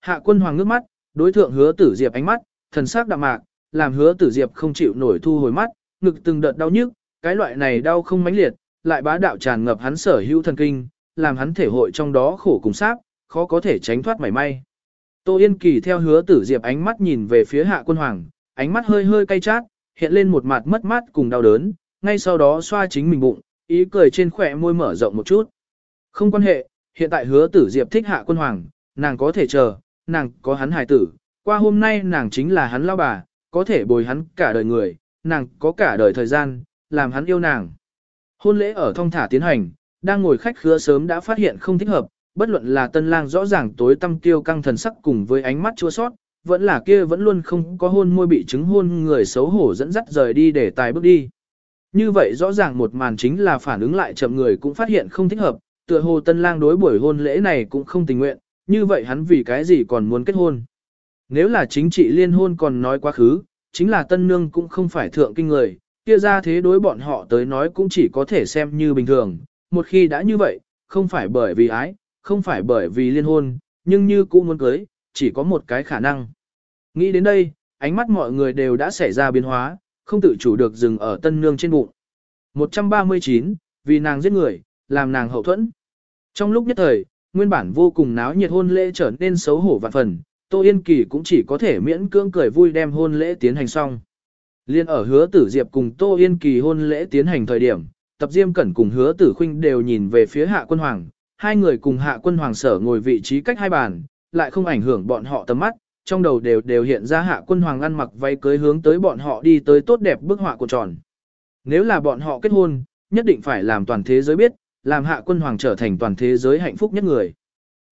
Hạ quân hoàng ngước mắt, đối thượng hứa tử diệp ánh mắt, thần sắc đạm mạc, làm hứa tử diệp không chịu nổi thu hồi mắt, ngực từng đợt đau nhức, cái loại này đau không mãnh liệt, lại bá đạo tràn ngập hắn sở hữu thần kinh, làm hắn thể hội trong đó khổ cùng sát, khó có thể tránh thoát mảy may. Tô Yên Kỳ theo hứa tử diệp ánh mắt nhìn về phía hạ quân hoàng, ánh mắt hơi hơi cay chát, hiện lên một mặt mất mát cùng đau đớn, ngay sau đó xoa chính mình bụng, ý cười trên khỏe môi mở rộng một chút. Không quan hệ, hiện tại hứa tử diệp thích hạ quân hoàng, nàng có thể chờ, nàng có hắn hài tử, qua hôm nay nàng chính là hắn lao bà, có thể bồi hắn cả đời người, nàng có cả đời thời gian, làm hắn yêu nàng. Hôn lễ ở thông thả tiến hành, đang ngồi khách khứa sớm đã phát hiện không thích hợp, bất luận là tân lang rõ ràng tối tâm tiêu căng thần sắc cùng với ánh mắt chua sót, vẫn là kia vẫn luôn không có hôn môi bị chứng hôn người xấu hổ dẫn dắt rời đi để tài bước đi. Như vậy rõ ràng một màn chính là phản ứng lại chậm người cũng phát hiện không thích hợp, tựa hồ tân lang đối buổi hôn lễ này cũng không tình nguyện, như vậy hắn vì cái gì còn muốn kết hôn. Nếu là chính trị liên hôn còn nói quá khứ, chính là tân nương cũng không phải thượng kinh người, kia ra thế đối bọn họ tới nói cũng chỉ có thể xem như bình thường. Một khi đã như vậy, không phải bởi vì ái, không phải bởi vì liên hôn, nhưng như cũng muốn cưới, chỉ có một cái khả năng. Nghĩ đến đây, ánh mắt mọi người đều đã xảy ra biến hóa, không tự chủ được dừng ở tân nương trên bụng. 139, vì nàng giết người, làm nàng hậu thuẫn. Trong lúc nhất thời, nguyên bản vô cùng náo nhiệt hôn lễ trở nên xấu hổ vạn phần, Tô Yên Kỳ cũng chỉ có thể miễn cưỡng cười vui đem hôn lễ tiến hành xong. Liên ở hứa tử diệp cùng Tô Yên Kỳ hôn lễ tiến hành thời điểm, tập diêm cẩn cùng hứa tử khuynh đều nhìn về phía hạ quân hoàng, hai người cùng hạ quân hoàng sở ngồi vị trí cách hai bàn, lại không ảnh hưởng bọn họ tầm mắt, trong đầu đều đều hiện ra hạ quân hoàng ăn mặc váy cưới hướng tới bọn họ đi tới tốt đẹp bức họa của tròn. Nếu là bọn họ kết hôn, nhất định phải làm toàn thế giới biết, làm hạ quân hoàng trở thành toàn thế giới hạnh phúc nhất người.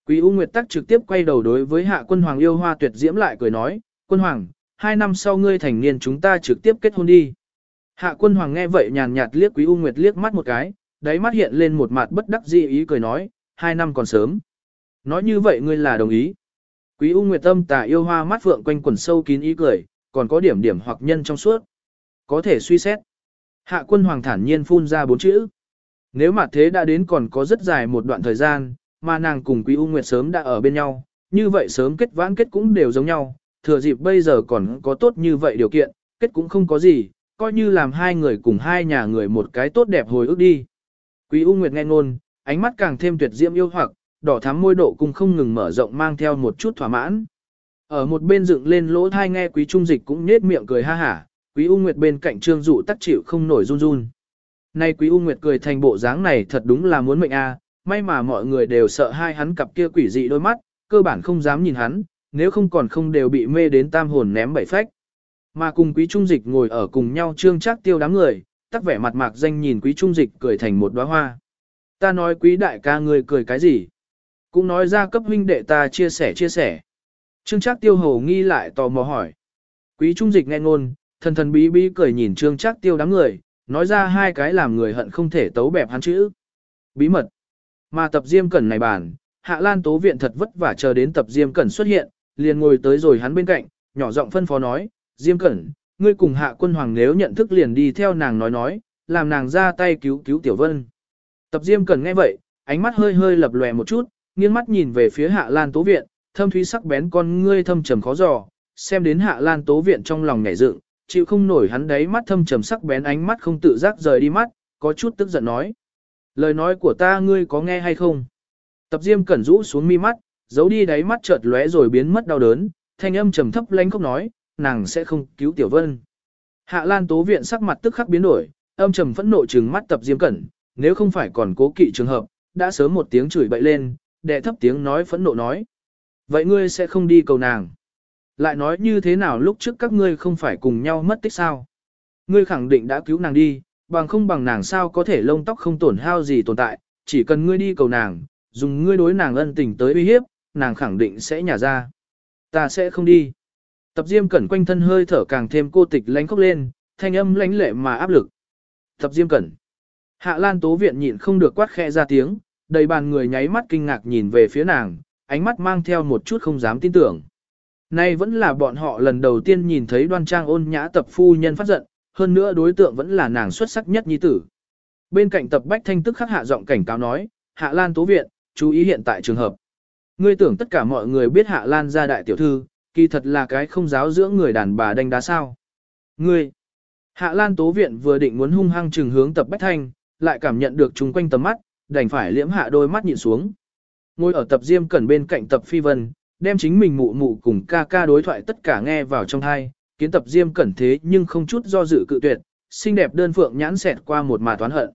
Quý U Nguyệt Tắc trực tiếp quay đầu đối với hạ quân hoàng yêu hoa tuyệt diễm lại cười nói, quân hoàng, hai năm sau ngươi thành niên chúng ta trực tiếp kết hôn đi. Hạ quân hoàng nghe vậy nhàn nhạt liếc Quý U Nguyệt liếc mắt một cái, đáy mắt hiện lên một mặt bất đắc dĩ ý cười nói, hai năm còn sớm. Nói như vậy ngươi là đồng ý. Quý U Nguyệt tâm tà yêu hoa mắt phượng quanh quần sâu kín ý cười, còn có điểm điểm hoặc nhân trong suốt. Có thể suy xét. Hạ quân hoàng thản nhiên phun ra bốn chữ. Nếu mà thế đã đến còn có rất dài một đoạn thời gian, mà nàng cùng Quý U Nguyệt sớm đã ở bên nhau, như vậy sớm kết vãn kết cũng đều giống nhau, thừa dịp bây giờ còn có tốt như vậy điều kiện, kết cũng không có gì, coi như làm hai người cùng hai nhà người một cái tốt đẹp hồi ức đi. Quý U Nguyệt nghe ngôn, ánh mắt càng thêm tuyệt diễm yêu hoặc, đỏ thắm môi độ cùng không ngừng mở rộng mang theo một chút thỏa mãn. Ở một bên dựng lên lỗ thai nghe Quý Trung Dịch cũng nết miệng cười ha hả, Quý U Nguyệt bên cạnh Trương Dụ tắc chịu không nổi run run. Nay Quý U Nguyệt cười thành bộ dáng này thật đúng là muốn mệnh a, may mà mọi người đều sợ hai hắn cặp kia quỷ dị đôi mắt, cơ bản không dám nhìn hắn, nếu không còn không đều bị mê đến tam hồn ném bảy phách. Mà cùng quý trung dịch ngồi ở cùng nhau trương chắc tiêu đám người, tắc vẻ mặt mạc danh nhìn quý trung dịch cười thành một đóa hoa. Ta nói quý đại ca người cười cái gì? Cũng nói ra cấp huynh đệ ta chia sẻ chia sẻ. Trương chắc tiêu hầu nghi lại tò mò hỏi. Quý trung dịch nghe ngôn, thần thần bí bí cười nhìn trương chắc tiêu đám người, nói ra hai cái làm người hận không thể tấu bẹp hắn chữ. Bí mật. Mà tập diêm cẩn này bàn, hạ lan tố viện thật vất vả chờ đến tập diêm cẩn xuất hiện, liền ngồi tới rồi hắn bên cạnh, nhỏ giọng phân phó nói, diêm cẩn, ngươi cùng hạ quân hoàng nếu nhận thức liền đi theo nàng nói nói, làm nàng ra tay cứu cứu tiểu vân. Tập diêm cẩn nghe vậy, ánh mắt hơi hơi lập lòe một chút, nghiêng mắt nhìn về phía hạ lan tố viện, thâm thúy sắc bén con ngươi thâm trầm khó dò, xem đến hạ lan tố viện trong lòng nhảy dựng, chịu không nổi hắn đấy mắt thâm trầm sắc bén ánh mắt không tự giác rời đi mắt, có chút tức giận nói. Lời nói của ta ngươi có nghe hay không? Tập diêm cẩn rũ xuống mi mắt, giấu đi đáy mắt chợt lóe rồi biến mất đau đớn, thanh âm trầm thấp lánh khóc nói, nàng sẽ không cứu tiểu vân. Hạ Lan Tố Viện sắc mặt tức khắc biến đổi, âm trầm phẫn nộ trừng mắt tập diêm cẩn, nếu không phải còn cố kỵ trường hợp, đã sớm một tiếng chửi bậy lên, đệ thấp tiếng nói phẫn nộ nói. Vậy ngươi sẽ không đi cầu nàng. Lại nói như thế nào lúc trước các ngươi không phải cùng nhau mất tích sao? Ngươi khẳng định đã cứu nàng đi, bằng không bằng nàng sao có thể lông tóc không tổn hao gì tồn tại, chỉ cần ngươi đi cầu nàng, dùng ngươi đối nàng ân tình tới uy hiếp, nàng khẳng định sẽ nhả ra. Ta sẽ không đi. Tập diêm cẩn quanh thân hơi thở càng thêm cô tịch lánh khóc lên, thanh âm lánh lệ mà áp lực. Tập diêm cẩn. Hạ Lan Tố Viện nhịn không được quát khẽ ra tiếng, đầy bàn người nháy mắt kinh ngạc nhìn về phía nàng, ánh mắt mang theo một chút không dám tin tưởng. Nay vẫn là bọn họ lần đầu tiên nhìn thấy đoan trang ôn nhã tập phu nhân phát giận, hơn nữa đối tượng vẫn là nàng xuất sắc nhất nhi tử. Bên cạnh tập bách thanh tức khắc hạ giọng cảnh cáo nói, Hạ Lan Tố Viện, chú ý hiện tại trường hợp. Ngươi tưởng tất cả mọi người biết Hạ Lan gia đại tiểu thư, kỳ thật là cái không giáo dưỡng người đàn bà đánh đá sao. Ngươi, Hạ Lan tố viện vừa định muốn hung hăng trừng hướng tập bách thanh, lại cảm nhận được chúng quanh tầm mắt, đành phải liễm hạ đôi mắt nhìn xuống. Ngồi ở tập diêm cẩn bên cạnh tập phi vân, đem chính mình mụ mụ cùng ca ca đối thoại tất cả nghe vào trong thai, kiến tập diêm cẩn thế nhưng không chút do dự cự tuyệt, xinh đẹp đơn phượng nhãn xẹt qua một mà toán hận.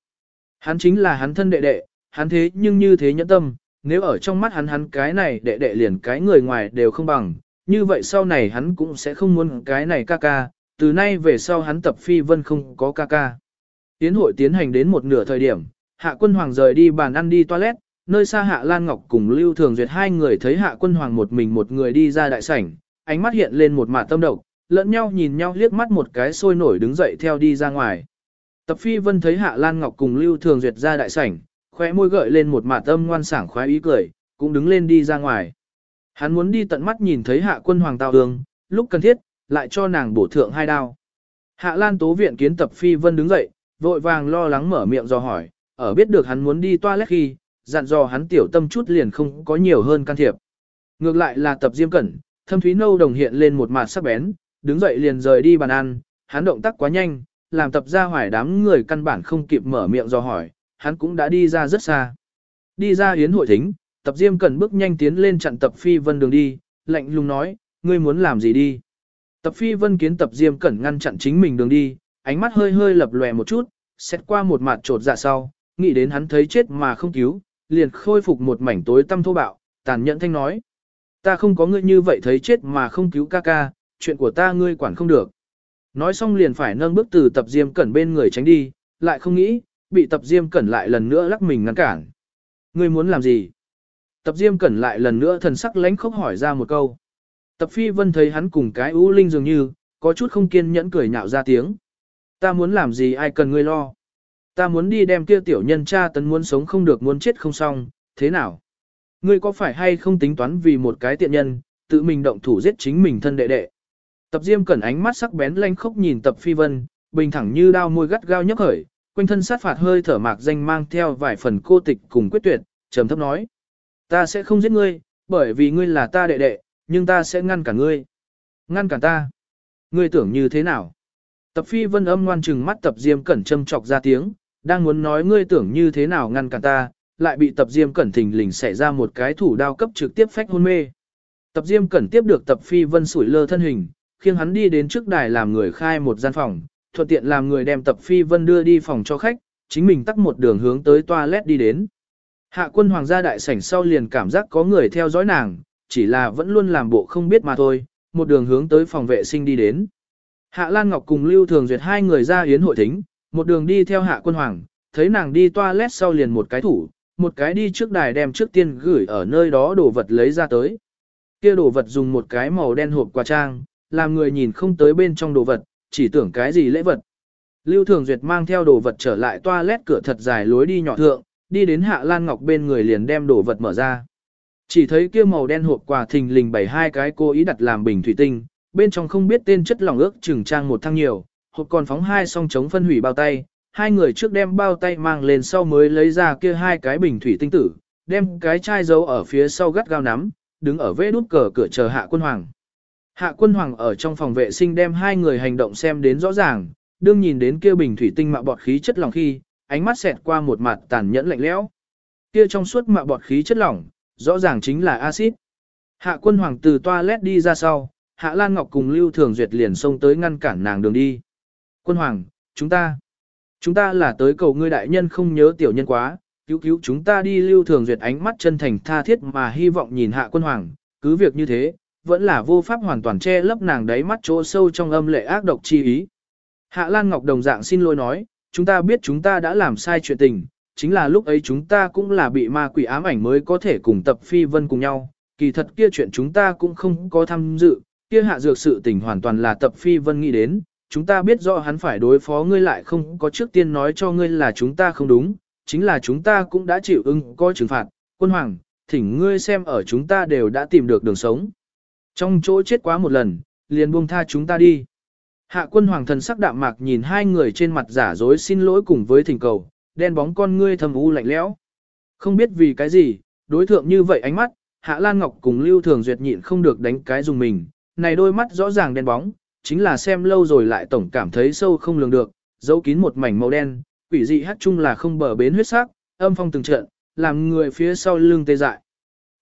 Hắn chính là hắn thân đệ đệ, hắn thế nhưng như thế nhẫn tâm, nếu ở trong mắt hắn hắn cái này đệ đệ liền cái người ngoài đều không bằng, như vậy sau này hắn cũng sẽ không muốn cái này ca ca, từ nay về sau hắn tập phi vân không có ca ca. Tiến hội tiến hành đến một nửa thời điểm, hạ quân hoàng rời đi bàn ăn đi toilet, nơi xa hạ Lan Ngọc cùng Lưu Thường Duyệt hai người thấy hạ quân hoàng một mình một người đi ra đại sảnh, ánh mắt hiện lên một mạt tâm độc, lẫn nhau nhìn nhau liếc mắt một cái sôi nổi đứng dậy theo đi ra ngoài. Tập phi vân thấy hạ Lan Ngọc cùng Lưu Thường Duyệt ra đại sảnh, khóe môi gợi lên một mạt tâm ngoan sảng khoái ý cười, cũng đứng lên đi ra ngoài. Hắn muốn đi tận mắt nhìn thấy hạ quân hoàng tao đường, lúc cần thiết, lại cho nàng bổ thượng hai đao. Hạ Lan Tố viện kiến tập phi vân đứng dậy, vội vàng lo lắng mở miệng do hỏi, ở biết được hắn muốn đi toilet khi, dặn dò hắn tiểu tâm chút liền không có nhiều hơn can thiệp. Ngược lại là tập diêm cẩn, thâm thúy nâu đồng hiện lên một mặt sắc bén, đứng dậy liền rời đi bàn ăn, hắn động tác quá nhanh, làm tập ra hoài đám người căn bản không kịp mở miệng do hỏi, hắn cũng đã đi ra rất xa. Đi ra yến hội thính, tập diêm cẩn bước nhanh tiến lên chặn tập phi vân đường đi, lạnh lùng nói, ngươi muốn làm gì đi. Tập phi vân kiến tập diêm cẩn ngăn chặn chính mình đường đi, ánh mắt hơi hơi lập lòe một chút, xét qua một mặt trột dạ sau, nghĩ đến hắn thấy chết mà không cứu, liền khôi phục một mảnh tối tăm thô bạo, tàn nhẫn thanh nói. Ta không có ngươi như vậy thấy chết mà không cứu ca ca, chuyện của ta ngươi quản không được. Nói xong liền phải nâng bước từ tập diêm cẩn bên người tránh đi, lại không nghĩ, bị tập diêm cẩn lại lần nữa lắc mình ngăn cản. Ngươi muốn làm gì? Tập diêm cẩn lại lần nữa thần sắc lánh khóc hỏi ra một câu. Tập phi vân thấy hắn cùng cái ưu linh dường như, có chút không kiên nhẫn cười nhạo ra tiếng. Ta muốn làm gì ai cần ngươi lo. Ta muốn đi đem kia tiểu nhân cha tấn muốn sống không được muốn chết không xong, thế nào? Ngươi có phải hay không tính toán vì một cái tiện nhân, tự mình động thủ giết chính mình thân đệ đệ? Tập Diêm cẩn ánh mắt sắc bén lanh khốc nhìn Tập Phi Vân, bình thẳng như đao môi gắt gao nhấp khởi, quanh thân sát phạt hơi thở mạc danh mang theo vài phần cô tịch cùng quyết tuyệt, trầm thấp nói: "Ta sẽ không giết ngươi, bởi vì ngươi là ta đệ đệ, nhưng ta sẽ ngăn cản ngươi." "Ngăn cản ta? Ngươi tưởng như thế nào?" Tập Phi Vân âm ngoan trừng mắt Tập Diêm cẩn châm chọc ra tiếng, đang muốn nói ngươi tưởng như thế nào ngăn cản ta, lại bị tập diêm cẩn thình lình xảy ra một cái thủ đao cấp trực tiếp phách hôn mê. Tập diêm cẩn tiếp được tập phi vân sủi lơ thân hình, khiêng hắn đi đến trước đài làm người khai một gian phòng, thuận tiện làm người đem tập phi vân đưa đi phòng cho khách, chính mình tắt một đường hướng tới toilet đi đến. Hạ quân hoàng gia đại sảnh sau liền cảm giác có người theo dõi nàng, chỉ là vẫn luôn làm bộ không biết mà thôi, một đường hướng tới phòng vệ sinh đi đến. Hạ Lan Ngọc cùng Lưu Thường Duyệt hai người ra yến hội thính, một đường đi theo hạ quân hoàng, thấy nàng đi toilet sau liền một cái thủ, một cái đi trước đài đem trước tiên gửi ở nơi đó đồ vật lấy ra tới. Kia đồ vật dùng một cái màu đen hộp quà trang, làm người nhìn không tới bên trong đồ vật, chỉ tưởng cái gì lễ vật. Lưu Thường Duyệt mang theo đồ vật trở lại toilet cửa thật dài lối đi nhỏ thượng, đi đến Hạ Lan Ngọc bên người liền đem đồ vật mở ra. Chỉ thấy kia màu đen hộp quà thình lình bảy hai cái cô ý đặt làm bình thủy tinh, bên trong không biết tên chất lỏng ước chừng trang một thăng nhiều, hộp còn phóng hai song chống phân hủy bao tay, hai người trước đem bao tay mang lên sau mới lấy ra kia hai cái bình thủy tinh tử, đem cái chai giấu ở phía sau gắt gao nắm, đứng ở vế đút cờ cửa chờ hạ quân hoàng. Hạ quân hoàng ở trong phòng vệ sinh đem hai người hành động xem đến rõ ràng, đương nhìn đến kia bình thủy tinh mạ bọt khí chất lỏng khi, ánh mắt xẹt qua một mặt tàn nhẫn lạnh lẽo. Kia trong suốt mạ bọt khí chất lỏng, rõ ràng chính là axit. Hạ quân hoàng từ toilet đi ra sau, Hạ Lan Ngọc cùng Lưu Thường Duyệt liền xông tới ngăn cản nàng đường đi. Quân hoàng, chúng ta, chúng ta là tới cầu ngươi đại nhân không nhớ tiểu nhân quá, cứu cứu chúng ta đi lưu thường duyệt ánh mắt chân thành tha thiết mà hy vọng nhìn hạ quân hoàng, cứ việc như thế, vẫn là vô pháp hoàn toàn che lấp nàng đáy mắt chỗ sâu trong âm lệ ác độc chi ý. Hạ Lan Ngọc đồng dạng xin lỗi nói, chúng ta biết chúng ta đã làm sai chuyện tình, chính là lúc ấy chúng ta cũng là bị ma quỷ ám ảnh mới có thể cùng tập phi vân cùng nhau, kỳ thật kia chuyện chúng ta cũng không có tham dự, kia hạ dược sự tình hoàn toàn là tập phi vân nghĩ đến, chúng ta biết rõ hắn phải đối phó ngươi lại không có trước tiên nói cho ngươi là chúng ta không đúng, chính là chúng ta cũng đã chịu ưng coi trừng phạt, quân hoàng, thỉnh ngươi xem ở chúng ta đều đã tìm được đường sống. Trong chỗ chết quá một lần, liền buông tha chúng ta đi. Hạ quân hoàng thần sắc đạm mạc nhìn hai người trên mặt giả dối xin lỗi cùng với thỉnh cầu, đen bóng con ngươi thầm u lạnh lẽo. Không biết vì cái gì, đối thượng như vậy ánh mắt, Hạ Lan Ngọc cùng Lưu Thường Duyệt nhịn không được đánh cái dùng mình, này đôi mắt rõ ràng đen bóng, chính là xem lâu rồi lại tổng cảm thấy sâu không lường được, giấu kín một mảnh màu đen, quỷ dị hát chung là không bờ bến huyết sắc, âm phong từng trận, làm người phía sau lưng tê dại.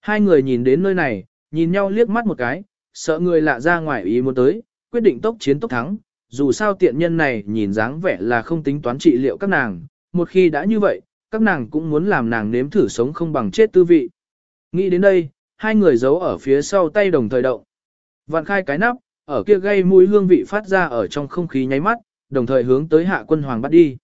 Hai người nhìn đến nơi này, nhìn nhau liếc mắt một cái, sợ người lạ ra ngoài ý muốn tới, quyết định tốc chiến tốc thắng, dù sao tiện nhân này nhìn dáng vẻ là không tính toán trị liệu các nàng, một khi đã như vậy, các nàng cũng muốn làm nàng nếm thử sống không bằng chết tư vị. Nghĩ đến đây, hai người giấu ở phía sau tay đồng thời động. Vạn khai cái nắp, ở kia gây mũi hương vị phát ra ở trong không khí nháy mắt, đồng thời hướng tới hạ quân hoàng bắt đi.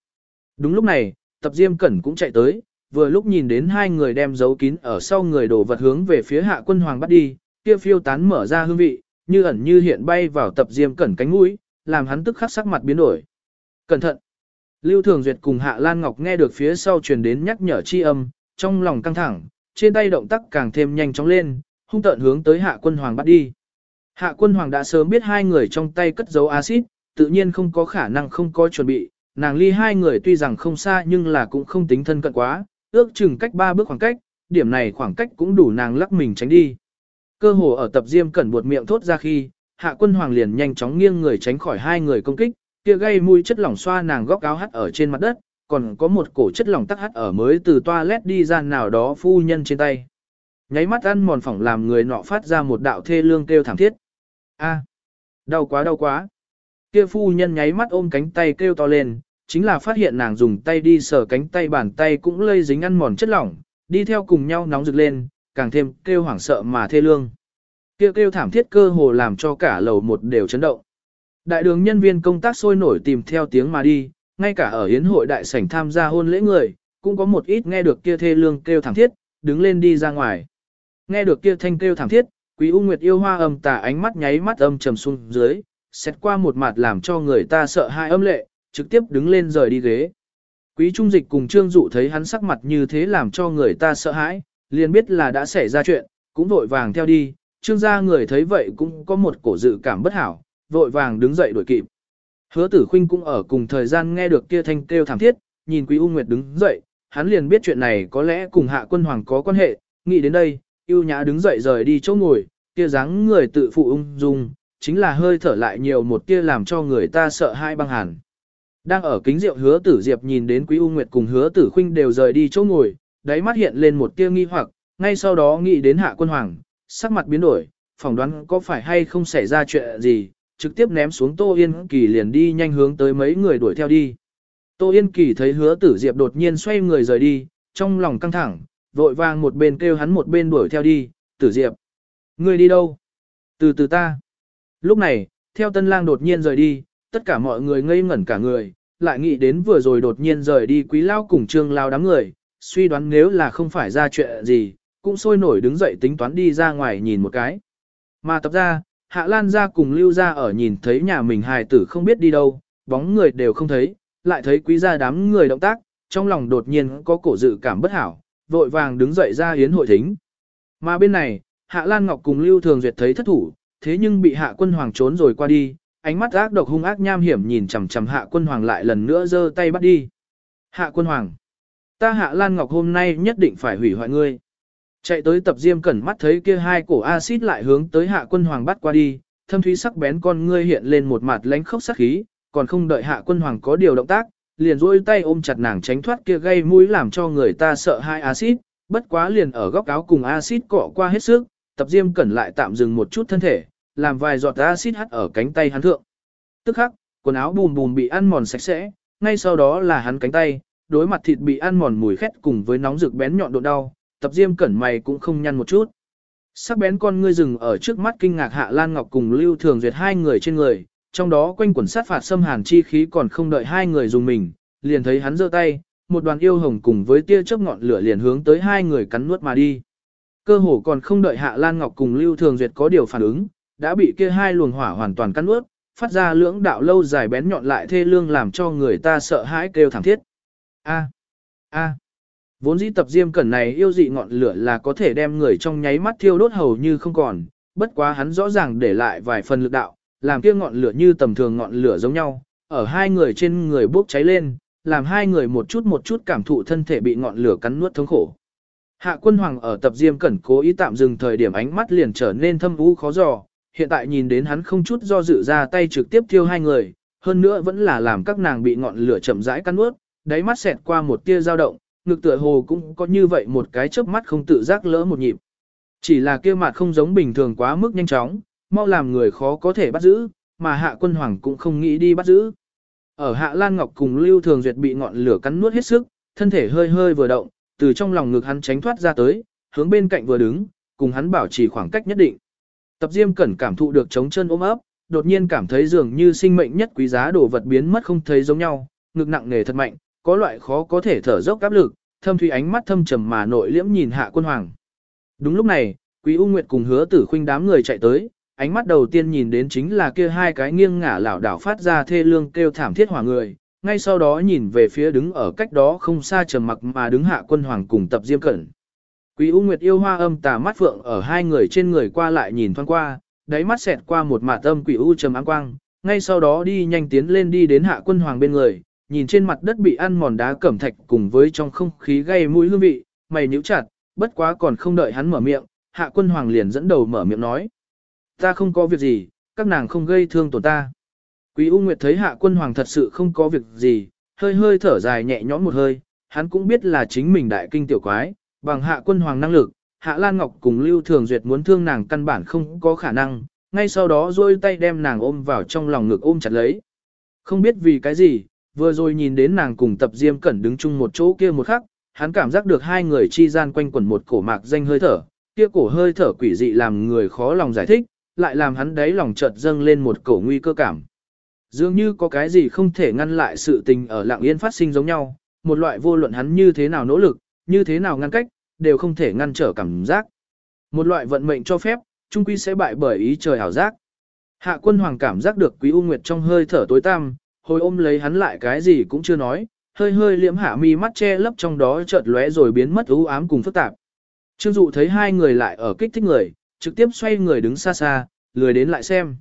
Đúng lúc này, tập diêm cẩn cũng chạy tới, vừa lúc nhìn đến hai người đem giấu kín ở sau người đổ vật hướng về phía hạ quân hoàng bắt đi, kia phiêu tán mở ra hương vị, như ẩn như hiện bay vào tập diêm cẩn cánh mũi, làm hắn tức khắc sắc mặt biến đổi. Cẩn thận! Lưu Thường Duyệt cùng Hạ Lan Ngọc nghe được phía sau truyền đến nhắc nhở chi âm, trong lòng căng thẳng, trên tay động tác càng thêm nhanh chóng lên, hung tợn hướng tới Hạ Quân Hoàng bắt đi. Hạ Quân Hoàng đã sớm biết hai người trong tay cất giấu axit, tự nhiên không có khả năng không có chuẩn bị, nàng ly hai người tuy rằng không xa nhưng là cũng không tính thân cận quá, ước chừng cách ba bước khoảng cách, điểm này khoảng cách cũng đủ nàng lắc mình tránh đi. Cơ hồ ở tập diêm cẩn buột miệng thốt ra khi, hạ quân hoàng liền nhanh chóng nghiêng người tránh khỏi hai người công kích, kia gây mũi chất lỏng xoa nàng góc áo hắt ở trên mặt đất, còn có một cổ chất lỏng tắc hắt ở mới từ toilet đi ra nào đó phu nhân trên tay. Nháy mắt ăn mòn phỏng làm người nọ phát ra một đạo thê lương kêu thảm thiết. A, đau quá đau quá. Kia phu nhân nháy mắt ôm cánh tay kêu to lên, chính là phát hiện nàng dùng tay đi sờ cánh tay bàn tay cũng lây dính ăn mòn chất lỏng, đi theo cùng nhau nóng rực lên, càng thêm kêu hoảng sợ mà thê lương. Kêu kêu thảm thiết cơ hồ làm cho cả lầu một đều chấn động. Đại đường nhân viên công tác sôi nổi tìm theo tiếng mà đi, ngay cả ở hiến hội đại sảnh tham gia hôn lễ người, cũng có một ít nghe được kia thê lương kêu thảm thiết, đứng lên đi ra ngoài. Nghe được kia thanh kêu thảm thiết, Quý U Nguyệt yêu hoa âm tà ánh mắt nháy mắt âm trầm xuống dưới, xét qua một mặt làm cho người ta sợ hãi âm lệ, trực tiếp đứng lên rời đi ghế. Quý Trung Dịch cùng Trương Dụ thấy hắn sắc mặt như thế làm cho người ta sợ hãi, liền biết là đã xảy ra chuyện, cũng vội vàng theo đi, Trương gia người thấy vậy cũng có một cổ dự cảm bất hảo, vội vàng đứng dậy đuổi kịp. Hứa tử Khuynh cũng ở cùng thời gian nghe được kia thanh kêu thảm thiết, nhìn Quý U Nguyệt đứng dậy, hắn liền biết chuyện này có lẽ cùng hạ quân hoàng có quan hệ, nghĩ đến đây, yêu nhã đứng dậy rời đi chỗ ngồi, kia dáng người tự phụ ung dung, chính là hơi thở lại nhiều một kia làm cho người ta sợ hai băng hàn. Đang ở kính rượu hứa tử diệp nhìn đến Quý U Nguyệt cùng hứa tử khinh đều rời đi chỗ ngồi, đáy mắt hiện lên một tia nghi hoặc, ngay sau đó nghĩ đến hạ quân hoàng, sắc mặt biến đổi, phỏng đoán có phải hay không xảy ra chuyện gì, trực tiếp ném xuống Tô Yên Kỳ liền đi nhanh hướng tới mấy người đuổi theo đi. Tô Yên Kỳ thấy hứa tử diệp đột nhiên xoay người rời đi, trong lòng căng thẳng, vội vàng một bên kêu hắn một bên đuổi theo đi, tử diệp. Người đi đâu? Từ từ ta. Lúc này, theo tân lang đột nhiên rời đi, tất cả mọi người ngây ngẩn cả người, lại nghĩ đến vừa rồi đột nhiên rời đi quý lao cùng trương lao đám người, suy đoán nếu là không phải ra chuyện gì, cũng sôi nổi đứng dậy tính toán đi ra ngoài nhìn một cái. Mà tập ra, Hạ Lan ra cùng lưu ra ở nhìn thấy nhà mình hài tử không biết đi đâu, bóng người đều không thấy, lại thấy quý gia đám người động tác, trong lòng đột nhiên có cổ dự cảm bất hảo, vội vàng đứng dậy ra hiến hội thính. Mà bên này, Hạ Lan Ngọc cùng Lưu Thường Duyệt thấy thất thủ, thế nhưng bị Hạ Quân Hoàng trốn rồi qua đi, ánh mắt ác độc hung ác nham hiểm nhìn chằm chằm Hạ Quân Hoàng lại lần nữa giơ tay bắt đi. Hạ Quân Hoàng, ta Hạ Lan Ngọc hôm nay nhất định phải hủy hoại ngươi. Chạy tới tập diêm cẩn mắt thấy kia hai cổ axit lại hướng tới hạ quân hoàng bắt qua đi, thâm thúy sắc bén con ngươi hiện lên một mặt lánh khốc sắc khí, còn không đợi hạ quân hoàng có điều động tác, liền rôi tay ôm chặt nàng tránh thoát kia gây mũi làm cho người ta sợ hai axit, bất quá liền ở góc áo cùng axit cọ qua hết sức, tập diêm cẩn lại tạm dừng một chút thân thể, làm vài giọt axit hắt ở cánh tay hắn thượng. Tức khắc, quần áo bùn bùn bị ăn mòn sạch sẽ, ngay sau đó là hắn cánh tay, đối mặt thịt bị ăn mòn mùi khét cùng với nóng rực bén nhọn độ đau, tập diêm cẩn mày cũng không nhăn một chút. Sắc bén con ngươi rừng ở trước mắt kinh ngạc Hạ Lan Ngọc cùng Lưu Thường Duyệt hai người trên người, trong đó quanh quần sát phạt xâm hàn chi khí còn không đợi hai người dùng mình, liền thấy hắn giơ tay, một đoàn yêu hồng cùng với tia chớp ngọn lửa liền hướng tới hai người cắn nuốt mà đi. Cơ hồ còn không đợi Hạ Lan Ngọc cùng Lưu Thường Duyệt có điều phản ứng, đã bị kia hai luồng hỏa hoàn toàn cắn nuốt, phát ra lưỡng đạo lâu dài bén nhọn lại thê lương làm cho người ta sợ hãi kêu thảm thiết. A a Vốn dĩ tập diêm cẩn này yêu dị ngọn lửa là có thể đem người trong nháy mắt thiêu đốt hầu như không còn, bất quá hắn rõ ràng để lại vài phần lực đạo, làm kia ngọn lửa như tầm thường ngọn lửa giống nhau, ở hai người trên người bốc cháy lên, làm hai người một chút một chút cảm thụ thân thể bị ngọn lửa cắn nuốt thống khổ. Hạ quân hoàng ở tập diêm cẩn cố ý tạm dừng thời điểm ánh mắt liền trở nên thâm u khó dò, hiện tại nhìn đến hắn không chút do dự ra tay trực tiếp thiêu hai người, hơn nữa vẫn là làm các nàng bị ngọn lửa chậm rãi cắn nuốt. đáy mắt xẹt qua một tia dao động, ngực tựa hồ cũng có như vậy một cái chớp mắt không tự giác lỡ một nhịp. Chỉ là kia mặt không giống bình thường quá mức nhanh chóng, mau làm người khó có thể bắt giữ, mà hạ quân hoàng cũng không nghĩ đi bắt giữ. Ở hạ Lan Ngọc cùng Lưu Thường Duyệt bị ngọn lửa cắn nuốt hết sức, thân thể hơi hơi vừa động, từ trong lòng ngực hắn tránh thoát ra tới, hướng bên cạnh vừa đứng, cùng hắn bảo trì khoảng cách nhất định. Tập Diêm Cẩn cảm thụ được chống chân ôm ấp, đột nhiên cảm thấy dường như sinh mệnh nhất quý giá đồ vật biến mất không thấy giống nhau, ngực nặng nề thật mạnh, có loại khó có thể thở dốc áp lực, thâm thủy ánh mắt thâm trầm mà nội liễm nhìn hạ quân hoàng. Đúng lúc này, Quý U Nguyệt cùng hứa tử khuynh đám người chạy tới, ánh mắt đầu tiên nhìn đến chính là kia hai cái nghiêng ngả lảo đảo phát ra thê lương kêu thảm thiết hỏa người, ngay sau đó nhìn về phía đứng ở cách đó không xa trầm mặc mà đứng hạ quân hoàng cùng tập diêm cẩn. Quý U Nguyệt yêu hoa âm tà mắt phượng ở hai người trên người qua lại nhìn thoáng qua, đáy mắt xẹt qua một mạt âm quỷ u trầm áng quang, ngay sau đó đi nhanh tiến lên đi đến hạ quân hoàng bên người, nhìn trên mặt đất bị ăn mòn đá cẩm thạch cùng với trong không khí gây mũi hương vị, mày nhíu chặt, bất quá còn không đợi hắn mở miệng, hạ quân hoàng liền dẫn đầu mở miệng nói. Ta không có việc gì, các nàng không gây thương tổn ta. Quý U Nguyệt thấy hạ quân hoàng thật sự không có việc gì, hơi hơi thở dài nhẹ nhõm một hơi, hắn cũng biết là chính mình đại kinh tiểu quái, bằng hạ quân hoàng năng lực, hạ Lan Ngọc cùng Lưu Thường Duyệt muốn thương nàng căn bản không có khả năng, ngay sau đó duỗi tay đem nàng ôm vào trong lòng ngực ôm chặt lấy. Không biết vì cái gì, vừa rồi nhìn đến nàng cùng tập diêm cẩn đứng chung một chỗ kia một khắc, hắn cảm giác được hai người chi gian quanh quẩn một cổ mạc danh hơi thở, kia cổ hơi thở quỷ dị làm người khó lòng giải thích, lại làm hắn đáy lòng chợt dâng lên một cổ nguy cơ cảm. Dường như có cái gì không thể ngăn lại sự tình ở lạng yên phát sinh giống nhau, một loại vô luận hắn như thế nào nỗ lực, như thế nào ngăn cách, đều không thể ngăn trở cảm giác. Một loại vận mệnh cho phép, trung quy sẽ bại bởi ý trời hảo giác. Hạ quân hoàng cảm giác được quý u nguyệt trong hơi thở tối tăm, hồi ôm lấy hắn lại cái gì cũng chưa nói, hơi hơi liễm hạ mi mắt che lấp trong đó chợt lóe rồi biến mất u ám cùng phức tạp. Trương dụ thấy hai người lại ở kích thích người, trực tiếp xoay người đứng xa xa, lười đến lại xem.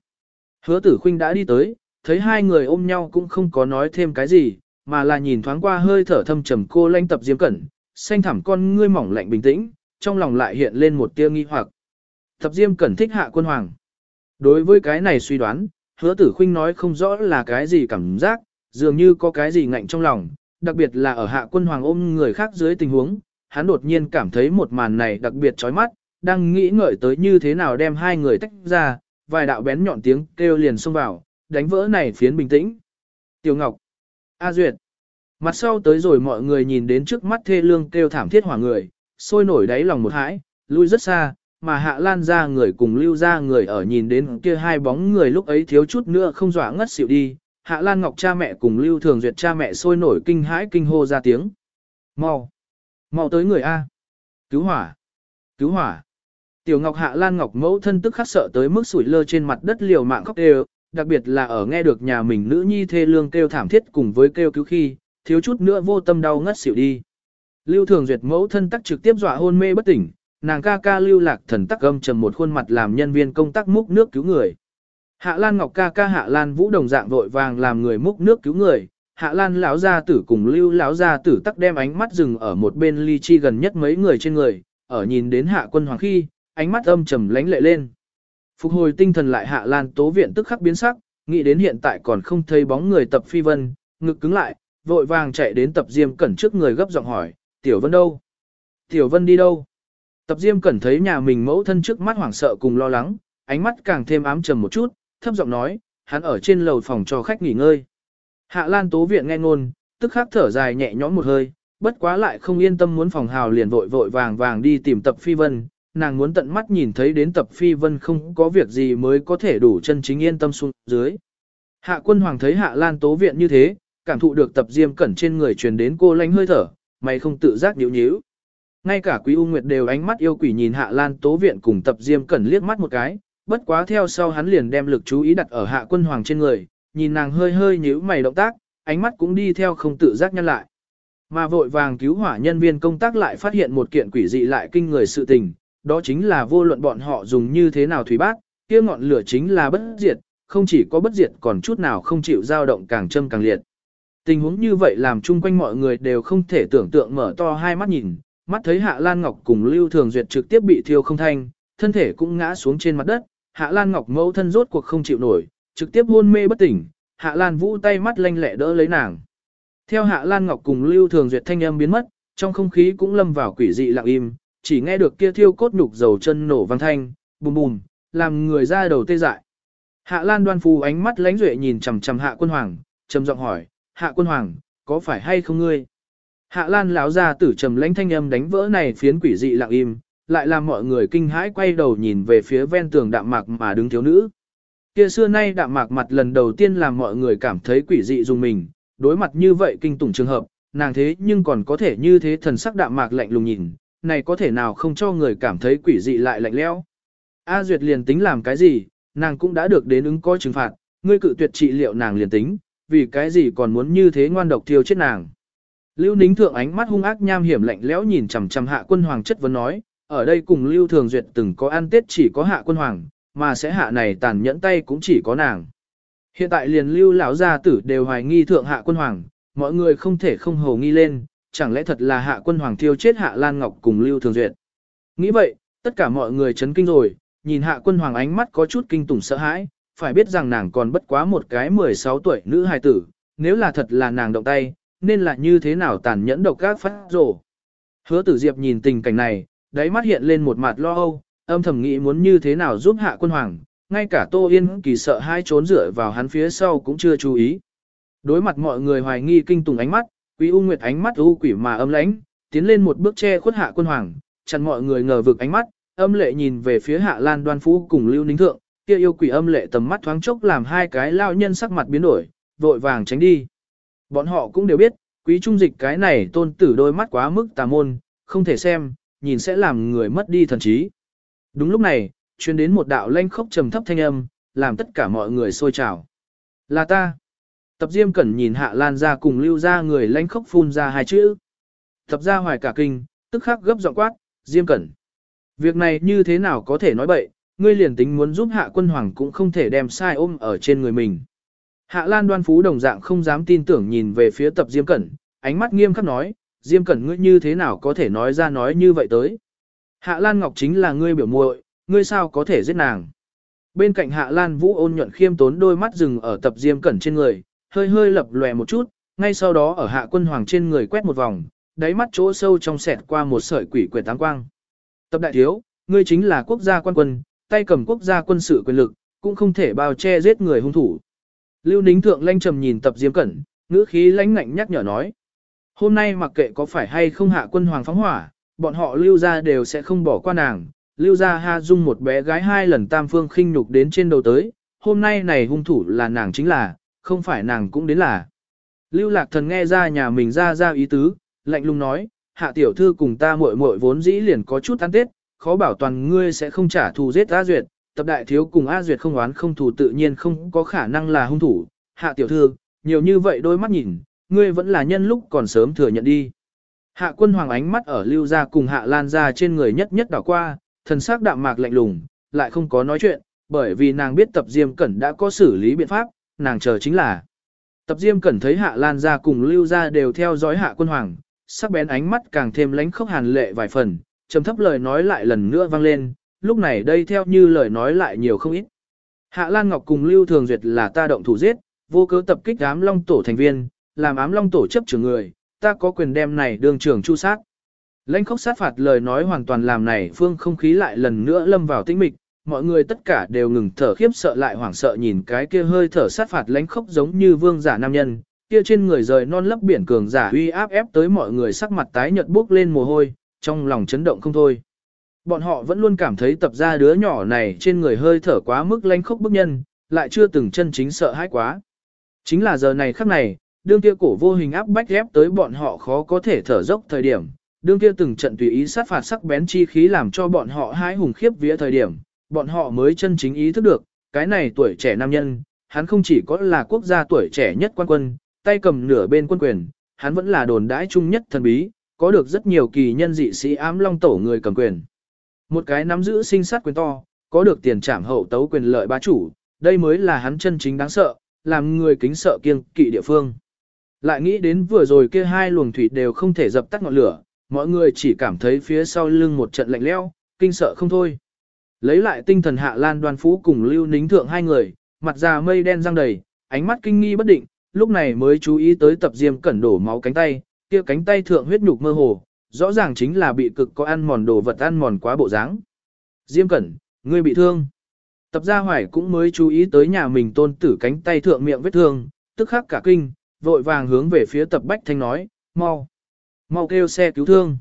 Hứa tử khinh đã đi tới, thấy hai người ôm nhau cũng không có nói thêm cái gì, mà là nhìn thoáng qua hơi thở thâm trầm cô lanh tập diêm cẩn, xanh thẳm con ngươi mỏng lạnh bình tĩnh, trong lòng lại hiện lên một tia nghi hoặc. Tập diêm cẩn thích hạ quân hoàng. Đối với cái này suy đoán, hứa tử khinh nói không rõ là cái gì cảm giác, dường như có cái gì ngạnh trong lòng, đặc biệt là ở hạ quân hoàng ôm người khác dưới tình huống, hắn đột nhiên cảm thấy một màn này đặc biệt chói mắt, đang nghĩ ngợi tới như thế nào đem hai người tách ra, vài đạo bén nhọn tiếng kêu liền xông vào, đánh vỡ này phiến bình tĩnh. Tiểu Ngọc, A Duyệt, mặt sau tới rồi mọi người nhìn đến trước mắt thê lương kêu thảm thiết hỏa người, sôi nổi đáy lòng một hãi, lui rất xa, mà hạ lan ra người cùng lưu ra người ở nhìn đến kia hai bóng người lúc ấy thiếu chút nữa không dọa ngất xỉu đi, hạ lan ngọc cha mẹ cùng lưu thường duyệt cha mẹ sôi nổi kinh hãi kinh hô ra tiếng. Mau, mau tới người A. Cứu hỏa, cứu hỏa. Tiểu Ngọc Hạ Lan Ngọc mẫu thân tức khắc sợ tới mức sủi lơ trên mặt đất liều mạng khóc đều, đặc biệt là ở nghe được nhà mình nữ nhi thê lương kêu thảm thiết cùng với kêu cứu khi, thiếu chút nữa vô tâm đau ngất xỉu đi. Lưu Thường Duyệt mẫu thân tắc trực tiếp dọa hôn mê bất tỉnh, nàng ca ca Lưu Lạc thần tắc âm trầm một khuôn mặt làm nhân viên công tác múc nước cứu người. Hạ Lan Ngọc ca ca Hạ Lan Vũ đồng dạng vội vàng làm người múc nước cứu người. Hạ Lan lão gia tử cùng Lưu lão gia tử tắc đem ánh mắt dừng ở một bên ly chi gần nhất mấy người trên người, ở nhìn đến Hạ Quân Hoàng khi, ánh mắt âm trầm lánh lệ lên. Phục hồi tinh thần lại hạ lan tố viện tức khắc biến sắc, nghĩ đến hiện tại còn không thấy bóng người tập phi vân, ngực cứng lại, vội vàng chạy đến tập diêm cẩn trước người gấp giọng hỏi, tiểu vân đâu? Tiểu vân đi đâu? Tập diêm cẩn thấy nhà mình mẫu thân trước mắt hoảng sợ cùng lo lắng, ánh mắt càng thêm ám trầm một chút, thấp giọng nói, hắn ở trên lầu phòng cho khách nghỉ ngơi. Hạ lan tố viện nghe ngôn, tức khắc thở dài nhẹ nhõm một hơi, bất quá lại không yên tâm muốn phòng hào liền vội vội vàng vàng đi tìm tập phi vân, nàng muốn tận mắt nhìn thấy đến tập phi vân không có việc gì mới có thể đủ chân chính yên tâm xuống dưới. Hạ quân hoàng thấy hạ lan tố viện như thế, cảm thụ được tập diêm cẩn trên người truyền đến cô lánh hơi thở, mày không tự giác nhíu nhíu. Ngay cả quý U Nguyệt đều ánh mắt yêu quỷ nhìn hạ lan tố viện cùng tập diêm cẩn liếc mắt một cái, bất quá theo sau hắn liền đem lực chú ý đặt ở hạ quân hoàng trên người, nhìn nàng hơi hơi nhíu mày động tác, ánh mắt cũng đi theo không tự giác nhăn lại. Mà vội vàng cứu hỏa nhân viên công tác lại phát hiện một kiện quỷ dị lại kinh người sự tình, đó chính là vô luận bọn họ dùng như thế nào thủy bát, kia ngọn lửa chính là bất diệt, không chỉ có bất diệt còn chút nào không chịu dao động càng châm càng liệt. Tình huống như vậy làm chung quanh mọi người đều không thể tưởng tượng mở to hai mắt nhìn, mắt thấy Hạ Lan Ngọc cùng Lưu Thường Duyệt trực tiếp bị thiêu không thanh, thân thể cũng ngã xuống trên mặt đất, Hạ Lan Ngọc mẫu thân rốt cuộc không chịu nổi, trực tiếp hôn mê bất tỉnh, Hạ Lan Vũ tay mắt lanh lẹ đỡ lấy nàng. Theo Hạ Lan Ngọc cùng Lưu Thường Duyệt thanh âm biến mất, trong không khí cũng lâm vào quỷ dị lặng im, chỉ nghe được kia thiêu cốt nhục dầu chân nổ vang thanh, bùm bùm, làm người ra đầu tê dại. Hạ Lan Đoan Phu ánh mắt lánh duệ nhìn chằm chằm Hạ Quân Hoàng, trầm giọng hỏi, Hạ Quân Hoàng, có phải hay không ngươi? Hạ Lan lão gia tử trầm lãnh thanh âm đánh vỡ này phiến quỷ dị lặng im, lại làm mọi người kinh hãi quay đầu nhìn về phía ven tường đạm mạc mà đứng thiếu nữ. Kia xưa nay đạm mạc mặt lần đầu tiên làm mọi người cảm thấy quỷ dị dùng mình, đối mặt như vậy kinh tủng trường hợp, nàng thế nhưng còn có thể như thế thần sắc đạm mạc lạnh lùng nhìn, này có thể nào không cho người cảm thấy quỷ dị lại lạnh lẽo. A Duyệt liền tính làm cái gì, nàng cũng đã được đến ứng coi trừng phạt, ngươi cự tuyệt trị liệu nàng liền tính, vì cái gì còn muốn như thế ngoan độc thiêu chết nàng. Lưu Nính thượng ánh mắt hung ác nham hiểm lạnh lẽo nhìn chằm chằm Hạ Quân Hoàng chất vấn nói, ở đây cùng Lưu Thường Duyệt từng có ăn tết chỉ có Hạ Quân Hoàng, mà sẽ hạ này tàn nhẫn tay cũng chỉ có nàng. Hiện tại liền Lưu lão gia tử đều hoài nghi thượng Hạ Quân Hoàng, mọi người không thể không hồ nghi lên, chẳng lẽ thật là Hạ Quân Hoàng thiêu chết Hạ Lan Ngọc cùng Lưu Thường Duyệt. Nghĩ vậy, tất cả mọi người chấn kinh rồi, nhìn Hạ Quân Hoàng ánh mắt có chút kinh tủng sợ hãi, phải biết rằng nàng còn bất quá một cái 16 tuổi nữ hài tử, nếu là thật là nàng động tay, nên là như thế nào tàn nhẫn độc các phát rổ. Hứa tử diệp nhìn tình cảnh này, đáy mắt hiện lên một mặt lo âu, âm thầm nghĩ muốn như thế nào giúp hạ quân hoàng, ngay cả Tô Yên kỳ sợ hai trốn rửa vào hắn phía sau cũng chưa chú ý. Đối mặt mọi người hoài nghi kinh tủng ánh mắt, Quý U Nguyệt ánh mắt u quỷ mà âm lãnh, tiến lên một bước che khuất hạ quân hoàng, chặn mọi người ngờ vực ánh mắt, âm lệ nhìn về phía Hạ Lan Đoan Phú cùng Lưu Ninh Thượng, kia yêu quỷ âm lệ tầm mắt thoáng chốc làm hai cái lao nhân sắc mặt biến đổi, vội vàng tránh đi. Bọn họ cũng đều biết, quý trung dịch cái này tôn tử đôi mắt quá mức tà môn, không thể xem, nhìn sẽ làm người mất đi thần trí. Đúng lúc này, truyền đến một đạo lanh khốc trầm thấp thanh âm, làm tất cả mọi người sôi trào. Là ta. Tập Diêm Cẩn nhìn Hạ Lan ra cùng lưu ra người lanh khốc phun ra hai chữ. Tập ra hoài cả kinh, tức khắc gấp giọng quát, Diêm Cẩn. Việc này như thế nào có thể nói bậy, ngươi liền tính muốn giúp hạ quân hoàng cũng không thể đem sai ôm ở trên người mình. Hạ Lan đoan phú đồng dạng không dám tin tưởng nhìn về phía tập Diêm Cẩn, ánh mắt nghiêm khắc nói, Diêm Cẩn ngươi như thế nào có thể nói ra nói như vậy tới. Hạ Lan Ngọc chính là ngươi biểu muội, ngươi sao có thể giết nàng. Bên cạnh Hạ Lan Vũ ôn nhuận khiêm tốn đôi mắt dừng ở tập Diêm Cẩn trên người, hơi hơi lập lòe một chút, ngay sau đó ở Hạ Quân Hoàng trên người quét một vòng, đáy mắt chỗ sâu trong sẹt qua một sợi quỷ quyệt táng quang. Tập đại thiếu, ngươi chính là quốc gia quan quân, tay cầm quốc gia quân sự quyền lực, cũng không thể bao che giết người hung thủ. Lưu Nính Thượng lanh trầm nhìn tập Diêm Cẩn, ngữ khí lãnh ngạnh nhắc nhở nói. Hôm nay mặc kệ có phải hay không hạ quân hoàng phóng hỏa, bọn họ lưu ra đều sẽ không bỏ qua nàng. Lưu ra ha dung một bé gái hai lần tam phương khinh nhục đến trên đầu tới, hôm nay này hung thủ là nàng chính là, không phải nàng cũng đến là. Lưu lạc thần nghe ra nhà mình ra ra ý tứ, lạnh lùng nói, hạ tiểu thư cùng ta muội muội vốn dĩ liền có chút ăn tết, khó bảo toàn ngươi sẽ không trả thù giết A Duyệt, tập đại thiếu cùng A Duyệt không oán không thù tự nhiên không có khả năng là hung thủ, hạ tiểu thư, nhiều như vậy đôi mắt nhìn, ngươi vẫn là nhân lúc còn sớm thừa nhận đi. Hạ quân hoàng ánh mắt ở lưu ra cùng hạ lan ra trên người nhất nhất đảo qua, thần sắc đạm mạc lạnh lùng, lại không có nói chuyện, bởi vì nàng biết tập diêm cẩn đã có xử lý biện pháp, nàng chờ chính là. Tập diêm cẩn thấy hạ lan gia cùng lưu gia đều theo dõi hạ quân hoàng, sắc bén ánh mắt càng thêm lánh khốc hàn lệ vài phần, trầm thấp lời nói lại lần nữa vang lên, lúc này đây theo như lời nói lại nhiều không ít. Hạ Lan Ngọc cùng Lưu Thường Duyệt là ta động thủ giết, vô cớ tập kích ám long tổ thành viên, làm ám long tổ chấp trưởng người, ta có quyền đem này đường trưởng chu sát. Lãnh khốc sát phạt lời nói hoàn toàn làm này phương không khí lại lần nữa lâm vào tĩnh mịch, mọi người tất cả đều ngừng thở khiếp sợ lại hoảng sợ nhìn cái kia hơi thở sát phạt lánh khốc giống như vương giả nam nhân, kia trên người rời non lấp biển cường giả uy áp ép tới mọi người sắc mặt tái nhợt bốc lên mồ hôi, trong lòng chấn động không thôi. Bọn họ vẫn luôn cảm thấy tập ra đứa nhỏ này trên người hơi thở quá mức lánh khốc bức nhân, lại chưa từng chân chính sợ hãi quá. Chính là giờ này khắc này, đương kia cổ vô hình áp bách ép tới bọn họ khó có thể thở dốc thời điểm, đương kia từng trận tùy ý sát phạt sắc bén chi khí làm cho bọn họ hái hùng khiếp vía thời điểm, bọn họ mới chân chính ý thức được, cái này tuổi trẻ nam nhân, hắn không chỉ có là quốc gia tuổi trẻ nhất quan quân, tay cầm nửa bên quân quyền, hắn vẫn là đồn đãi chung nhất thần bí, có được rất nhiều kỳ nhân dị sĩ ám long tổ người cầm quyền. Một cái nắm giữ sinh sát quyền to, có được tiền trảm hậu tấu quyền lợi bá chủ, đây mới là hắn chân chính đáng sợ, làm người kính sợ kiêng kỵ địa phương. Lại nghĩ đến vừa rồi kia hai luồng thủy đều không thể dập tắt ngọn lửa, mọi người chỉ cảm thấy phía sau lưng một trận lạnh lẽo, kinh sợ không thôi. Lấy lại tinh thần Hạ Lan Đoan Phú cùng Lưu Nính Thượng hai người, mặt già mây đen răng đầy, ánh mắt kinh nghi bất định, lúc này mới chú ý tới tập diêm cẩn đổ máu cánh tay, kia cánh tay thượng huyết nhục mơ hồ, rõ ràng chính là bị cực có ăn mòn đồ vật ăn mòn quá bộ dáng. Diêm cẩn, ngươi bị thương. Tập gia hoài cũng mới chú ý tới nhà mình tôn tử cánh tay thượng miệng vết thương, tức khắc cả kinh, vội vàng hướng về phía tập bách thanh nói, mau, mau kêu xe cứu thương.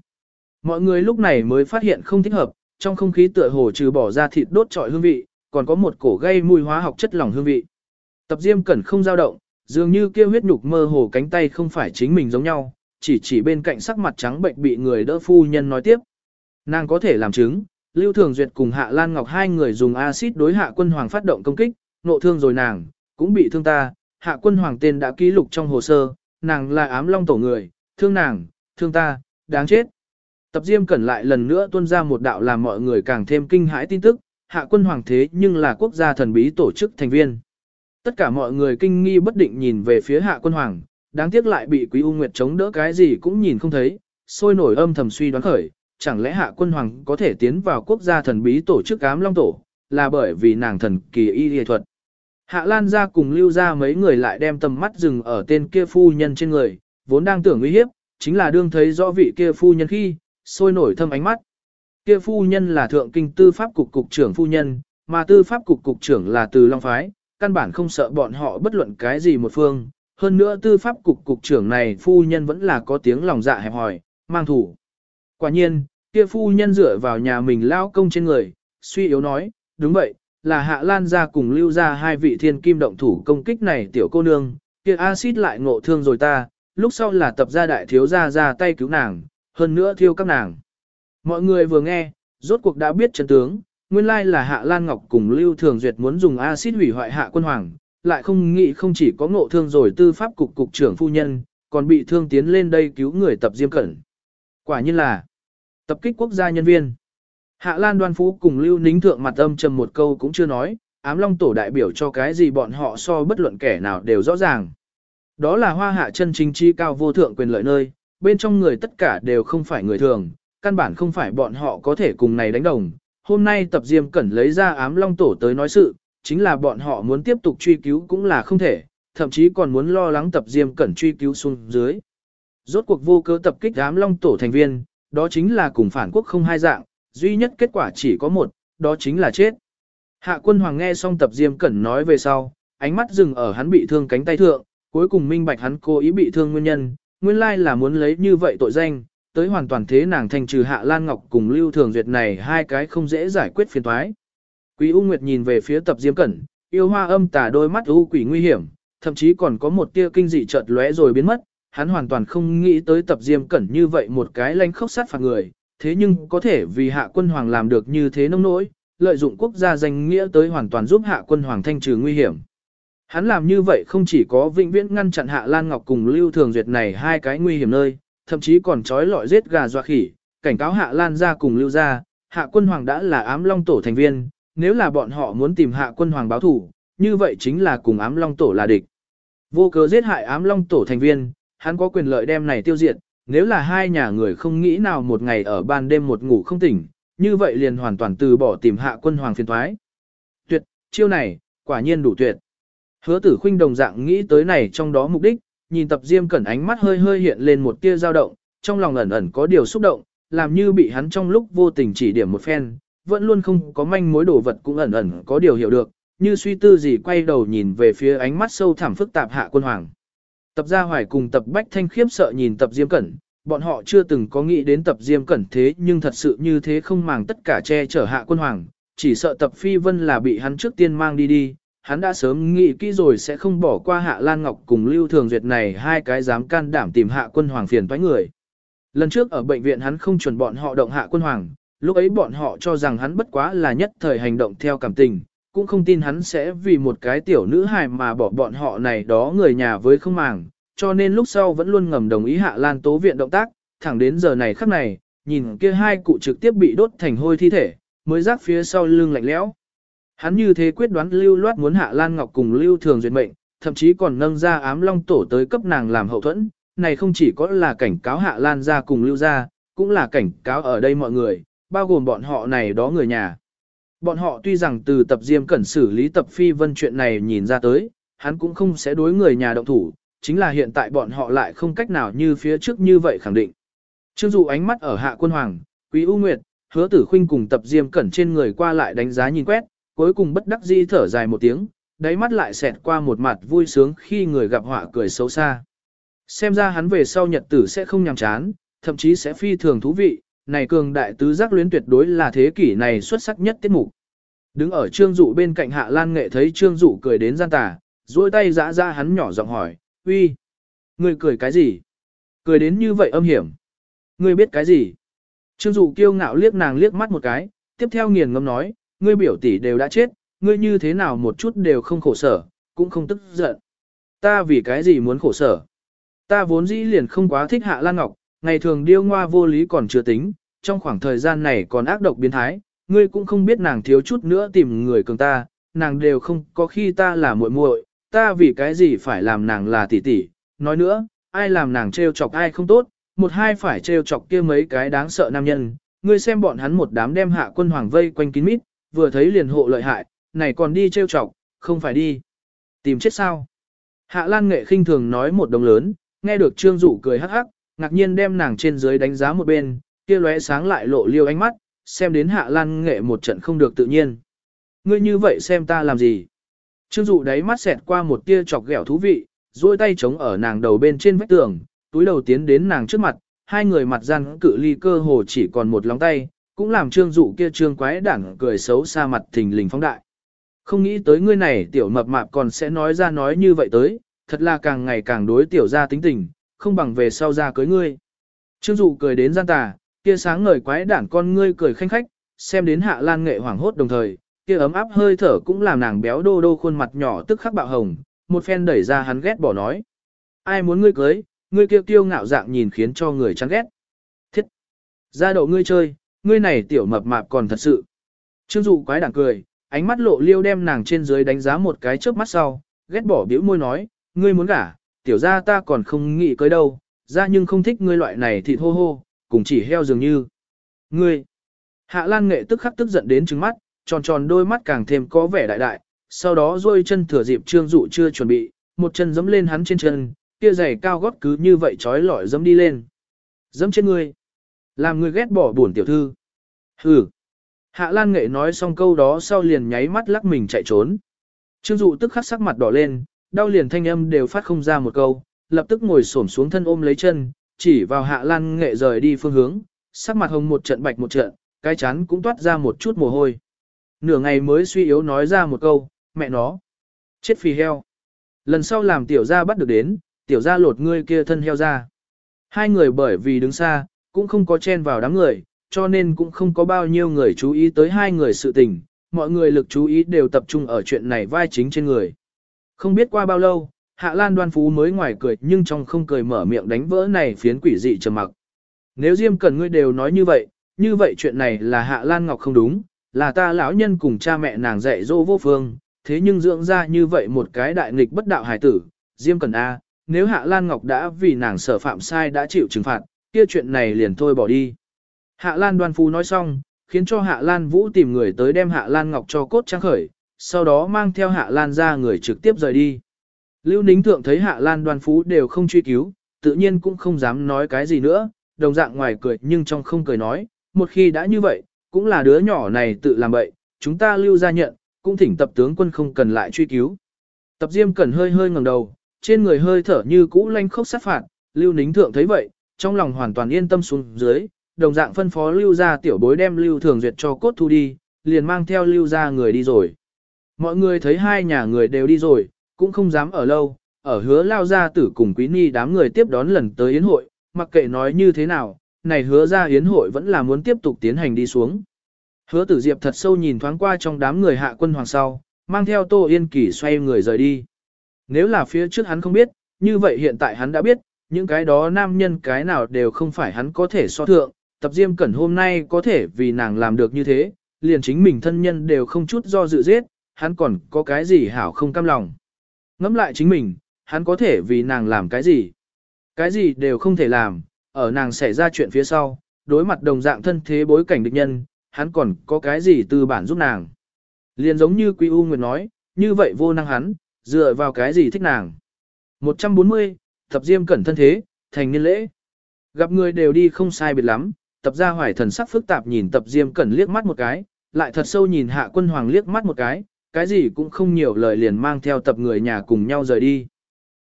Mọi người lúc này mới phát hiện không thích hợp, trong không khí tựa hồ trừ bỏ ra thịt đốt trọi hương vị, còn có một cổ gây mùi hóa học chất lỏng hương vị. Tập Diêm Cẩn không dao động, dường như kia huyết nhục mơ hồ cánh tay không phải chính mình giống nhau, chỉ chỉ bên cạnh sắc mặt trắng bệnh bị người đỡ phu nhân nói tiếp. Nàng có thể làm chứng, Lưu Thường Duyệt cùng Hạ Lan Ngọc hai người dùng axit đối Hạ Quân Hoàng phát động công kích, nộ thương rồi nàng, cũng bị thương ta, Hạ Quân Hoàng tên đã ký lục trong hồ sơ, nàng là ám long tổ người, thương nàng, thương ta, đáng chết. Tập Diêm Cẩn lại lần nữa tuôn ra một đạo làm mọi người càng thêm kinh hãi tin tức, Hạ Quân Hoàng thế nhưng là quốc gia thần bí tổ chức thành viên. Tất cả mọi người kinh nghi bất định nhìn về phía Hạ Quân Hoàng, đáng tiếc lại bị Quý U Nguyệt chống đỡ cái gì cũng nhìn không thấy, sôi nổi âm thầm suy đoán khởi, chẳng lẽ Hạ Quân Hoàng có thể tiến vào quốc gia thần bí tổ chức ám long tổ, là bởi vì nàng thần kỳ y y thuật. Hạ Lan ra cùng lưu ra mấy người lại đem tầm mắt dừng ở tên kia phu nhân trên người, vốn đang tưởng nguy hiếp, chính là đương thấy rõ vị kia phu nhân khi, sôi nổi thâm ánh mắt. Kia phu nhân là thượng kinh tư pháp cục cục trưởng phu nhân, mà tư pháp cục cục trưởng là từ Long Phái, căn bản không sợ bọn họ bất luận cái gì một phương. Hơn nữa tư pháp cục cục trưởng này phu nhân vẫn là có tiếng lòng dạ hẹp hòi, mang thủ. Quả nhiên, kia phu nhân dựa vào nhà mình lao công trên người, suy yếu nói, đúng vậy, là Hạ Lan ra cùng lưu ra hai vị thiên kim động thủ công kích này tiểu cô nương, kia axit lại ngộ thương rồi ta, lúc sau là tập gia đại thiếu gia ra tay cứu nàng, hơn nữa thiêu các nàng. Mọi người vừa nghe, rốt cuộc đã biết chân tướng, nguyên lai là Hạ Lan Ngọc cùng Lưu Thường Duyệt muốn dùng axit hủy hoại Hạ Quân Hoàng, lại không nghĩ không chỉ có ngộ thương rồi tư pháp cục cục trưởng phu nhân, còn bị thương tiến lên đây cứu người tập diêm cẩn. Quả nhiên là tập kích quốc gia nhân viên. Hạ Lan Đoan Phú cùng Lưu Nính Thượng mặt âm trầm một câu cũng chưa nói, ám long tổ đại biểu cho cái gì bọn họ so bất luận kẻ nào đều rõ ràng. Đó là hoa hạ chân chính chi cao vô thượng quyền lợi nơi, bên trong người tất cả đều không phải người thường, căn bản không phải bọn họ có thể cùng này đánh đồng. Hôm nay tập diêm cẩn lấy ra ám long tổ tới nói sự, chính là bọn họ muốn tiếp tục truy cứu cũng là không thể, thậm chí còn muốn lo lắng tập diêm cẩn truy cứu xuống dưới. Rốt cuộc vô cớ tập kích ám long tổ thành viên, đó chính là cùng phản quốc không hai dạng, duy nhất kết quả chỉ có một, đó chính là chết. Hạ quân hoàng nghe xong tập diêm cẩn nói về sau, ánh mắt dừng ở hắn bị thương cánh tay thượng, cuối cùng minh bạch hắn cố ý bị thương nguyên nhân, nguyên lai là muốn lấy như vậy tội danh, tới hoàn toàn thế nàng thành trừ Hạ Lan Ngọc cùng Lưu Thường Duyệt này hai cái không dễ giải quyết phiền toái. Quý U Nguyệt nhìn về phía tập Diêm Cẩn, yêu hoa âm tà đôi mắt u quỷ nguy hiểm, thậm chí còn có một tia kinh dị chợt lóe rồi biến mất, hắn hoàn toàn không nghĩ tới tập Diêm Cẩn như vậy một cái lanh khốc sát phạt người, thế nhưng có thể vì Hạ Quân Hoàng làm được như thế nông nỗi, lợi dụng quốc gia danh nghĩa tới hoàn toàn giúp Hạ Quân Hoàng thanh trừ nguy hiểm. Hắn làm như vậy không chỉ có vĩnh viễn ngăn chặn Hạ Lan Ngọc cùng Lưu Thường Duyệt này hai cái nguy hiểm nơi, thậm chí còn trói lọi giết gà dọa khỉ, cảnh cáo Hạ Lan ra cùng Lưu ra, Hạ Quân Hoàng đã là ám long tổ thành viên, nếu là bọn họ muốn tìm Hạ Quân Hoàng báo thủ, như vậy chính là cùng ám long tổ là địch. Vô cớ giết hại ám long tổ thành viên, hắn có quyền lợi đem này tiêu diệt, nếu là hai nhà người không nghĩ nào một ngày ở ban đêm một ngủ không tỉnh, như vậy liền hoàn toàn từ bỏ tìm Hạ Quân Hoàng phiền thoái. Tuyệt, chiêu này, quả nhiên đủ tuyệt. Hứa tử khinh đồng dạng nghĩ tới này trong đó mục đích, nhìn tập diêm cẩn ánh mắt hơi hơi hiện lên một tia dao động, trong lòng ẩn ẩn có điều xúc động, làm như bị hắn trong lúc vô tình chỉ điểm một phen, vẫn luôn không có manh mối đồ vật cũng ẩn ẩn có điều hiểu được, như suy tư gì quay đầu nhìn về phía ánh mắt sâu thẳm phức tạp hạ quân hoàng. Tập gia hoài cùng tập bách thanh khiếp sợ nhìn tập diêm cẩn, bọn họ chưa từng có nghĩ đến tập diêm cẩn thế nhưng thật sự như thế không màng tất cả che chở hạ quân hoàng, chỉ sợ tập phi vân là bị hắn trước tiên mang đi đi, hắn đã sớm nghĩ kỹ rồi sẽ không bỏ qua Hạ Lan Ngọc cùng Lưu Thường Duyệt này hai cái dám can đảm tìm Hạ Quân Hoàng phiền toái người. Lần trước ở bệnh viện hắn không chuẩn bọn họ động Hạ Quân Hoàng, lúc ấy bọn họ cho rằng hắn bất quá là nhất thời hành động theo cảm tình, cũng không tin hắn sẽ vì một cái tiểu nữ hài mà bỏ bọn họ này đó người nhà với không màng, cho nên lúc sau vẫn luôn ngầm đồng ý Hạ Lan Tố viện động tác, thẳng đến giờ này khắc này, nhìn kia hai cụ trực tiếp bị đốt thành hôi thi thể, mới rác phía sau lưng lạnh lẽo. Hắn như thế quyết đoán lưu loát muốn hạ Lan Ngọc cùng lưu thường duyệt mệnh, thậm chí còn nâng ra ám long tổ tới cấp nàng làm hậu thuẫn, này không chỉ có là cảnh cáo hạ Lan ra cùng lưu ra, cũng là cảnh cáo ở đây mọi người, bao gồm bọn họ này đó người nhà. Bọn họ tuy rằng từ tập diêm cẩn xử lý tập phi vân chuyện này nhìn ra tới, hắn cũng không sẽ đối người nhà động thủ, chính là hiện tại bọn họ lại không cách nào như phía trước như vậy khẳng định. Trương dụ ánh mắt ở hạ quân hoàng, quý u nguyệt, hứa tử khinh cùng tập diêm cẩn trên người qua lại đánh giá nhìn quét, cuối cùng bất đắc dĩ thở dài một tiếng, đáy mắt lại xẹt qua một mặt vui sướng khi người gặp họa cười xấu xa. Xem ra hắn về sau nhật tử sẽ không nhàm chán, thậm chí sẽ phi thường thú vị, này cường đại tứ giác luyến tuyệt đối là thế kỷ này xuất sắc nhất tiết mục. Đứng ở trương dụ bên cạnh hạ lan nghệ thấy trương dụ cười đến gian tà, duỗi tay giã ra hắn nhỏ giọng hỏi, uy, người cười cái gì? Cười đến như vậy âm hiểm. Ngươi biết cái gì? Trương dụ kiêu ngạo liếc nàng liếc mắt một cái, tiếp theo nghiền ngâm nói, ngươi biểu tỷ đều đã chết, ngươi như thế nào một chút đều không khổ sở, cũng không tức giận. Ta vì cái gì muốn khổ sở? Ta vốn dĩ liền không quá thích hạ lan ngọc, ngày thường điêu ngoa vô lý còn chưa tính, trong khoảng thời gian này còn ác độc biến thái, ngươi cũng không biết nàng thiếu chút nữa tìm người cường ta, nàng đều không có khi ta là muội muội, ta vì cái gì phải làm nàng là tỷ tỷ, nói nữa, ai làm nàng trêu chọc ai không tốt, một hai phải trêu chọc kia mấy cái đáng sợ nam nhân, ngươi xem bọn hắn một đám đem hạ quân hoàng vây quanh kín mít, vừa thấy liền hộ lợi hại, này còn đi trêu chọc, không phải đi. Tìm chết sao? Hạ Lan Nghệ khinh thường nói một đồng lớn, nghe được Trương Dụ cười hắc hắc, ngạc nhiên đem nàng trên dưới đánh giá một bên, kia lóe sáng lại lộ liêu ánh mắt, xem đến Hạ Lan Nghệ một trận không được tự nhiên. Ngươi như vậy xem ta làm gì? Trương Dụ đáy mắt xẹt qua một tia chọc ghẹo thú vị, duỗi tay chống ở nàng đầu bên trên vách tường, túi đầu tiến đến nàng trước mặt, hai người mặt gian cự ly cơ hồ chỉ còn một lóng tay, cũng làm Trương Dụ kia trương quái đảng cười xấu xa mặt thình lình phóng đại. Không nghĩ tới ngươi này tiểu mập mạp còn sẽ nói ra nói như vậy tới, thật là càng ngày càng đối tiểu ra tính tình, không bằng về sau ra cưới ngươi. Trương Dụ cười đến gian tà, kia sáng ngời quái đảng con ngươi cười khanh khách, xem đến hạ lan nghệ hoảng hốt đồng thời, kia ấm áp hơi thở cũng làm nàng béo đô đô khuôn mặt nhỏ tức khắc bạo hồng, một phen đẩy ra hắn ghét bỏ nói. Ai muốn ngươi cưới, ngươi kia kiêu ngạo dạng nhìn khiến cho người chán ghét. Thiết! Ra đậu ngươi chơi, ngươi này tiểu mập mạp còn thật sự. Trương dụ quái đảng cười, ánh mắt lộ liêu đem nàng trên dưới đánh giá một cái trước mắt sau, ghét bỏ biểu môi nói, ngươi muốn gả, tiểu ra ta còn không nghĩ cưới đâu, ra nhưng không thích ngươi loại này thịt hô hô, cùng chỉ heo dường như. Ngươi! Hạ Lan Nghệ tức khắc tức giận đến trứng mắt, tròn tròn đôi mắt càng thêm có vẻ đại đại, sau đó duỗi chân thừa dịp Trương Dụ chưa chuẩn bị, một chân giẫm lên hắn trên chân, kia giày cao gót cứ như vậy trói lọi giẫm đi lên. Giẫm trên ngươi, làm ngươi ghét bỏ buồn tiểu thư. Hừ. Hạ Lan Nghệ nói xong câu đó sau liền nháy mắt lắc mình chạy trốn. Trương Dụ tức khắc sắc mặt đỏ lên, đau liền thanh âm đều phát không ra một câu, lập tức ngồi xổm xuống thân ôm lấy chân, chỉ vào Hạ Lan Nghệ rời đi phương hướng, sắc mặt hồng một trận bạch một trận, cái chán cũng toát ra một chút mồ hôi. Nửa ngày mới suy yếu nói ra một câu, mẹ nó. Chết phì heo. Lần sau làm tiểu gia bắt được đến, tiểu gia lột ngươi kia thân heo ra. Hai người bởi vì đứng xa, cũng không có chen vào đám người, cho nên cũng không có bao nhiêu người chú ý tới hai người sự tình, mọi người lực chú ý đều tập trung ở chuyện này vai chính trên người. Không biết qua bao lâu, Hạ Lan đoan phú mới ngoài cười nhưng trong không cười mở miệng đánh vỡ này phiến quỷ dị trầm mặc. Nếu Diêm Cần ngươi đều nói như vậy, như vậy chuyện này là Hạ Lan Ngọc không đúng, là ta lão nhân cùng cha mẹ nàng dạy dỗ vô phương, thế nhưng dưỡng ra như vậy một cái đại nghịch bất đạo hài tử, Diêm Cần A, nếu Hạ Lan Ngọc đã vì nàng sở phạm sai đã chịu trừng phạt, kia chuyện này liền thôi bỏ đi. Hạ Lan đoan phu nói xong, khiến cho Hạ Lan Vũ tìm người tới đem Hạ Lan Ngọc cho cốt trang khởi, sau đó mang theo Hạ Lan ra người trực tiếp rời đi. Lưu Nính Thượng thấy Hạ Lan đoan phú đều không truy cứu, tự nhiên cũng không dám nói cái gì nữa, đồng dạng ngoài cười nhưng trong không cười nói, một khi đã như vậy, cũng là đứa nhỏ này tự làm vậy, chúng ta lưu ra nhận, cũng thỉnh tập tướng quân không cần lại truy cứu. Tập Diêm Cẩn hơi hơi ngẩng đầu, trên người hơi thở như cũ lanh khốc sát phạt, Lưu Nính Thượng thấy vậy, trong lòng hoàn toàn yên tâm xuống dưới, đồng dạng phân phó Lưu ra tiểu bối đem Lưu Thường Duyệt cho cốt thu đi, liền mang theo Lưu ra người đi rồi. Mọi người thấy hai nhà người đều đi rồi, cũng không dám ở lâu, ở hứa lao ra tử cùng quý ni đám người tiếp đón lần tới yến hội, mặc kệ nói như thế nào, này hứa ra yến hội vẫn là muốn tiếp tục tiến hành đi xuống. Hứa tử diệp thật sâu nhìn thoáng qua trong đám người hạ quân hoàng sau, mang theo tô yên kỳ xoay người rời đi. Nếu là phía trước hắn không biết, như vậy hiện tại hắn đã biết, những cái đó nam nhân cái nào đều không phải hắn có thể so thượng, tập diêm cẩn hôm nay có thể vì nàng làm được như thế, liền chính mình thân nhân đều không chút do dự giết, hắn còn có cái gì hảo không cam lòng. Ngẫm lại chính mình, hắn có thể vì nàng làm cái gì? Cái gì đều không thể làm, ở nàng xảy ra chuyện phía sau, đối mặt đồng dạng thân thế bối cảnh địch nhân, hắn còn có cái gì từ bản giúp nàng. Liền giống như Quý U Nguyệt nói, như vậy vô năng hắn, dựa vào cái gì thích nàng. 140, tập diêm cẩn thân thế, thành niên lễ. Gặp người đều đi không sai biệt lắm, tập gia hoài thần sắc phức tạp nhìn tập diêm cẩn liếc mắt một cái, lại thật sâu nhìn hạ quân hoàng liếc mắt một cái, cái gì cũng không nhiều lời liền mang theo tập người nhà cùng nhau rời đi.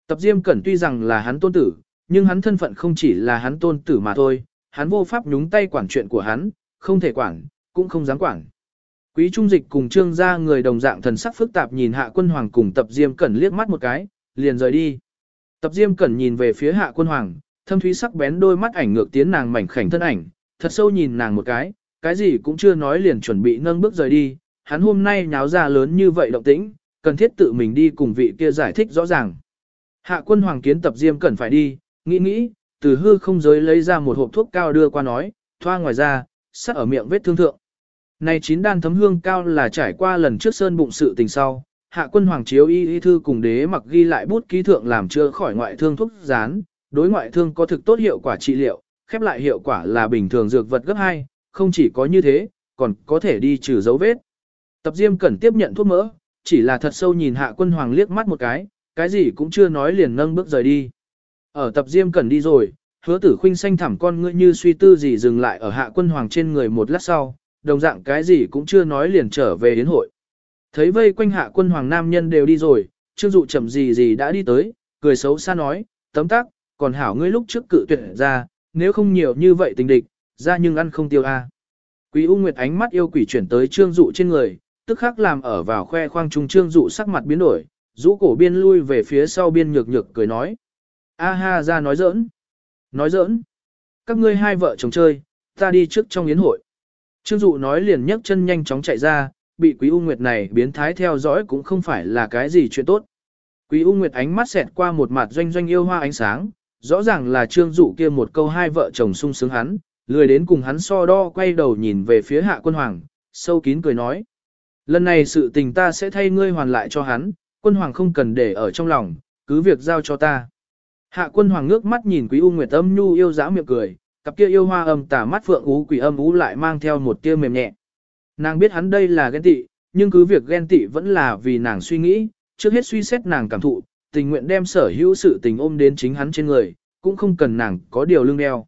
Tập diêm cẩn tuy rằng là hắn tôn tử, nhưng hắn thân phận không chỉ là hắn tôn tử mà thôi, hắn vô pháp nhúng tay quản chuyện của hắn, không thể quản, cũng không dám quản. Quý trung dịch cùng trương gia người đồng dạng thần sắc phức tạp nhìn hạ quân hoàng cùng tập diêm cẩn liếc mắt một cái, liền rời đi. Tập diêm cẩn nhìn về phía hạ quân hoàng, thâm thúy sắc bén đôi mắt ảnh ngược tiến nàng mảnh khảnh thân ảnh, thật sâu nhìn nàng một cái, cái gì cũng chưa nói liền chuẩn bị nâng bước rời đi, hắn hôm nay nháo ra lớn như vậy động tĩnh, cần thiết tự mình đi cùng vị kia giải thích rõ ràng. Hạ quân hoàng kiến tập diêm cẩn phải đi, nghĩ nghĩ, từ hư không giới lấy ra một hộp thuốc cao đưa qua nói, thoa ngoài ra, sắc ở miệng vết thương thượng. Này chín đan thấm hương cao là trải qua lần trước sơn bụng sự tình sau, hạ quân hoàng chiếu y y thư cùng đế mặc ghi lại bút ký thượng làm chữa khỏi ngoại thương thuốc rán, đối ngoại thương có thực tốt hiệu quả trị liệu, khép lại hiệu quả là bình thường dược vật gấp 2, không chỉ có như thế, còn có thể đi trừ dấu vết. Tập Diêm Cẩn tiếp nhận thuốc mỡ, chỉ là thật sâu nhìn hạ quân hoàng liếc mắt một cái, cái gì cũng chưa nói liền nâng bước rời đi. Ở tập Diêm Cẩn đi rồi, hứa tử khuynh xanh thẳm con ngươi như suy tư gì dừng lại ở hạ quân hoàng trên người một lát sau, đồng dạng cái gì cũng chưa nói liền trở về đến hội. Thấy vây quanh hạ quân hoàng nam nhân đều đi rồi, trương dụ chậm gì gì đã đi tới, cười xấu xa nói, tấm tắc, còn hảo ngươi lúc trước cự tuyệt ra, nếu không nhiều như vậy tình địch, ra nhưng ăn không tiêu a. Quý U Nguyệt ánh mắt yêu quỷ chuyển tới trương dụ trên người, tức khắc làm ở vào khoe khoang trung trương dụ sắc mặt biến đổi, rũ cổ biên lui về phía sau biên nhược nhược cười nói. A ha ra nói giỡn. Nói giỡn. Các ngươi hai vợ chồng chơi, ta đi trước trong yến hội. Trương dụ nói liền nhấc chân nhanh chóng chạy ra, bị quý U Nguyệt này biến thái theo dõi cũng không phải là cái gì chuyện tốt. Quý U Nguyệt ánh mắt xẹt qua một mặt doanh doanh yêu hoa ánh sáng, rõ ràng là trương dụ kia một câu hai vợ chồng sung sướng hắn, lười đến cùng hắn so đo quay đầu nhìn về phía hạ quân hoàng, sâu kín cười nói. Lần này sự tình ta sẽ thay ngươi hoàn lại cho hắn, quân hoàng không cần để ở trong lòng, cứ việc giao cho ta. Hạ quân hoàng ngước mắt nhìn quý u nguyệt âm nhu yêu dã miệng cười, cặp kia yêu hoa âm tả mắt phượng ú quỷ âm ú lại mang theo một tia mềm nhẹ. Nàng biết hắn đây là ghen tị, nhưng cứ việc ghen tị vẫn là vì nàng suy nghĩ, trước hết suy xét nàng cảm thụ, tình nguyện đem sở hữu sự tình ôm đến chính hắn trên người, cũng không cần nàng có điều lương đeo.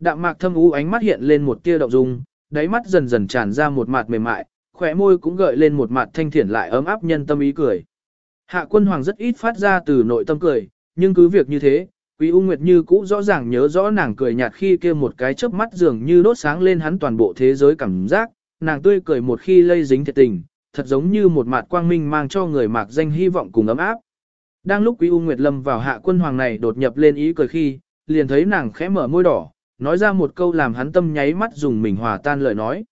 Đạm mạc thâm ú ánh mắt hiện lên một tia động dung, đáy mắt dần dần tràn ra một mặt mềm mại, khỏe môi cũng gợi lên một mặt thanh thiển lại ấm áp nhân tâm ý cười. Hạ quân hoàng rất ít phát ra từ nội tâm cười, nhưng cứ việc như thế, Quý U Nguyệt như cũ rõ ràng nhớ rõ nàng cười nhạt khi kia một cái chớp mắt dường như đốt sáng lên hắn toàn bộ thế giới cảm giác, nàng tươi cười một khi lây dính thiệt tình, thật giống như một mặt quang minh mang cho người mạc danh hy vọng cùng ấm áp. Đang lúc Quý U Nguyệt lâm vào hạ quân hoàng này đột nhập lên ý cười khi, liền thấy nàng khẽ mở môi đỏ, nói ra một câu làm hắn tâm nháy mắt dùng mình hòa tan lời nói.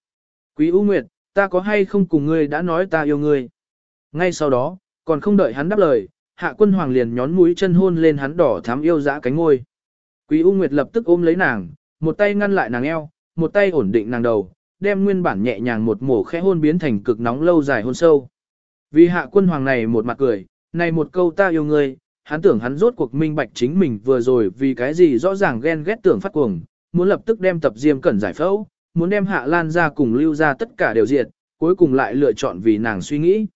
Quý U Nguyệt, ta có hay không cùng ngươi đã nói ta yêu ngươi. Ngay sau đó, còn không đợi hắn đáp lời, hạ quân hoàng liền nhón mũi chân hôn lên hắn đỏ thắm yêu dã cánh ngôi. Quý U Nguyệt lập tức ôm lấy nàng, một tay ngăn lại nàng eo, một tay ổn định nàng đầu, đem nguyên bản nhẹ nhàng một mổ khẽ hôn biến thành cực nóng lâu dài hôn sâu. Vì hạ quân hoàng này một mặt cười, này một câu ta yêu ngươi, hắn tưởng hắn rốt cuộc minh bạch chính mình vừa rồi vì cái gì rõ ràng ghen ghét tưởng phát cuồng, muốn lập tức đem tập diêm cẩn giải phẫu, muốn đem hạ lan ra cùng lưu ra tất cả đều diệt, cuối cùng lại lựa chọn vì nàng suy nghĩ.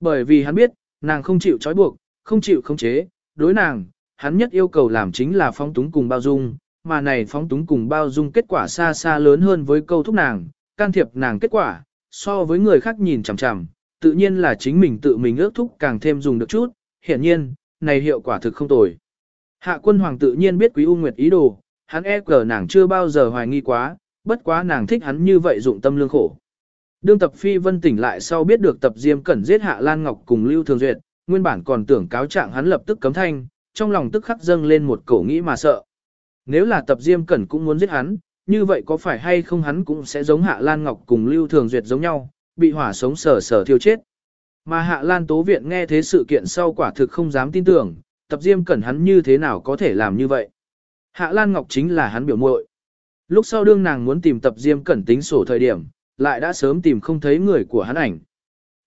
Bởi vì hắn biết, nàng không chịu trói buộc, không chịu khống chế, đối nàng, hắn nhất yêu cầu làm chính là phóng túng cùng bao dung, mà này phóng túng cùng bao dung kết quả xa xa lớn hơn với câu thúc nàng, can thiệp nàng kết quả, so với người khác nhìn chằm chằm, tự nhiên là chính mình tự mình ước thúc càng thêm dùng được chút, hiển nhiên, này hiệu quả thực không tồi. Hạ quân hoàng tự nhiên biết quý U Nguyệt ý đồ, hắn e cờ nàng chưa bao giờ hoài nghi quá, bất quá nàng thích hắn như vậy dụng tâm lương khổ. Đương tập phi vân tỉnh lại sau biết được tập diêm cẩn giết hạ Lan Ngọc cùng Lưu Thường Duyệt, nguyên bản còn tưởng cáo trạng hắn lập tức cấm thanh, trong lòng tức khắc dâng lên một cổ nghĩ mà sợ. Nếu là tập diêm cẩn cũng muốn giết hắn, như vậy có phải hay không hắn cũng sẽ giống hạ Lan Ngọc cùng Lưu Thường Duyệt giống nhau, bị hỏa sống sở sở thiêu chết. Mà hạ Lan Tố Viện nghe thế sự kiện sau quả thực không dám tin tưởng, tập diêm cẩn hắn như thế nào có thể làm như vậy. Hạ Lan Ngọc chính là hắn biểu muội. Lúc sau đương nàng muốn tìm tập diêm cẩn tính sổ thời điểm, lại đã sớm tìm không thấy người của hắn ảnh.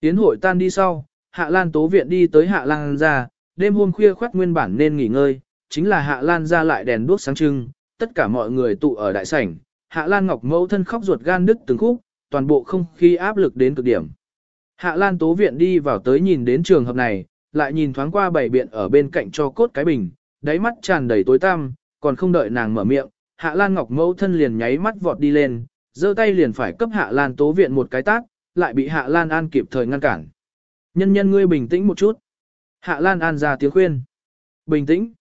Tiến hội tan đi sau, Hạ Lan Tố Viện đi tới Hạ Lan ra, đêm hôm khuya khoát nguyên bản nên nghỉ ngơi, chính là Hạ Lan ra lại đèn đuốc sáng trưng, tất cả mọi người tụ ở đại sảnh, Hạ Lan Ngọc mẫu thân khóc ruột gan đứt từng khúc, toàn bộ không khí áp lực đến cực điểm. Hạ Lan Tố Viện đi vào tới nhìn đến trường hợp này, lại nhìn thoáng qua bảy biện ở bên cạnh cho cốt cái bình, đáy mắt tràn đầy tối tăm, còn không đợi nàng mở miệng, Hạ Lan Ngọc mẫu thân liền nháy mắt vọt đi lên, giơ tay liền phải cấp Hạ Lan Tố Viện một cái tát, lại bị Hạ Lan An kịp thời ngăn cản. Nhân nhân ngươi bình tĩnh một chút. Hạ Lan An ra tiếng khuyên. Bình tĩnh.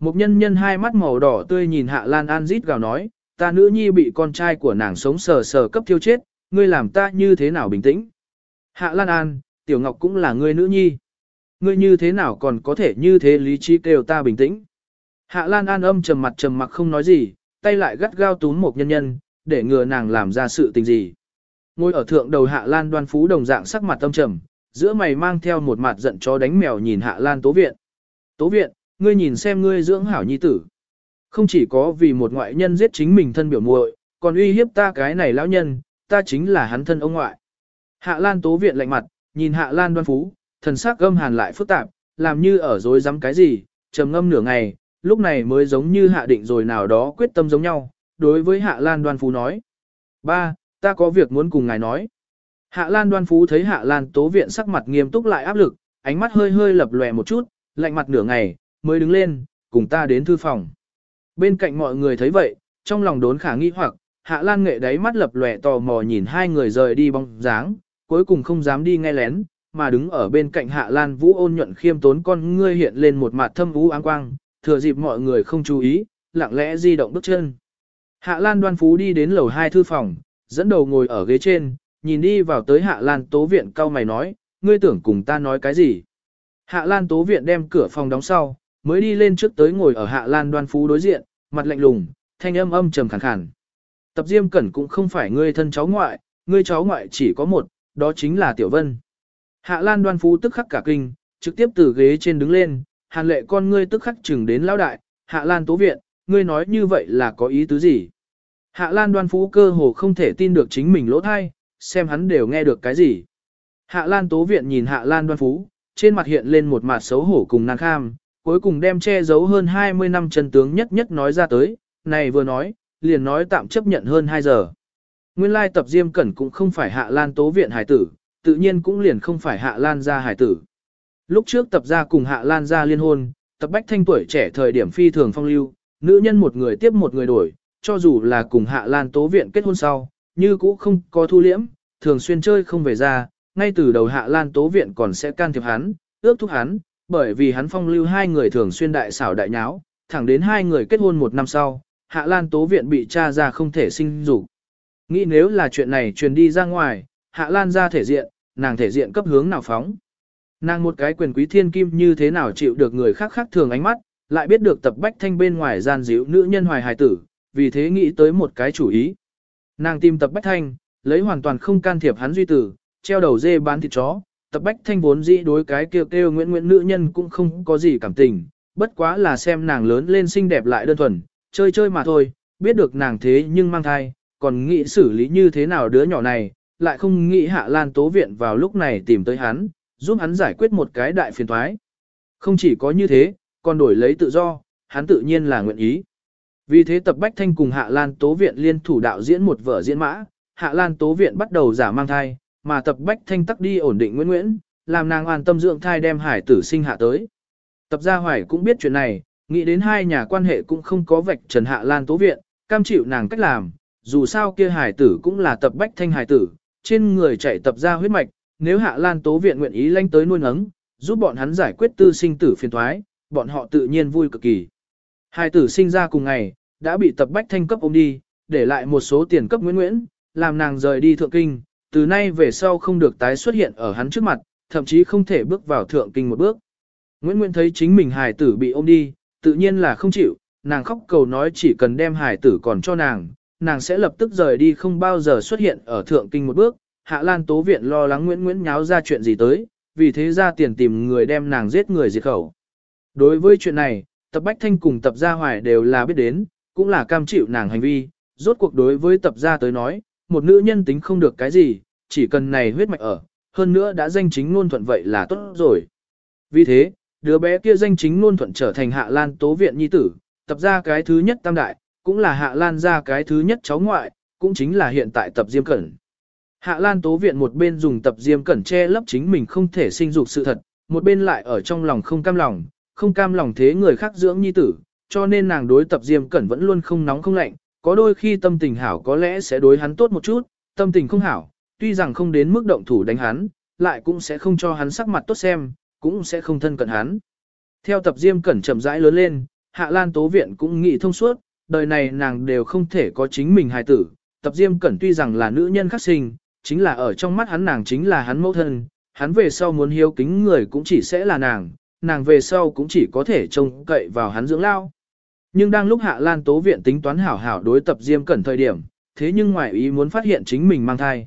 Một nhân nhân hai mắt màu đỏ tươi nhìn Hạ Lan An rít gào nói, ta nữ nhi bị con trai của nàng sống sờ sờ cấp thiêu chết, ngươi làm ta như thế nào bình tĩnh. Hạ Lan An, Tiểu Ngọc cũng là ngươi nữ nhi. Ngươi như thế nào còn có thể như thế lý trí kêu ta bình tĩnh. Hạ Lan An âm trầm mặt trầm mặc không nói gì, tay lại gắt gao túm một nhân nhân, để ngừa nàng làm ra sự tình gì. Ngồi ở thượng đầu Hạ Lan đoan phú đồng dạng sắc mặt âm trầm, giữa mày mang theo một mặt giận chó đánh mèo nhìn Hạ Lan tố viện. Tố viện, ngươi nhìn xem ngươi dưỡng hảo nhi tử. Không chỉ có vì một ngoại nhân giết chính mình thân biểu muội, còn uy hiếp ta cái này lão nhân, ta chính là hắn thân ông ngoại. Hạ Lan tố viện lạnh mặt, nhìn Hạ Lan đoan phú, thần sắc gâm hàn lại phức tạp, làm như ở dối rắm cái gì, trầm ngâm nửa ngày, lúc này mới giống như hạ định rồi nào đó quyết tâm giống nhau, đối với Hạ Lan đoan phú nói. Ba, ta có việc muốn cùng ngài nói. Hạ Lan đoan phú thấy Hạ Lan tố viện sắc mặt nghiêm túc lại áp lực, ánh mắt hơi hơi lập lòe một chút, lạnh mặt nửa ngày, mới đứng lên, cùng ta đến thư phòng. Bên cạnh mọi người thấy vậy, trong lòng đốn khả nghi hoặc, Hạ Lan nghệ đáy mắt lập lòe tò mò nhìn hai người rời đi bóng dáng, cuối cùng không dám đi nghe lén, mà đứng ở bên cạnh Hạ Lan Vũ ôn nhuận khiêm tốn con ngươi hiện lên một mặt thâm vũ áng quang, thừa dịp mọi người không chú ý, lặng lẽ di động bước chân. Hạ Lan Đoan Phú đi đến lầu hai thư phòng, dẫn đầu ngồi ở ghế trên, nhìn đi vào tới Hạ Lan Tố Viện cao mày nói, ngươi tưởng cùng ta nói cái gì? Hạ Lan Tố Viện đem cửa phòng đóng sau, mới đi lên trước tới ngồi ở Hạ Lan Đoan Phú đối diện, mặt lạnh lùng, thanh âm âm trầm khàn khàn. Tập Diêm Cẩn cũng không phải ngươi thân cháu ngoại, ngươi cháu ngoại chỉ có một, đó chính là Tiểu Vân. Hạ Lan Đoan Phú tức khắc cả kinh, trực tiếp từ ghế trên đứng lên, hàn lệ con ngươi tức khắc chừng đến lão đại, Hạ Lan Tố Viện, ngươi nói như vậy là có ý tứ gì? Hạ Lan Đoan Phú cơ hồ không thể tin được chính mình lỗ thai, xem hắn đều nghe được cái gì. Hạ Lan Tố Viện nhìn Hạ Lan Đoan Phú, trên mặt hiện lên một mặt xấu hổ cùng nàng kham, cuối cùng đem che giấu hơn 20 năm chân tướng nhất nhất nói ra tới, này vừa nói, liền nói tạm chấp nhận hơn 2 giờ. Nguyên lai tập Diêm Cẩn cũng không phải Hạ Lan Tố Viện hải tử, tự nhiên cũng liền không phải Hạ Lan gia hải tử. Lúc trước tập gia cùng Hạ Lan gia liên hôn, tập bách thanh tuổi trẻ thời điểm phi thường phong lưu, nữ nhân một người tiếp một người đổi, cho dù là cùng Hạ Lan Tố Viện kết hôn sau, như cũ không có thu liễm, thường xuyên chơi không về ra, ngay từ đầu Hạ Lan Tố Viện còn sẽ can thiệp hắn, ước thúc hắn, bởi vì hắn phong lưu hai người thường xuyên đại xảo đại nháo, thẳng đến hai người kết hôn một năm sau, Hạ Lan Tố Viện bị cha ra không thể sinh dục. Nghĩ nếu là chuyện này truyền đi ra ngoài, Hạ Lan ra thể diện, nàng thể diện cấp hướng nào phóng. Nàng một cái quyền quý thiên kim như thế nào chịu được người khác khác thường ánh mắt, lại biết được tập bách thanh bên ngoài gian díu nữ nhân hoài hài tử, vì thế nghĩ tới một cái chủ ý. Nàng tìm tập bách thanh, lấy hoàn toàn không can thiệp hắn duy tử, treo đầu dê bán thịt chó, tập bách thanh vốn dĩ đối cái kêu kêu nguyễn nguyễn nữ nhân cũng không có gì cảm tình, bất quá là xem nàng lớn lên xinh đẹp lại đơn thuần, chơi chơi mà thôi, biết được nàng thế nhưng mang thai, còn nghĩ xử lý như thế nào đứa nhỏ này, lại không nghĩ hạ lan tố viện vào lúc này tìm tới hắn, giúp hắn giải quyết một cái đại phiền thoái. Không chỉ có như thế, còn đổi lấy tự do, hắn tự nhiên là nguyện ý. Vì thế tập Bách Thanh cùng Hạ Lan Tố Viện liên thủ đạo diễn một vở diễn mã, Hạ Lan Tố Viện bắt đầu giả mang thai, mà tập Bách Thanh tắc đi ổn định Nguyễn Nguyễn, làm nàng an tâm dưỡng thai đem hải tử sinh hạ tới. Tập Gia Hoài cũng biết chuyện này, nghĩ đến hai nhà quan hệ cũng không có vạch trần Hạ Lan Tố Viện, cam chịu nàng cách làm, dù sao kia hải tử cũng là tập Bách Thanh hải tử, trên người chạy tập ra huyết mạch, nếu Hạ Lan Tố Viện nguyện ý lanh tới nuôi nấng, giúp bọn hắn giải quyết tư sinh tử phiền thoái, bọn họ tự nhiên vui cực kỳ. hải tử sinh ra cùng ngày, đã bị tập bách thanh cấp ôm đi, để lại một số tiền cấp Nguyễn Nguyễn, làm nàng rời đi thượng kinh, từ nay về sau không được tái xuất hiện ở hắn trước mặt, thậm chí không thể bước vào thượng kinh một bước. Nguyễn Nguyễn thấy chính mình hài tử bị ôm đi, tự nhiên là không chịu, nàng khóc cầu nói chỉ cần đem hài tử còn cho nàng, nàng sẽ lập tức rời đi không bao giờ xuất hiện ở thượng kinh một bước. Hạ Lan Tố Viện lo lắng Nguyễn Nguyễn nháo ra chuyện gì tới, vì thế ra tiền tìm người đem nàng giết người diệt khẩu. Đối với chuyện này, tập Bách Thanh cùng tập Gia Hoài đều là biết đến, cũng là cam chịu nàng hành vi, rốt cuộc đối với tập Gia tới nói, một nữ nhân tính không được cái gì, chỉ cần này huyết mạch ở, hơn nữa đã danh chính ngôn thuận vậy là tốt rồi. Vì thế, đứa bé kia danh chính ngôn thuận trở thành hạ lan tố viện nhi tử, tập ra cái thứ nhất tam đại, cũng là Hạ Lan ra cái thứ nhất cháu ngoại, cũng chính là hiện tại tập Diêm Cẩn. Hạ Lan Tố Viện một bên dùng tập Diêm Cẩn che lấp chính mình không thể sinh dục sự thật, một bên lại ở trong lòng không cam lòng, không cam lòng thế người khác dưỡng nhi tử, cho nên nàng đối tập Diêm Cẩn vẫn luôn không nóng không lạnh, có đôi khi tâm tình hảo có lẽ sẽ đối hắn tốt một chút, tâm tình không hảo, tuy rằng không đến mức động thủ đánh hắn, lại cũng sẽ không cho hắn sắc mặt tốt xem, cũng sẽ không thân cận hắn. Theo tập Diêm Cẩn chậm rãi lớn lên, Hạ Lan Tố Viện cũng nghĩ thông suốt, đời này nàng đều không thể có chính mình hài tử, tập Diêm Cẩn tuy rằng là nữ nhân khắc sinh, chính là ở trong mắt hắn nàng chính là hắn mẫu thân, hắn về sau muốn hiếu kính người cũng chỉ sẽ là nàng, nàng về sau cũng chỉ có thể trông cậy vào hắn dưỡng lao. Nhưng đang lúc Hạ Lan Tố Viện tính toán hảo hảo đối tập Diêm Cẩn thời điểm, thế nhưng ngoại ý muốn phát hiện chính mình mang thai.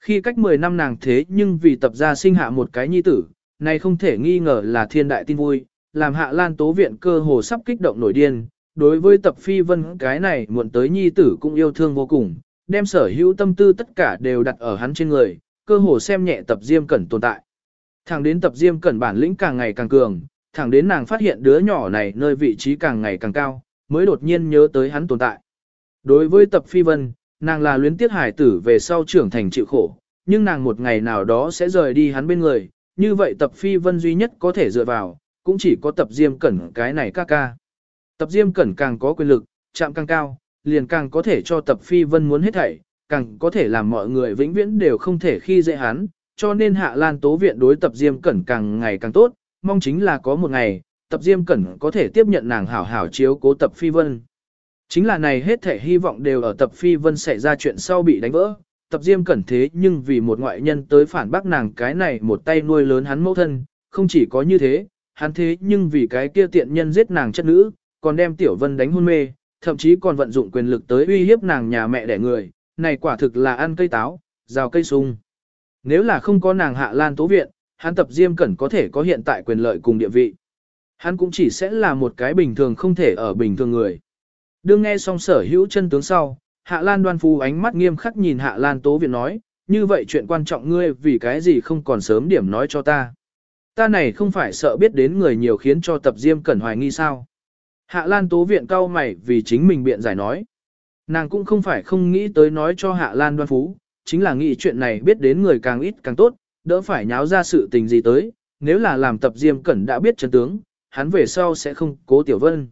Khi cách 10 năm nàng thế nhưng vì tập ra sinh hạ một cái nhi tử, này không thể nghi ngờ là thiên đại tin vui, làm Hạ Lan Tố Viện cơ hồ sắp kích động nổi điên. Đối với tập phi vân cái này muộn tới nhi tử cũng yêu thương vô cùng, đem sở hữu tâm tư tất cả đều đặt ở hắn trên người, cơ hồ xem nhẹ tập Diêm Cẩn tồn tại. Thẳng đến tập Diêm Cẩn bản lĩnh càng ngày càng cường, thẳng đến nàng phát hiện đứa nhỏ này nơi vị trí càng ngày càng cao, mới đột nhiên nhớ tới hắn tồn tại. Đối với tập phi vân, nàng là luyến tiết hải tử về sau trưởng thành chịu khổ, nhưng nàng một ngày nào đó sẽ rời đi hắn bên người, như vậy tập phi vân duy nhất có thể dựa vào, cũng chỉ có tập diêm cẩn cái này ca ca. Tập diêm cẩn càng có quyền lực, chạm càng cao, liền càng có thể cho tập phi vân muốn hết thảy, càng có thể làm mọi người vĩnh viễn đều không thể khi dễ hắn, cho nên hạ lan tố viện đối tập diêm cẩn càng ngày càng tốt, mong chính là có một ngày, tập diêm cẩn có thể tiếp nhận nàng hảo hảo chiếu cố tập phi vân. Chính là này hết thể hy vọng đều ở tập phi vân xảy ra chuyện sau bị đánh vỡ, tập diêm cẩn thế nhưng vì một ngoại nhân tới phản bác nàng cái này một tay nuôi lớn hắn mẫu thân, không chỉ có như thế, hắn thế nhưng vì cái kia tiện nhân giết nàng chất nữ, còn đem tiểu vân đánh hôn mê, thậm chí còn vận dụng quyền lực tới uy hiếp nàng nhà mẹ đẻ người, này quả thực là ăn cây táo, rào cây sung. Nếu là không có nàng hạ lan tố viện, hắn tập diêm cẩn có thể có hiện tại quyền lợi cùng địa vị. Hắn cũng chỉ sẽ là một cái bình thường không thể ở bình thường người. Đương nghe xong sở hữu chân tướng sau, Hạ Lan đoan phu ánh mắt nghiêm khắc nhìn Hạ Lan tố viện nói, như vậy chuyện quan trọng ngươi vì cái gì không còn sớm điểm nói cho ta. Ta này không phải sợ biết đến người nhiều khiến cho tập diêm cẩn hoài nghi sao. Hạ Lan tố viện cau mày vì chính mình biện giải nói. Nàng cũng không phải không nghĩ tới nói cho Hạ Lan đoan phú, chính là nghĩ chuyện này biết đến người càng ít càng tốt, đỡ phải nháo ra sự tình gì tới, nếu là làm tập diêm cẩn đã biết chân tướng, hắn về sau sẽ không cố tiểu vân.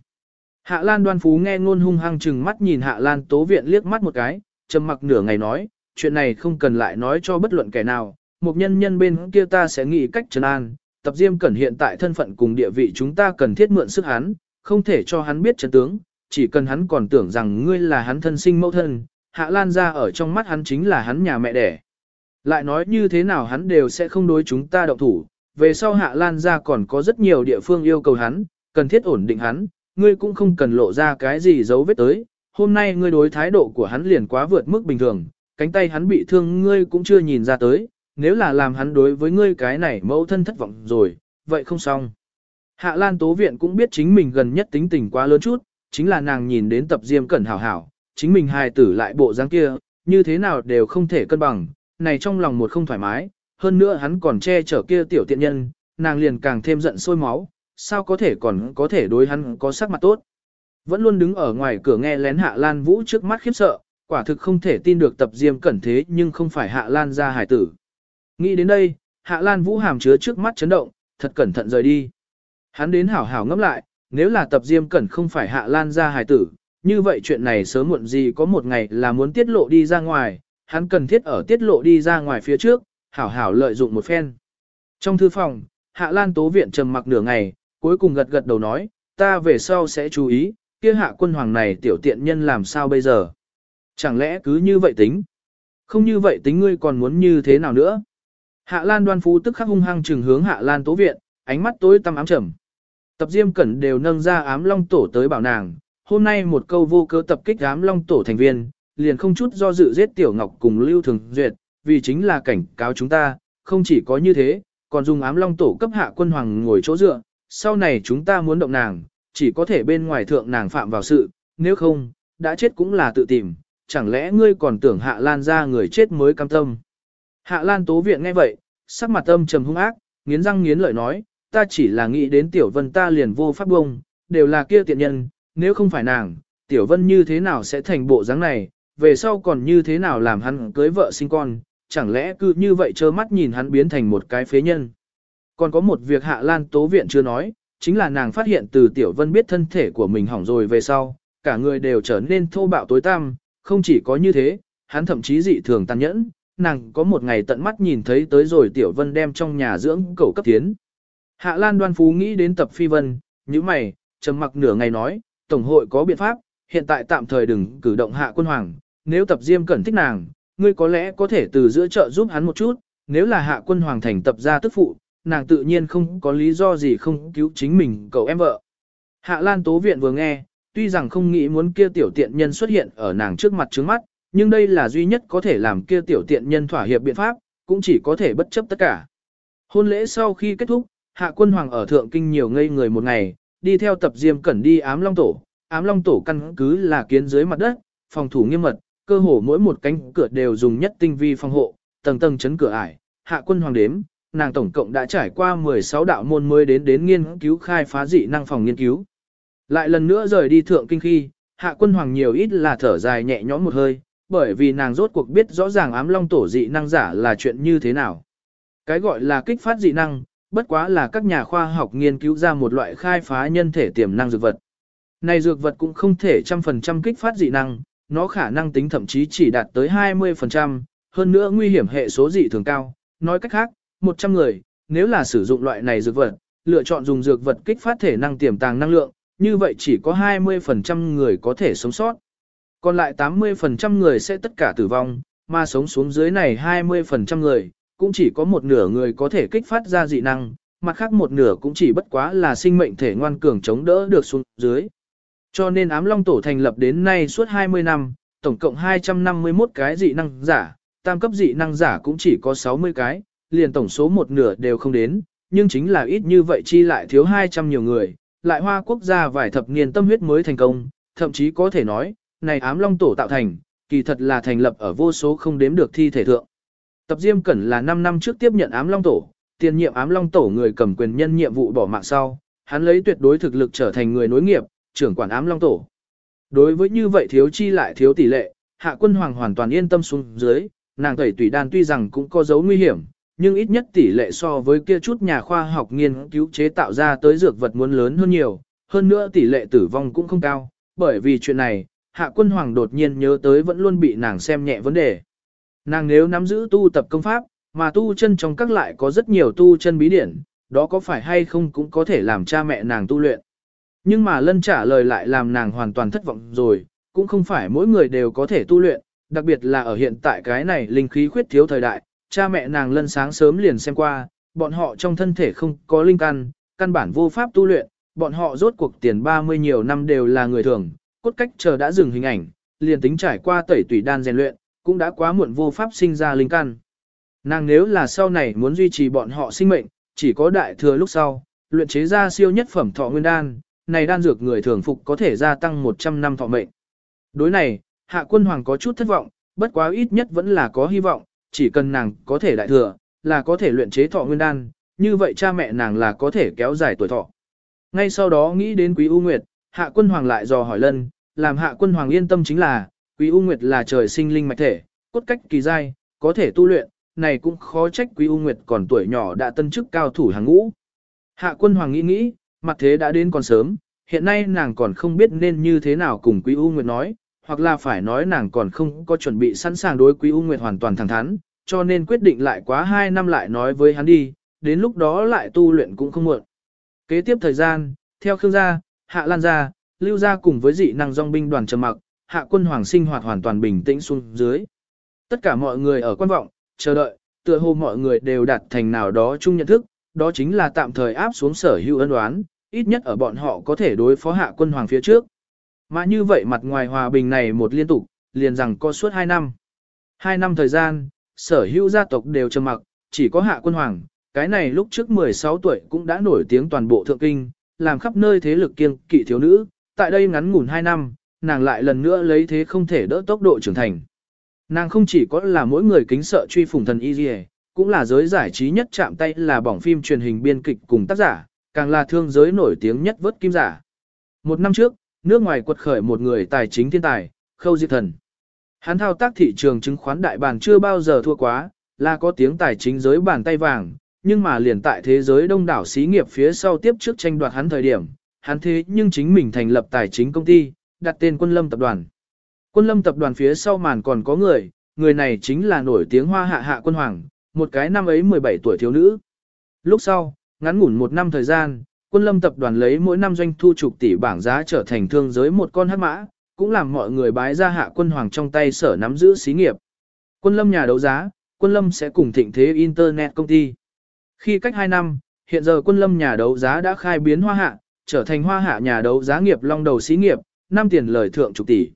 Hạ Lan đoan phú nghe ngôn hung hăng chừng mắt nhìn Hạ Lan tố viện liếc mắt một cái, trầm mặc nửa ngày nói, chuyện này không cần lại nói cho bất luận kẻ nào, một nhân nhân bên kia ta sẽ nghĩ cách trấn an, tập diêm cẩn hiện tại thân phận cùng địa vị chúng ta cần thiết mượn sức hắn, không thể cho hắn biết chân tướng, chỉ cần hắn còn tưởng rằng ngươi là hắn thân sinh mẫu thân, Hạ Lan ra ở trong mắt hắn chính là hắn nhà mẹ đẻ. Lại nói như thế nào hắn đều sẽ không đối chúng ta động thủ, về sau Hạ Lan ra còn có rất nhiều địa phương yêu cầu hắn, cần thiết ổn định hắn, ngươi cũng không cần lộ ra cái gì dấu vết tới, hôm nay ngươi đối thái độ của hắn liền quá vượt mức bình thường, cánh tay hắn bị thương ngươi cũng chưa nhìn ra tới, nếu là làm hắn đối với ngươi cái này mẫu thân thất vọng rồi, vậy không xong. Hạ Lan Tố Viện cũng biết chính mình gần nhất tính tình quá lớn chút, chính là nàng nhìn đến tập diêm cẩn hảo hảo, chính mình hài tử lại bộ dáng kia, như thế nào đều không thể cân bằng, này trong lòng một không thoải mái, hơn nữa hắn còn che chở kia tiểu tiện nhân, nàng liền càng thêm giận sôi máu, sao có thể còn có thể đối hắn có sắc mặt tốt. Vẫn luôn đứng ở ngoài cửa nghe lén Hạ Lan Vũ trước mắt khiếp sợ, quả thực không thể tin được tập diêm cẩn thế nhưng không phải Hạ Lan ra hải tử. Nghĩ đến đây, Hạ Lan Vũ hàm chứa trước mắt chấn động, thật cẩn thận rời đi. Hắn đến hảo hảo ngẫm lại, nếu là tập diêm cẩn không phải Hạ Lan ra hải tử, như vậy chuyện này sớm muộn gì có một ngày là muốn tiết lộ đi ra ngoài, hắn cần thiết ở tiết lộ đi ra ngoài phía trước, hảo hảo lợi dụng một phen. Trong thư phòng, Hạ Lan Tố Viện trầm mặc nửa ngày, cuối cùng gật gật đầu nói, ta về sau sẽ chú ý, kia hạ quân hoàng này tiểu tiện nhân làm sao bây giờ? Chẳng lẽ cứ như vậy tính? Không như vậy tính ngươi còn muốn như thế nào nữa? Hạ Lan đoan phú tức khắc hung hăng trừng hướng Hạ Lan tố viện, ánh mắt tối tăm ám trầm. Tập Diêm Cẩn đều nâng ra ám long tổ tới bảo nàng, hôm nay một câu vô cớ tập kích ám long tổ thành viên, liền không chút do dự giết Tiểu Ngọc cùng Lưu Thường Duyệt, vì chính là cảnh cáo chúng ta, không chỉ có như thế, còn dùng ám long tổ cấp hạ quân hoàng ngồi chỗ dựa, sau này chúng ta muốn động nàng, chỉ có thể bên ngoài thượng nàng phạm vào sự, nếu không, đã chết cũng là tự tìm, chẳng lẽ ngươi còn tưởng Hạ Lan ra người chết mới cam tâm. Hạ Lan tố viện nghe vậy, sắc mặt âm trầm hung ác, nghiến răng nghiến lợi nói, ta chỉ là nghĩ đến tiểu vân ta liền vô pháp bông, đều là kia tiện nhân, nếu không phải nàng, Tiểu Vân như thế nào sẽ thành bộ dáng này, về sau còn như thế nào làm hắn cưới vợ sinh con, chẳng lẽ cứ như vậy trơ mắt nhìn hắn biến thành một cái phế nhân. Còn có một việc Hạ Lan Tố Viện chưa nói, chính là nàng phát hiện từ Tiểu Vân biết thân thể của mình hỏng rồi về sau, cả người đều trở nên thô bạo tối tăm, không chỉ có như thế, hắn thậm chí dị thường tàn nhẫn, nàng có một ngày tận mắt nhìn thấy tới rồi Tiểu Vân đem trong nhà dưỡng cầu cấp tiến. Hạ Lan Đoan Phú nghĩ đến tập phi vân, như mày, trầm mặc nửa ngày nói, Tổng hội có biện pháp, hiện tại tạm thời đừng cử động hạ quân hoàng, nếu tập diêm cẩn thích nàng, ngươi có lẽ có thể từ giữa chợ giúp hắn một chút, nếu là hạ quân hoàng thành tập ra tức phụ, nàng tự nhiên không có lý do gì không cứu chính mình cậu em vợ. Hạ Lan Tố Viện vừa nghe, tuy rằng không nghĩ muốn kia tiểu tiện nhân xuất hiện ở nàng trước mặt trước mắt, nhưng đây là duy nhất có thể làm kia tiểu tiện nhân thỏa hiệp biện pháp, cũng chỉ có thể bất chấp tất cả. Hôn lễ sau khi kết thúc, Hạ Quân Hoàng ở Thượng Kinh nhiều ngây người một ngày, đi theo tập Diêm Cẩn đi ám long tổ, ám long tổ căn cứ là kiến dưới mặt đất, phòng thủ nghiêm mật, cơ hồ mỗi một cánh cửa đều dùng nhất tinh vi phòng hộ, tầng tầng chấn cửa ải, Hạ Quân Hoàng đếm, nàng tổng cộng đã trải qua 16 đạo môn mới đến đến nghiên cứu khai phá dị năng phòng nghiên cứu. Lại lần nữa rời đi thượng kinh khi, hạ quân hoàng nhiều ít là thở dài nhẹ nhõm một hơi, bởi vì nàng rốt cuộc biết rõ ràng ám long tổ dị năng giả là chuyện như thế nào. Cái gọi là kích phát dị năng, bất quá là các nhà khoa học nghiên cứu ra một loại khai phá nhân thể tiềm năng dược vật. Này dược vật cũng không thể trăm phần trăm kích phát dị năng, nó khả năng tính thậm chí chỉ đạt tới 20%, hơn nữa nguy hiểm hệ số dị thường cao. Nói cách khác, 100 người, nếu là sử dụng loại này dược vật, lựa chọn dùng dược vật kích phát thể năng tiềm tàng năng lượng, như vậy chỉ có 20% người có thể sống sót. Còn lại 80% người sẽ tất cả tử vong, mà sống xuống dưới này 20% người, cũng chỉ có một nửa người có thể kích phát ra dị năng, mặt khác một nửa cũng chỉ bất quá là sinh mệnh thể ngoan cường chống đỡ được xuống dưới. Cho nên ám long tổ thành lập đến nay suốt 20 năm, tổng cộng 251 cái dị năng giả, tam cấp dị năng giả cũng chỉ có 60 cái, liền tổng số một nửa đều không đến, nhưng chính là ít như vậy chi lại thiếu 200 nhiều người, lại hoa quốc gia vài thập niên tâm huyết mới thành công, thậm chí có thể nói, này ám long tổ tạo thành, kỳ thật là thành lập ở vô số không đếm được thi thể thượng. Tập Diêm Cẩn là 5 năm trước tiếp nhận ám long tổ, tiền nhiệm ám long tổ người cầm quyền nhân nhiệm vụ bỏ mạng sau, hắn lấy tuyệt đối thực lực trở thành người nối nghiệp, trưởng quản ám long tổ. Đối với như vậy thiếu chi lại thiếu tỷ lệ, hạ quân hoàng hoàn toàn yên tâm xuống dưới, nàng tẩy tùy đan tuy rằng cũng có dấu nguy hiểm, nhưng ít nhất tỷ lệ so với kia chút nhà khoa học nghiên cứu chế tạo ra tới dược vật muốn lớn hơn nhiều, hơn nữa tỷ lệ tử vong cũng không cao, bởi vì chuyện này, hạ quân hoàng đột nhiên nhớ tới vẫn luôn bị nàng xem nhẹ vấn đề. Nàng nếu nắm giữ tu tập công pháp, mà tu chân trong các lại có rất nhiều tu chân bí điển, đó có phải hay không cũng có thể làm cha mẹ nàng tu luyện. Nhưng mà lân trả lời lại làm nàng hoàn toàn thất vọng rồi, cũng không phải mỗi người đều có thể tu luyện, đặc biệt là ở hiện tại cái này linh khí khuyết thiếu thời đại, cha mẹ nàng lân sáng sớm liền xem qua, bọn họ trong thân thể không có linh căn, căn bản vô pháp tu luyện, bọn họ rốt cuộc tiền 30 nhiều năm đều là người thường, cốt cách chờ đã dừng hình ảnh, liền tính trải qua tẩy tủy đan rèn luyện, cũng đã quá muộn vô pháp sinh ra linh căn. Nàng nếu là sau này muốn duy trì bọn họ sinh mệnh, chỉ có đại thừa lúc sau, luyện chế ra siêu nhất phẩm thọ nguyên đan, này đan dược người thường phục có thể gia tăng 100 năm thọ mệnh. Đối này, hạ quân hoàng có chút thất vọng, bất quá ít nhất vẫn là có hy vọng, chỉ cần nàng có thể đại thừa, là có thể luyện chế thọ nguyên đan, như vậy cha mẹ nàng là có thể kéo dài tuổi thọ. Ngay sau đó nghĩ đến Quý U Nguyệt, Hạ Quân Hoàng lại dò hỏi lân, làm Hạ Quân Hoàng yên tâm chính là, Quý U Nguyệt là trời sinh linh mạch thể, cốt cách kỳ giai, có thể tu luyện, này cũng khó trách Quý U Nguyệt còn tuổi nhỏ đã tân chức cao thủ hàng ngũ. Hạ Quân Hoàng nghĩ nghĩ, mặt thế đã đến còn sớm, hiện nay nàng còn không biết nên như thế nào cùng Quý U Nguyệt nói, hoặc là phải nói nàng còn không có chuẩn bị sẵn sàng đối Quý U Nguyệt hoàn toàn thẳng thắn, cho nên quyết định lại quá 2 năm lại nói với hắn đi, đến lúc đó lại tu luyện cũng không muộn. Kế tiếp thời gian, theo Khương gia, Hạ Lan gia, Lưu gia cùng với dị năng dòng binh đoàn trầm mặc, Hạ quân hoàng sinh hoạt hoàn toàn bình tĩnh xuống dưới. Tất cả mọi người ở quan vọng, chờ đợi, tựa hồ mọi người đều đạt thành nào đó chung nhận thức, đó chính là tạm thời áp xuống sở hữu ân đoán, ít nhất ở bọn họ có thể đối phó hạ quân hoàng phía trước. Mà như vậy mặt ngoài hòa bình này một liên tục, liền rằng có suốt 2 năm. 2 năm thời gian, sở hữu gia tộc đều trầm mặc, chỉ có hạ quân hoàng, cái này lúc trước 16 tuổi cũng đã nổi tiếng toàn bộ thượng kinh, làm khắp nơi thế lực kiêng kỵ thiếu nữ, tại đây ngắn ngủn 2 năm, nàng lại lần nữa lấy thế không thể đỡ tốc độ trưởng thành. Nàng không chỉ có là mỗi người kính sợ truy phùng thần y dì cũng là giới giải trí nhất chạm tay là bỏng phim truyền hình biên kịch cùng tác giả, càng là thương giới nổi tiếng nhất vớt kim giả. Một năm trước, nước ngoài quật khởi một người tài chính thiên tài, khâu diệt thần. Hắn thao tác thị trường chứng khoán đại bàn chưa bao giờ thua quá, là có tiếng tài chính giới bàn tay vàng, nhưng mà liền tại thế giới đông đảo xí nghiệp phía sau tiếp trước tranh đoạt hắn thời điểm, hắn thế nhưng chính mình thành lập tài chính công ty, đặt tên quân lâm tập đoàn. Quân lâm tập đoàn phía sau màn còn có người, người này chính là nổi tiếng hoa hạ hạ quân hoàng, một cái năm ấy 17 tuổi thiếu nữ. Lúc sau, ngắn ngủn một năm thời gian, quân lâm tập đoàn lấy mỗi năm doanh thu chục tỷ bảng giá trở thành thương giới một con hát mã, cũng làm mọi người bái ra hạ quân hoàng trong tay sở nắm giữ xí nghiệp. Quân lâm nhà đấu giá, quân lâm sẽ cùng thịnh thế Internet công ty. Khi cách 2 năm, hiện giờ quân lâm nhà đấu giá đã khai biến hoa hạ, trở thành hoa hạ nhà đấu giá nghiệp long đầu xí nghiệp, năm tiền lời thượng chục tỷ.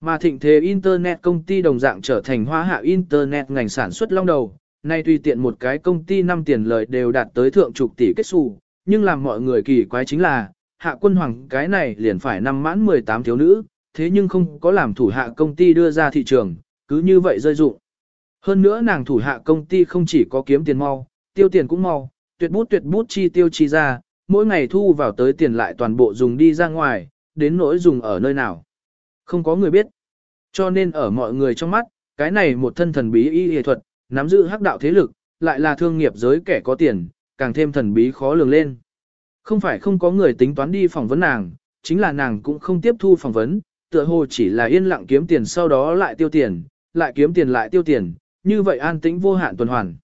Mà thịnh thế Internet công ty đồng dạng trở thành hoa hạ Internet ngành sản xuất long đầu, nay tùy tiện một cái công ty năm tiền lời đều đạt tới thượng chục tỷ kết xù, nhưng làm mọi người kỳ quái chính là, hạ quân hoàng cái này liền phải năm mãn 18 thiếu nữ, thế nhưng không có làm thủ hạ công ty đưa ra thị trường, cứ như vậy rơi dụng. Hơn nữa nàng thủ hạ công ty không chỉ có kiếm tiền mau, tiêu tiền cũng mau, tuyệt bút tuyệt bút chi tiêu chi ra, mỗi ngày thu vào tới tiền lại toàn bộ dùng đi ra ngoài, đến nỗi dùng ở nơi nào. Không có người biết. Cho nên ở mọi người trong mắt, cái này một thân thần bí y y thuật, nắm giữ hắc đạo thế lực, lại là thương nghiệp giới kẻ có tiền, càng thêm thần bí khó lường lên. Không phải không có người tính toán đi phỏng vấn nàng, chính là nàng cũng không tiếp thu phỏng vấn, tựa hồ chỉ là yên lặng kiếm tiền sau đó lại tiêu tiền, lại kiếm tiền lại tiêu tiền, như vậy an tĩnh vô hạn tuần hoàn.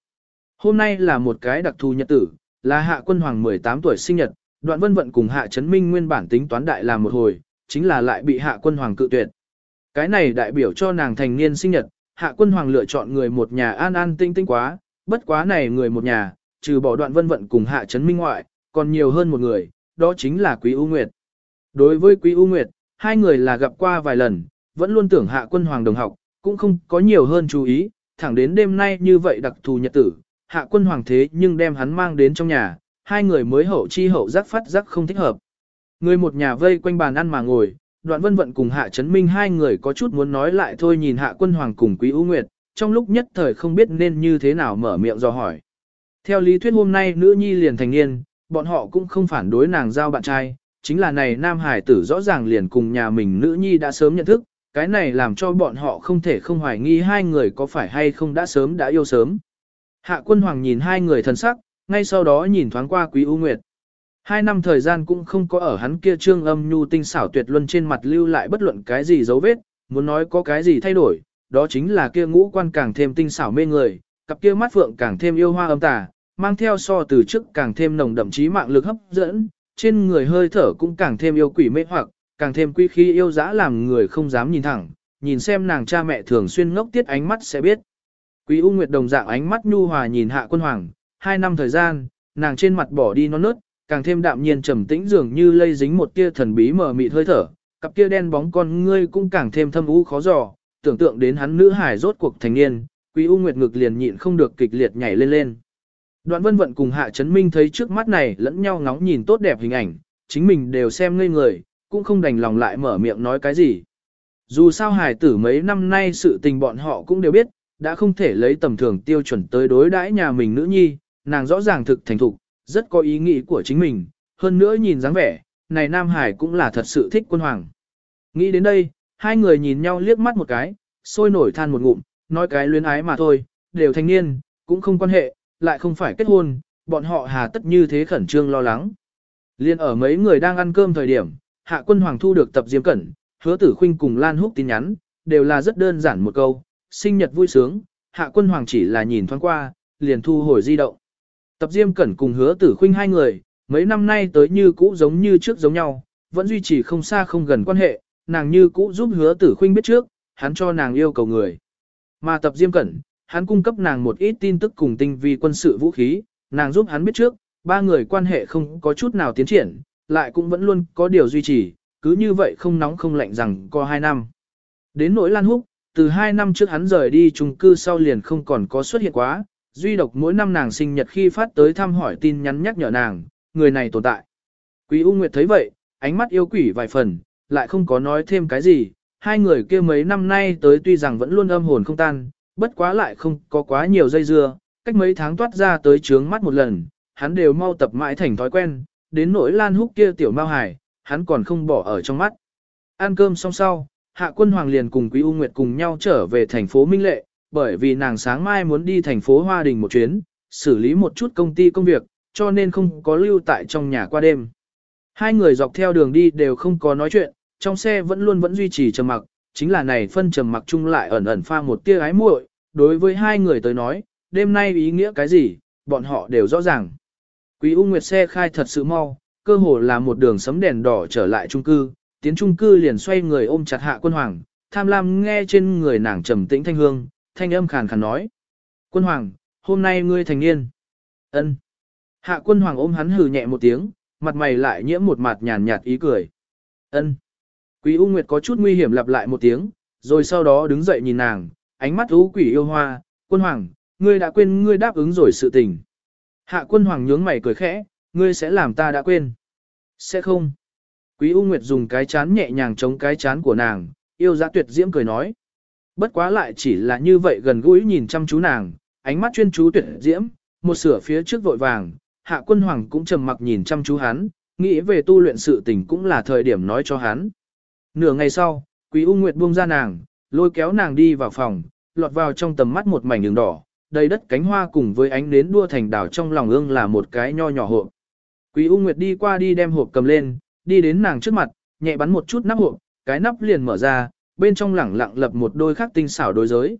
Hôm nay là một cái đặc thù nhật tử, là hạ quân hoàng 18 tuổi sinh nhật, đoạn vân vận cùng hạ chấn minh nguyên bản tính toán đại làm một hồi, chính là lại bị hạ quân hoàng cự tuyệt. Cái này đại biểu cho nàng thành niên sinh nhật, hạ quân hoàng lựa chọn người một nhà an an tinh tinh quá, bất quá này người một nhà, trừ bỏ đoạn vân vận cùng hạ chấn minh ngoại, còn nhiều hơn một người, đó chính là Quý U Nguyệt. Đối với Quý U Nguyệt, hai người là gặp qua vài lần, vẫn luôn tưởng hạ quân hoàng đồng học, cũng không có nhiều hơn chú ý, thẳng đến đêm nay như vậy đặc thù nhật tử, hạ quân hoàng thế nhưng đem hắn mang đến trong nhà, hai người mới hậu chi hậu giác phát giác không thích hợp. Người một nhà vây quanh bàn ăn mà ngồi, đoạn vân vận cùng hạ chấn minh hai người có chút muốn nói lại thôi nhìn hạ quân hoàng cùng quý ưu nguyệt, trong lúc nhất thời không biết nên như thế nào mở miệng do hỏi. Theo lý thuyết hôm nay nữ nhi liền thành niên, bọn họ cũng không phản đối nàng giao bạn trai, chính là này nam hải tử rõ ràng liền cùng nhà mình nữ nhi đã sớm nhận thức, cái này làm cho bọn họ không thể không hoài nghi hai người có phải hay không đã sớm đã yêu sớm. Hạ quân hoàng nhìn hai người thân sắc, ngay sau đó nhìn thoáng qua quý U Nguyệt. Hai năm thời gian cũng không có ở hắn kia trương âm nhu tinh xảo tuyệt luân trên mặt lưu lại bất luận cái gì dấu vết, muốn nói có cái gì thay đổi, đó chính là kia ngũ quan càng thêm tinh xảo mê người, cặp kia mắt phượng càng thêm yêu hoa âm tà, mang theo so từ trước càng thêm nồng đậm chí mạng lực hấp dẫn, trên người hơi thở cũng càng thêm yêu quỷ mê hoặc, càng thêm quý khí yêu dã làm người không dám nhìn thẳng, nhìn xem nàng cha mẹ thường xuyên ngốc tiết ánh mắt sẽ biết. Quý U Nguyệt đồng dạng ánh mắt nhu hòa nhìn hạ quân hoàng, hai năm thời gian, nàng trên mặt bỏ đi non nớt, càng thêm đạm nhiên trầm tĩnh dường như lây dính một tia thần bí mờ mịt hơi thở, cặp kia đen bóng con ngươi cũng càng thêm thâm u khó dò, tưởng tượng đến hắn nữ hải rốt cuộc thành niên, Quý U Nguyệt ngực liền nhịn không được kịch liệt nhảy lên lên. Đoạn Vân Vận cùng Hạ Trấn Minh thấy trước mắt này lẫn nhau ngóng nhìn tốt đẹp hình ảnh, chính mình đều xem ngây người, cũng không đành lòng lại mở miệng nói cái gì. Dù sao hài tử mấy năm nay sự tình bọn họ cũng đều biết, đã không thể lấy tầm thường tiêu chuẩn tới đối đãi nhà mình nữ nhi, nàng rõ ràng thực thành thục, rất có ý nghĩ của chính mình, hơn nữa nhìn dáng vẻ, này Nam Hải cũng là thật sự thích quân hoàng. Nghĩ đến đây, hai người nhìn nhau liếc mắt một cái, sôi nổi than một ngụm, nói cái luyến ái mà thôi, đều thanh niên, cũng không quan hệ, lại không phải kết hôn, bọn họ hà tất như thế khẩn trương lo lắng. Liên ở mấy người đang ăn cơm thời điểm, hạ quân hoàng thu được tập diêm cẩn, hứa tử khuynh cùng Lan Húc tin nhắn, đều là rất đơn giản một câu, sinh nhật vui sướng, hạ quân hoàng chỉ là nhìn thoáng qua, liền thu hồi di động. Tập Diêm Cẩn cùng hứa tử khuynh hai người, mấy năm nay tới như cũ giống như trước giống nhau, vẫn duy trì không xa không gần quan hệ, nàng như cũ giúp hứa tử khuynh biết trước, hắn cho nàng yêu cầu người. Mà tập Diêm Cẩn, hắn cung cấp nàng một ít tin tức cùng tinh vi quân sự vũ khí, nàng giúp hắn biết trước, ba người quan hệ không có chút nào tiến triển, lại cũng vẫn luôn có điều duy trì, cứ như vậy không nóng không lạnh rằng có hai năm. Đến nỗi Lan Húc, từ hai năm trước hắn rời đi chung cư sau liền không còn có xuất hiện quá, duy độc mỗi năm nàng sinh nhật khi phát tới thăm hỏi tin nhắn nhắc nhở nàng, người này tồn tại. Quý U Nguyệt thấy vậy, ánh mắt yêu quỷ vài phần, lại không có nói thêm cái gì, hai người kia mấy năm nay tới tuy rằng vẫn luôn âm hồn không tan, bất quá lại không có quá nhiều dây dưa, cách mấy tháng toát ra tới trướng mắt một lần, hắn đều mau tập mãi thành thói quen, đến nỗi lan húc kia tiểu mao hải, hắn còn không bỏ ở trong mắt. Ăn cơm xong sau, Hạ Quân Hoàng liền cùng Quý U Nguyệt cùng nhau trở về thành phố Minh Lệ, bởi vì nàng sáng mai muốn đi thành phố Hoa Đình một chuyến, xử lý một chút công ty công việc, cho nên không có lưu tại trong nhà qua đêm. Hai người dọc theo đường đi đều không có nói chuyện, trong xe vẫn luôn vẫn duy trì trầm mặc, chính là này phân trầm mặc chung lại ẩn ẩn pha một tia ái muội, đối với hai người tới nói, đêm nay ý nghĩa cái gì, bọn họ đều rõ ràng. Quý U Nguyệt xe khai thật sự mau, cơ hồ là một đường sấm đèn đỏ trở lại trung cư, tiến trung cư liền xoay người ôm chặt hạ quân hoàng, tham lam nghe trên người nàng trầm tĩnh thanh hương, thanh âm khàn khàn nói. Quân hoàng, hôm nay ngươi thành niên. ân Hạ quân hoàng ôm hắn hừ nhẹ một tiếng, mặt mày lại nhiễm một mặt nhàn nhạt ý cười. ân Quý U Nguyệt có chút nguy hiểm lặp lại một tiếng, rồi sau đó đứng dậy nhìn nàng, ánh mắt u quỷ yêu hoa, quân hoàng, ngươi đã quên ngươi đáp ứng rồi sự tình. Hạ quân hoàng nhướng mày cười khẽ, ngươi sẽ làm ta đã quên. Sẽ không. Quý U Nguyệt dùng cái chán nhẹ nhàng chống cái chán của nàng, yêu giá tuyệt diễm cười nói. Bất quá lại chỉ là như vậy gần gũi nhìn chăm chú nàng, ánh mắt chuyên chú tuyệt diễm, một sửa phía trước vội vàng, hạ quân hoàng cũng trầm mặc nhìn chăm chú hắn, nghĩ về tu luyện sự tình cũng là thời điểm nói cho hắn. Nửa ngày sau, Quý U Nguyệt buông ra nàng, lôi kéo nàng đi vào phòng, lọt vào trong tầm mắt một mảnh đường đỏ, đầy đất cánh hoa cùng với ánh nến đua thành đảo trong lòng ương là một cái nho nhỏ hộp. Quý U Nguyệt đi qua đi đem hộp cầm lên, đi đến nàng trước mặt, nhẹ bắn một chút nắp hộp, cái nắp liền mở ra, bên trong lẳng lặng lập một đôi khắc tinh xảo đối giới.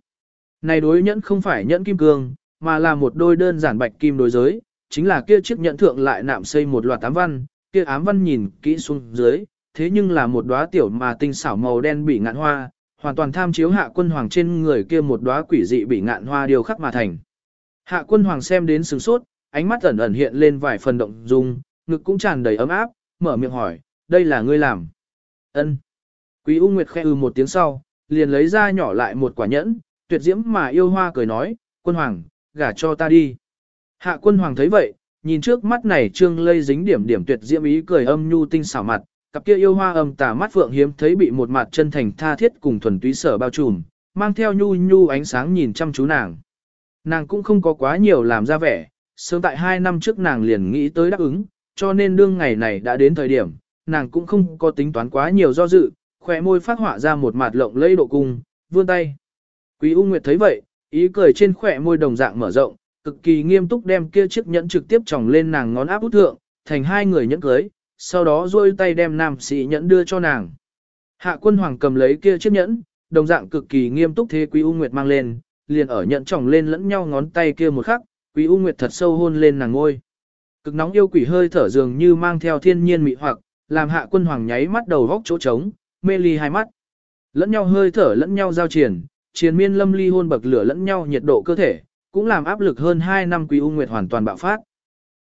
Này đối nhẫn không phải nhẫn kim cương, mà là một đôi đơn giản bạch kim đối giới, chính là kia chiếc nhẫn thượng lại nạm xây một loạt ám văn, kia ám văn nhìn kỹ xuống dưới, thế nhưng là một đóa tiểu mà tinh xảo màu đen bị ngạn hoa, hoàn toàn tham chiếu hạ quân hoàng trên người kia một đóa quỷ dị bị ngạn hoa điều khắc mà thành. Hạ quân hoàng xem đến sừng sốt, ánh mắt ẩn ẩn hiện lên vài phần động dung, ngực cũng tràn đầy ấm áp, mở miệng hỏi, đây là ngươi làm. Ân. Quý U Nguyệt khẽ ư một tiếng sau, liền lấy ra nhỏ lại một quả nhẫn, tuyệt diễm mà yêu hoa cười nói, quân hoàng, gả cho ta đi. Hạ quân hoàng thấy vậy, nhìn trước mắt này trương lây dính điểm điểm tuyệt diễm ý cười âm nhu tinh xảo mặt, cặp kia yêu hoa âm tà mắt phượng hiếm thấy bị một mặt chân thành tha thiết cùng thuần túy sở bao trùm, mang theo nhu nhu ánh sáng nhìn chăm chú nàng. Nàng cũng không có quá nhiều làm ra vẻ, sớm tại hai năm trước nàng liền nghĩ tới đáp ứng, cho nên đương ngày này đã đến thời điểm, nàng cũng không có tính toán quá nhiều do dự, khỏe môi phát họa ra một mặt lộng lẫy độ cung, vươn tay. Quý U Nguyệt thấy vậy, ý cười trên khỏe môi đồng dạng mở rộng, cực kỳ nghiêm túc đem kia chiếc nhẫn trực tiếp tròng lên nàng ngón áp út thượng, thành hai người nhẫn cưới, sau đó duỗi tay đem nam sĩ nhẫn đưa cho nàng. Hạ quân hoàng cầm lấy kia chiếc nhẫn, đồng dạng cực kỳ nghiêm túc thế Quý U Nguyệt mang lên, liền ở nhẫn tròng lên lẫn nhau ngón tay kia một khắc, Quý U Nguyệt thật sâu hôn lên nàng ngôi. Cực nóng yêu quỷ hơi thở dường như mang theo thiên nhiên mị hoặc, làm hạ quân hoàng nháy mắt đầu vóc chỗ trống, mê ly hai mắt. Lẫn nhau hơi thở lẫn nhau giao triển, chiến miên lâm ly hôn bậc lửa lẫn nhau nhiệt độ cơ thể, cũng làm áp lực hơn 2 năm quý u nguyệt hoàn toàn bạo phát.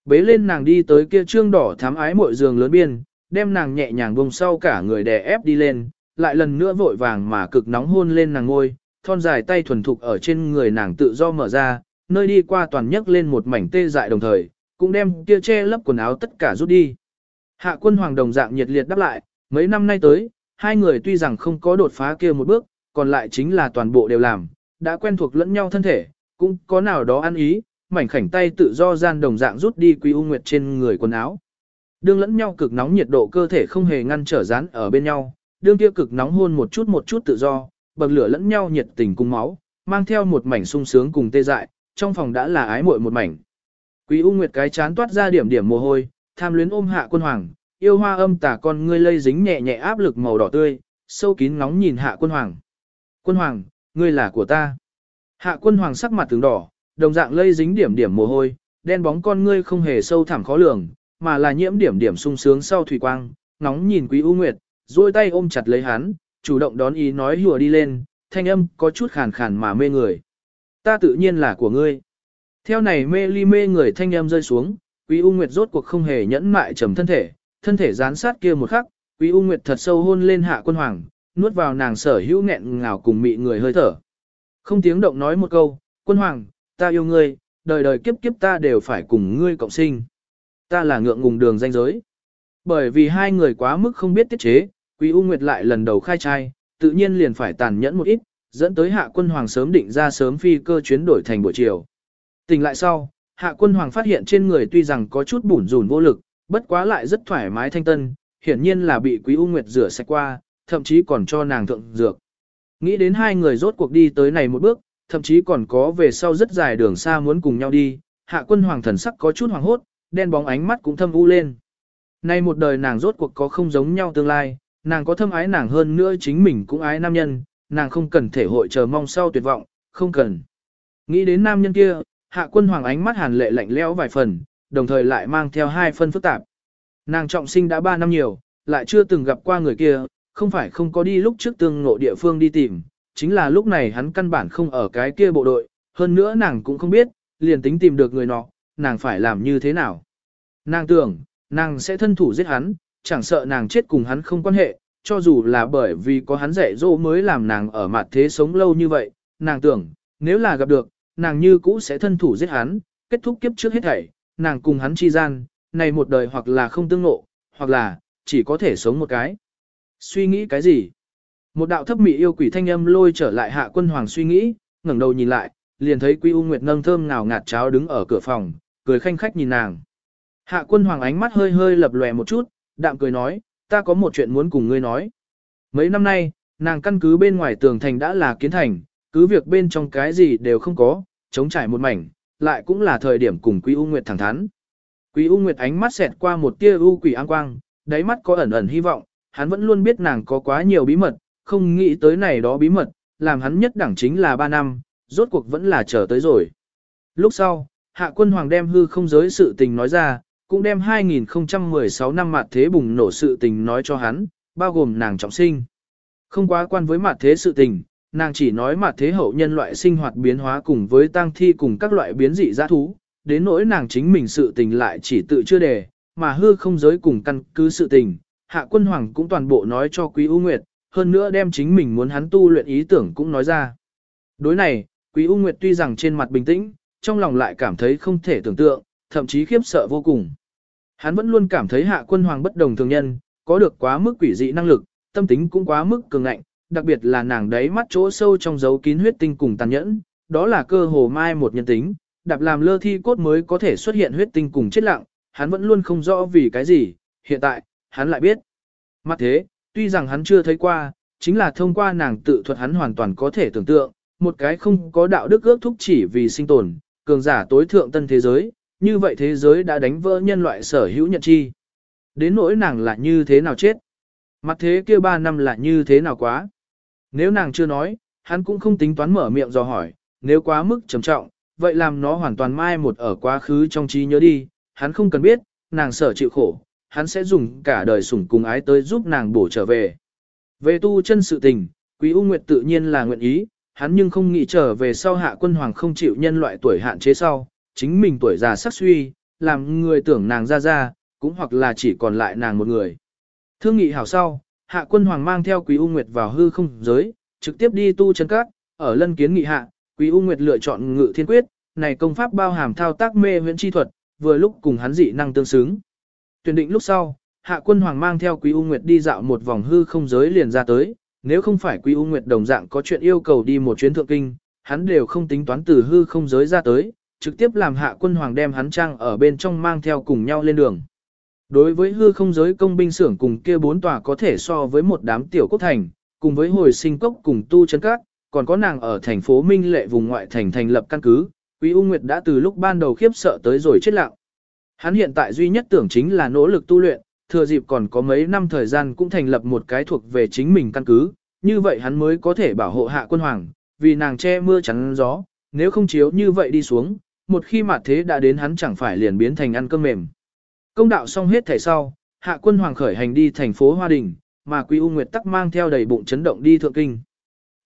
Bế lên nàng đi tới kia trương đỏ thám ái mội giường lớn biên, đem nàng nhẹ nhàng vùng sau cả người đè ép đi lên, lại lần nữa vội vàng mà cực nóng hôn lên nàng ngôi, thon dài tay thuần thục ở trên người nàng tự do mở ra, nơi đi qua toàn nhấc lên một mảnh tê dại đồng thời, cũng đem kia che lấp quần áo tất cả rút đi. Hạ quân hoàng đồng dạng nhiệt liệt đáp lại, mấy năm nay tới, hai người tuy rằng không có đột phá kia một bước, còn lại chính là toàn bộ đều làm, đã quen thuộc lẫn nhau thân thể, cũng có nào đó ăn ý, mảnh khảnh tay tự do gian đồng dạng rút đi quý u nguyệt trên người quần áo. Đương lẫn nhau cực nóng nhiệt độ cơ thể không hề ngăn trở dán ở bên nhau, đương kia cực nóng hôn một chút một chút tự do, bậc lửa lẫn nhau nhiệt tình cùng máu, mang theo một mảnh sung sướng cùng tê dại, trong phòng đã là ái muội một mảnh. Quý U Nguyệt cái chán toát ra điểm điểm mồ hôi, tham luyến ôm hạ quân hoàng, yêu hoa âm tả con ngươi lây dính nhẹ nhẹ áp lực màu đỏ tươi, sâu kín ngóng nhìn hạ quân hoàng. Quân hoàng, ngươi là của ta. Hạ quân hoàng sắc mặt tướng đỏ, đồng dạng lây dính điểm điểm mồ hôi, đen bóng con ngươi không hề sâu thẳm khó lường, mà là nhiễm điểm điểm sung sướng sau thủy quang, nóng nhìn quý U Nguyệt, duỗi tay ôm chặt lấy hắn, chủ động đón ý nói hùa đi lên, thanh âm có chút khàn khàn mà mê người. Ta tự nhiên là của ngươi. Theo này mê ly mê người thanh âm rơi xuống, Quý U Nguyệt rốt cuộc không hề nhẫn mại trầm thân thể, thân thể dán sát kia một khắc, Quý U Nguyệt thật sâu hôn lên hạ quân hoàng, nuốt vào nàng sở hữu nghẹn ngào cùng mị người hơi thở. Không tiếng động nói một câu, quân hoàng, ta yêu ngươi, đời đời kiếp kiếp ta đều phải cùng ngươi cộng sinh. Ta là ngượng ngùng đường danh giới. Bởi vì hai người quá mức không biết tiết chế, Quý U Nguyệt lại lần đầu khai trai, tự nhiên liền phải tàn nhẫn một ít, dẫn tới hạ quân hoàng sớm định ra sớm phi cơ chuyến đổi thành buổi chiều. Tỉnh lại sau, hạ quân hoàng phát hiện trên người tuy rằng có chút bủn rủn vô lực, bất quá lại rất thoải mái thanh tân, hiển nhiên là bị quý u nguyệt rửa sạch qua, thậm chí còn cho nàng thượng dược. Nghĩ đến hai người rốt cuộc đi tới này một bước, thậm chí còn có về sau rất dài đường xa muốn cùng nhau đi, hạ quân hoàng thần sắc có chút hoàng hốt, đen bóng ánh mắt cũng thâm u lên. Nay một đời nàng rốt cuộc có không giống nhau tương lai, nàng có thâm ái nàng hơn nữa chính mình cũng ái nam nhân, nàng không cần thể hội chờ mong sau tuyệt vọng, không cần. Nghĩ đến nam nhân kia, hạ quân hoàng ánh mắt hàn lệ lạnh lẽo vài phần, đồng thời lại mang theo hai phân phức tạp. Nàng trọng sinh đã ba năm nhiều, lại chưa từng gặp qua người kia, không phải không có đi lúc trước tương ngộ địa phương đi tìm, chính là lúc này hắn căn bản không ở cái kia bộ đội, hơn nữa nàng cũng không biết, liền tính tìm được người nọ, nàng phải làm như thế nào. Nàng tưởng, nàng sẽ thân thủ giết hắn, chẳng sợ nàng chết cùng hắn không quan hệ, cho dù là bởi vì có hắn dạy dỗ mới làm nàng ở mặt thế sống lâu như vậy, nàng tưởng, nếu là gặp được, nàng như cũ sẽ thân thủ giết hắn, kết thúc kiếp trước hết thảy, nàng cùng hắn chi gian, này một đời hoặc là không tương ngộ, hoặc là, chỉ có thể sống một cái. Suy nghĩ cái gì? Một đạo thấp mị yêu quỷ thanh âm lôi trở lại hạ quân hoàng suy nghĩ, ngẩng đầu nhìn lại, liền thấy Quý U Nguyệt nâng thơm ngào ngạt cháo đứng ở cửa phòng, cười khanh khách nhìn nàng. Hạ quân hoàng ánh mắt hơi hơi lập lòe một chút, đạm cười nói, ta có một chuyện muốn cùng ngươi nói. Mấy năm nay, nàng căn cứ bên ngoài tường thành đã là kiến thành, cứ việc bên trong cái gì đều không có, chống trải một mảnh, lại cũng là thời điểm cùng Quý U Nguyệt thẳng thắn. Quý U Nguyệt ánh mắt xẹt qua một tia u quỷ an quang, đáy mắt có ẩn ẩn hy vọng, hắn vẫn luôn biết nàng có quá nhiều bí mật, không nghĩ tới này đó bí mật, làm hắn nhất đẳng chính là 3 năm, rốt cuộc vẫn là chờ tới rồi. Lúc sau, Hạ Quân Hoàng đem hư không giới sự tình nói ra, cũng đem 2016 năm mặt thế bùng nổ sự tình nói cho hắn, bao gồm nàng trọng sinh. Không quá quan với mặt thế sự tình, nàng chỉ nói mặt thế hậu nhân loại sinh hoạt biến hóa cùng với tang thi cùng các loại biến dị giã thú, đến nỗi nàng chính mình sự tình lại chỉ tự chưa đề, mà hư không giới cùng căn cứ sự tình, hạ quân hoàng cũng toàn bộ nói cho Quý ưu Nguyệt, hơn nữa đem chính mình muốn hắn tu luyện ý tưởng cũng nói ra. Đối này, Quý U Nguyệt tuy rằng trên mặt bình tĩnh, trong lòng lại cảm thấy không thể tưởng tượng, thậm chí khiếp sợ vô cùng. Hắn vẫn luôn cảm thấy hạ quân hoàng bất đồng thường nhân, có được quá mức quỷ dị năng lực, tâm tính cũng quá mức cường ngạnh, đặc biệt là nàng đấy mắt chỗ sâu trong dấu kín huyết tinh cùng tàn nhẫn, đó là cơ hồ mai một nhân tính, đạp làm lơ thi cốt mới có thể xuất hiện huyết tinh cùng chết lặng, hắn vẫn luôn không rõ vì cái gì, hiện tại, hắn lại biết. Mặt thế, tuy rằng hắn chưa thấy qua, chính là thông qua nàng tự thuật hắn hoàn toàn có thể tưởng tượng, một cái không có đạo đức ước thúc chỉ vì sinh tồn, cường giả tối thượng tân thế giới, như vậy thế giới đã đánh vỡ nhân loại sở hữu nhận chi. Đến nỗi nàng là như thế nào chết. Mặt thế kia ba năm là như thế nào quá. Nếu nàng chưa nói, hắn cũng không tính toán mở miệng dò hỏi, nếu quá mức trầm trọng, vậy làm nó hoàn toàn mai một ở quá khứ trong trí nhớ đi, hắn không cần biết, nàng sở chịu khổ, hắn sẽ dùng cả đời sủng cùng ái tới giúp nàng bổ trở về. Về tu chân sự tình, Quý U Nguyệt tự nhiên là nguyện ý, hắn nhưng không nghĩ trở về sau hạ quân hoàng không chịu nhân loại tuổi hạn chế sau, chính mình tuổi già sắc suy, làm người tưởng nàng ra ra, cũng hoặc là chỉ còn lại nàng một người. Thương nghị hảo sau, hạ quân hoàng mang theo Quý U Nguyệt vào hư không giới, trực tiếp đi tu chân các, ở lân kiến nghị hạ, Quý U Nguyệt lựa chọn ngự thiên quyết, này công pháp bao hàm thao tác mê huyễn chi thuật, vừa lúc cùng hắn dị năng tương xứng. Tuyển định lúc sau, Hạ Quân Hoàng mang theo Quý U Nguyệt đi dạo một vòng hư không giới liền ra tới, nếu không phải Quý U Nguyệt đồng dạng có chuyện yêu cầu đi một chuyến thượng kinh, hắn đều không tính toán từ hư không giới ra tới, trực tiếp làm Hạ Quân Hoàng đem hắn trang ở bên trong mang theo cùng nhau lên đường. Đối với hư không giới công binh xưởng cùng kia bốn tòa có thể so với một đám tiểu quốc thành, cùng với hồi sinh cốc cùng tu chân các, còn có nàng ở thành phố Minh Lệ vùng ngoại thành thành lập căn cứ, Quý U Nguyệt đã từ lúc ban đầu khiếp sợ tới rồi chết lặng. Hắn hiện tại duy nhất tưởng chính là nỗ lực tu luyện, thừa dịp còn có mấy năm thời gian cũng thành lập một cái thuộc về chính mình căn cứ, như vậy hắn mới có thể bảo hộ hạ quân hoàng, vì nàng che mưa chắn gió, nếu không chiếu như vậy đi xuống, một khi mặt thế đã đến hắn chẳng phải liền biến thành ăn cơm mềm. Công đạo xong hết thảy sau, hạ quân hoàng khởi hành đi thành phố Hoa Đình, mà Quý U Nguyệt tắc mang theo đầy bụng chấn động đi thượng kinh.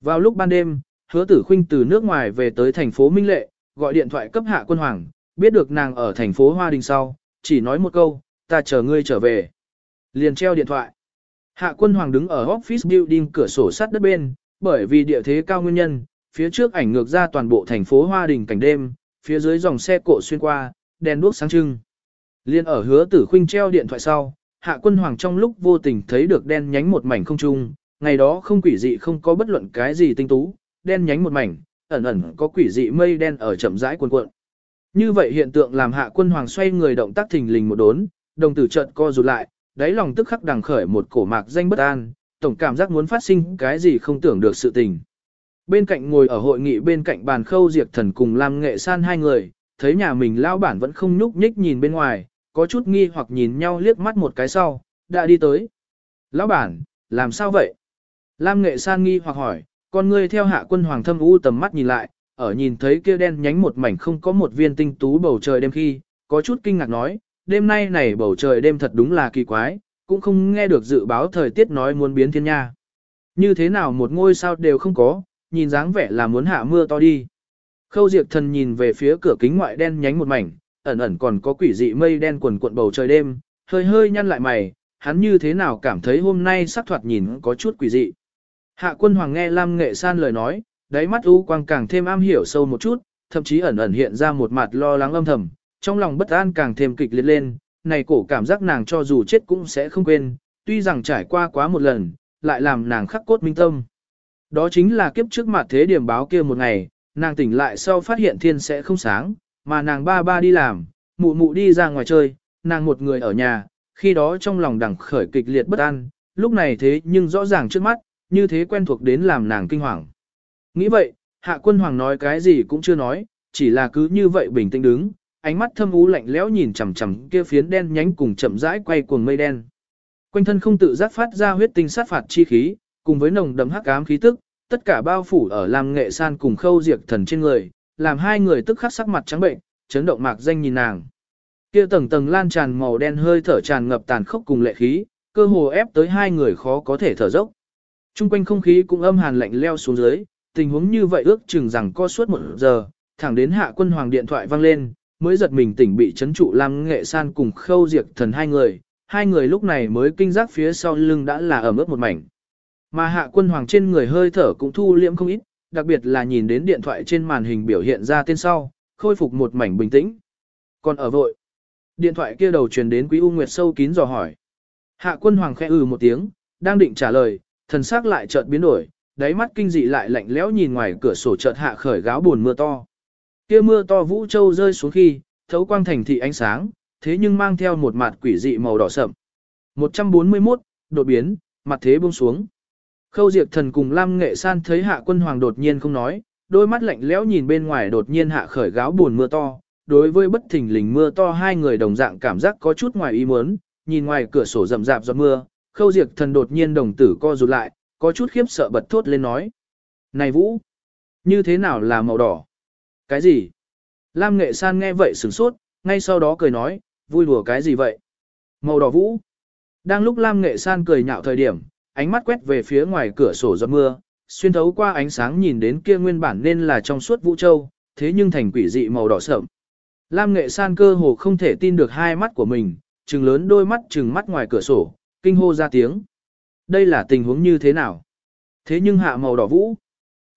Vào lúc ban đêm, hứa tử khuynh từ nước ngoài về tới thành phố Minh Lệ, gọi điện thoại cấp hạ quân hoàng, biết được nàng ở thành phố Hoa Đình sau, chỉ nói một câu, ta chờ ngươi trở về. Liền treo điện thoại. Hạ quân hoàng đứng ở office building cửa sổ sắt đất bên, bởi vì địa thế cao nguyên nhân, phía trước ảnh ngược ra toàn bộ thành phố Hoa Đình cảnh đêm, phía dưới dòng xe cộ xuyên qua, đèn đuốc sáng trưng. Liên ở hứa tử khuynh treo điện thoại sau, hạ quân hoàng trong lúc vô tình thấy được đen nhánh một mảnh không trung, ngày đó không quỷ dị không có bất luận cái gì tinh tú, đen nhánh một mảnh, ẩn ẩn có quỷ dị mây đen ở chậm rãi cuộn cuộn. Như vậy hiện tượng làm hạ quân hoàng xoay người động tác thình lình một đốn, đồng tử chợt co rụt lại, đáy lòng tức khắc đằng khởi một cổ mạc danh bất an, tổng cảm giác muốn phát sinh cái gì không tưởng được sự tình. Bên cạnh ngồi ở hội nghị bên cạnh bàn khâu diệt thần cùng Lam Nghệ San hai người, thấy nhà mình lao bản vẫn không nhúc nhích nhìn bên ngoài, có chút nghi hoặc nhìn nhau liếc mắt một cái sau, đã đi tới. Lão bản, làm sao vậy? Lam Nghệ San nghi hoặc hỏi, con ngươi theo hạ quân hoàng thâm u tầm mắt nhìn lại, ở nhìn thấy kia đen nhánh một mảnh không có một viên tinh tú bầu trời đêm khi, có chút kinh ngạc nói, đêm nay này bầu trời đêm thật đúng là kỳ quái, cũng không nghe được dự báo thời tiết nói muốn biến thiên nha. Như thế nào một ngôi sao đều không có, nhìn dáng vẻ là muốn hạ mưa to đi. Khâu Diệp Thần nhìn về phía cửa kính ngoại đen nhánh một mảnh, ẩn ẩn còn có quỷ dị mây đen quần cuộn bầu trời đêm, hơi hơi nhăn lại mày, hắn như thế nào cảm thấy hôm nay sắc thoạt nhìn có chút quỷ dị. Hạ quân hoàng nghe Lam Nghệ San lời nói, đáy mắt u quang càng thêm am hiểu sâu một chút, thậm chí ẩn ẩn hiện ra một mặt lo lắng âm thầm, trong lòng bất an càng thêm kịch liệt lên, này cổ cảm giác nàng cho dù chết cũng sẽ không quên, tuy rằng trải qua quá một lần, lại làm nàng khắc cốt minh tâm. Đó chính là kiếp trước mặt thế điểm báo kia một ngày, nàng tỉnh lại sau phát hiện thiên sẽ không sáng, mà nàng ba ba đi làm, mụ mụ đi ra ngoài chơi, nàng một người ở nhà, khi đó trong lòng đằng khởi kịch liệt bất an, lúc này thế nhưng rõ ràng trước mắt, như thế quen thuộc đến làm nàng kinh hoàng. Nghĩ vậy, hạ quân hoàng nói cái gì cũng chưa nói, chỉ là cứ như vậy bình tĩnh đứng, ánh mắt thâm ú lạnh lẽo nhìn chằm chằm kia phiến đen nhánh cùng chậm rãi quay cuồng mây đen. Quanh thân không tự giác phát ra huyết tinh sát phạt chi khí, cùng với nồng đậm hắc ám khí tức, tất cả bao phủ ở làm nghệ san cùng khâu diệt thần trên người, làm hai người tức khắc sắc mặt trắng bệnh, chấn động mạc danh nhìn nàng. Kia tầng tầng lan tràn màu đen hơi thở tràn ngập tàn khốc cùng lệ khí, cơ hồ ép tới hai người khó có thể thở dốc. Trung quanh không khí cũng âm hàn lạnh leo xuống dưới, tình huống như vậy ước chừng rằng co suốt một giờ, thẳng đến hạ quân hoàng điện thoại vang lên, mới giật mình tỉnh bị chấn trụ Lam Nghệ San cùng khâu diệt thần hai người, hai người lúc này mới kinh giác phía sau lưng đã là ẩm ướt một mảnh. Mà hạ quân hoàng trên người hơi thở cũng thu liễm không ít, đặc biệt là nhìn đến điện thoại trên màn hình biểu hiện ra tên sau, khôi phục một mảnh bình tĩnh. Còn ở vội, điện thoại kia đầu truyền đến Quý U Nguyệt sâu kín dò hỏi. Hạ quân hoàng khẽ ừ một tiếng, đang định trả lời, thần sắc lại chợt biến đổi, đáy mắt kinh dị lại lạnh lẽo nhìn ngoài cửa sổ chợt hạ khởi gáo buồn mưa to. Kia mưa to vũ châu rơi xuống khi, thấu quang thành thị ánh sáng, thế nhưng mang theo một mặt quỷ dị màu đỏ sậm. 141, đột biến, mặt thế buông xuống. Khâu Diệp Thần cùng Lam Nghệ San thấy Hạ Quân Hoàng đột nhiên không nói, đôi mắt lạnh lẽo nhìn bên ngoài đột nhiên hạ khởi gáo buồn mưa to. Đối với bất thình lình mưa to hai người đồng dạng cảm giác có chút ngoài ý muốn, nhìn ngoài cửa sổ rậm rạp giọt mưa, Khâu Diệp Thần đột nhiên đồng tử co rụt lại, có chút khiếp sợ bật thốt lên nói: "Này Vũ, như thế nào là màu đỏ?" "Cái gì?" Lam Nghệ San nghe vậy sửng sốt, ngay sau đó cười nói: "Vui đùa cái gì vậy?" "Màu đỏ Vũ." Đang lúc Lam Nghệ San cười nhạo thời điểm, ánh mắt quét về phía ngoài cửa sổ giọt mưa, xuyên thấu qua ánh sáng nhìn đến kia nguyên bản nên là trong suốt vũ châu, thế nhưng thành quỷ dị màu đỏ sậm. Lam Nghệ San cơ hồ không thể tin được hai mắt của mình, trừng lớn đôi mắt trừng mắt ngoài cửa sổ, kinh hô ra tiếng. Đây là tình huống như thế nào? Thế nhưng hạ màu đỏ vũ.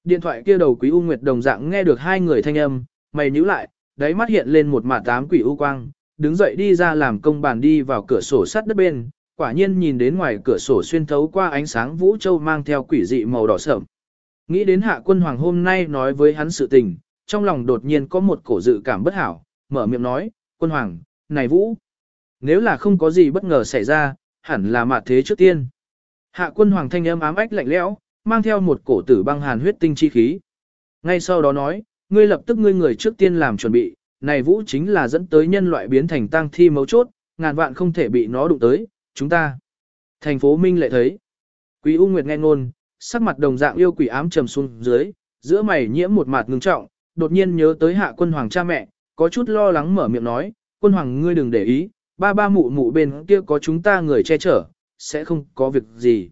Điện thoại kia đầu quý U Nguyệt đồng dạng nghe được hai người thanh âm, mày nhíu lại, đáy mắt hiện lên một mạt tám quỷ u quang, đứng dậy đi ra làm công bàn đi vào cửa sổ sắt đất bên, quả nhiên nhìn đến ngoài cửa sổ xuyên thấu qua ánh sáng Vũ Châu mang theo quỷ dị màu đỏ sẫm. Nghĩ đến hạ quân hoàng hôm nay nói với hắn sự tình, trong lòng đột nhiên có một cổ dự cảm bất hảo, mở miệng nói, quân hoàng, này Vũ. Nếu là không có gì bất ngờ xảy ra, hẳn là mạt thế trước tiên. Hạ quân hoàng thanh âm ám ách lạnh lẽo, mang theo một cổ tử băng hàn huyết tinh chi khí. Ngay sau đó nói, ngươi lập tức ngươi người trước tiên làm chuẩn bị, này Vũ chính là dẫn tới nhân loại biến thành tang thi mấu chốt, ngàn vạn không thể bị nó đụng tới, chúng ta. Thành phố Minh lại thấy. Quý U Nguyệt nghe ngôn, sắc mặt đồng dạng yêu quỷ ám trầm xuống dưới, giữa mày nhiễm một mặt ngưng trọng, đột nhiên nhớ tới hạ quân hoàng cha mẹ, có chút lo lắng mở miệng nói, quân hoàng ngươi đừng để ý, ba ba mụ mụ bên kia có chúng ta người che chở, sẽ không có việc gì.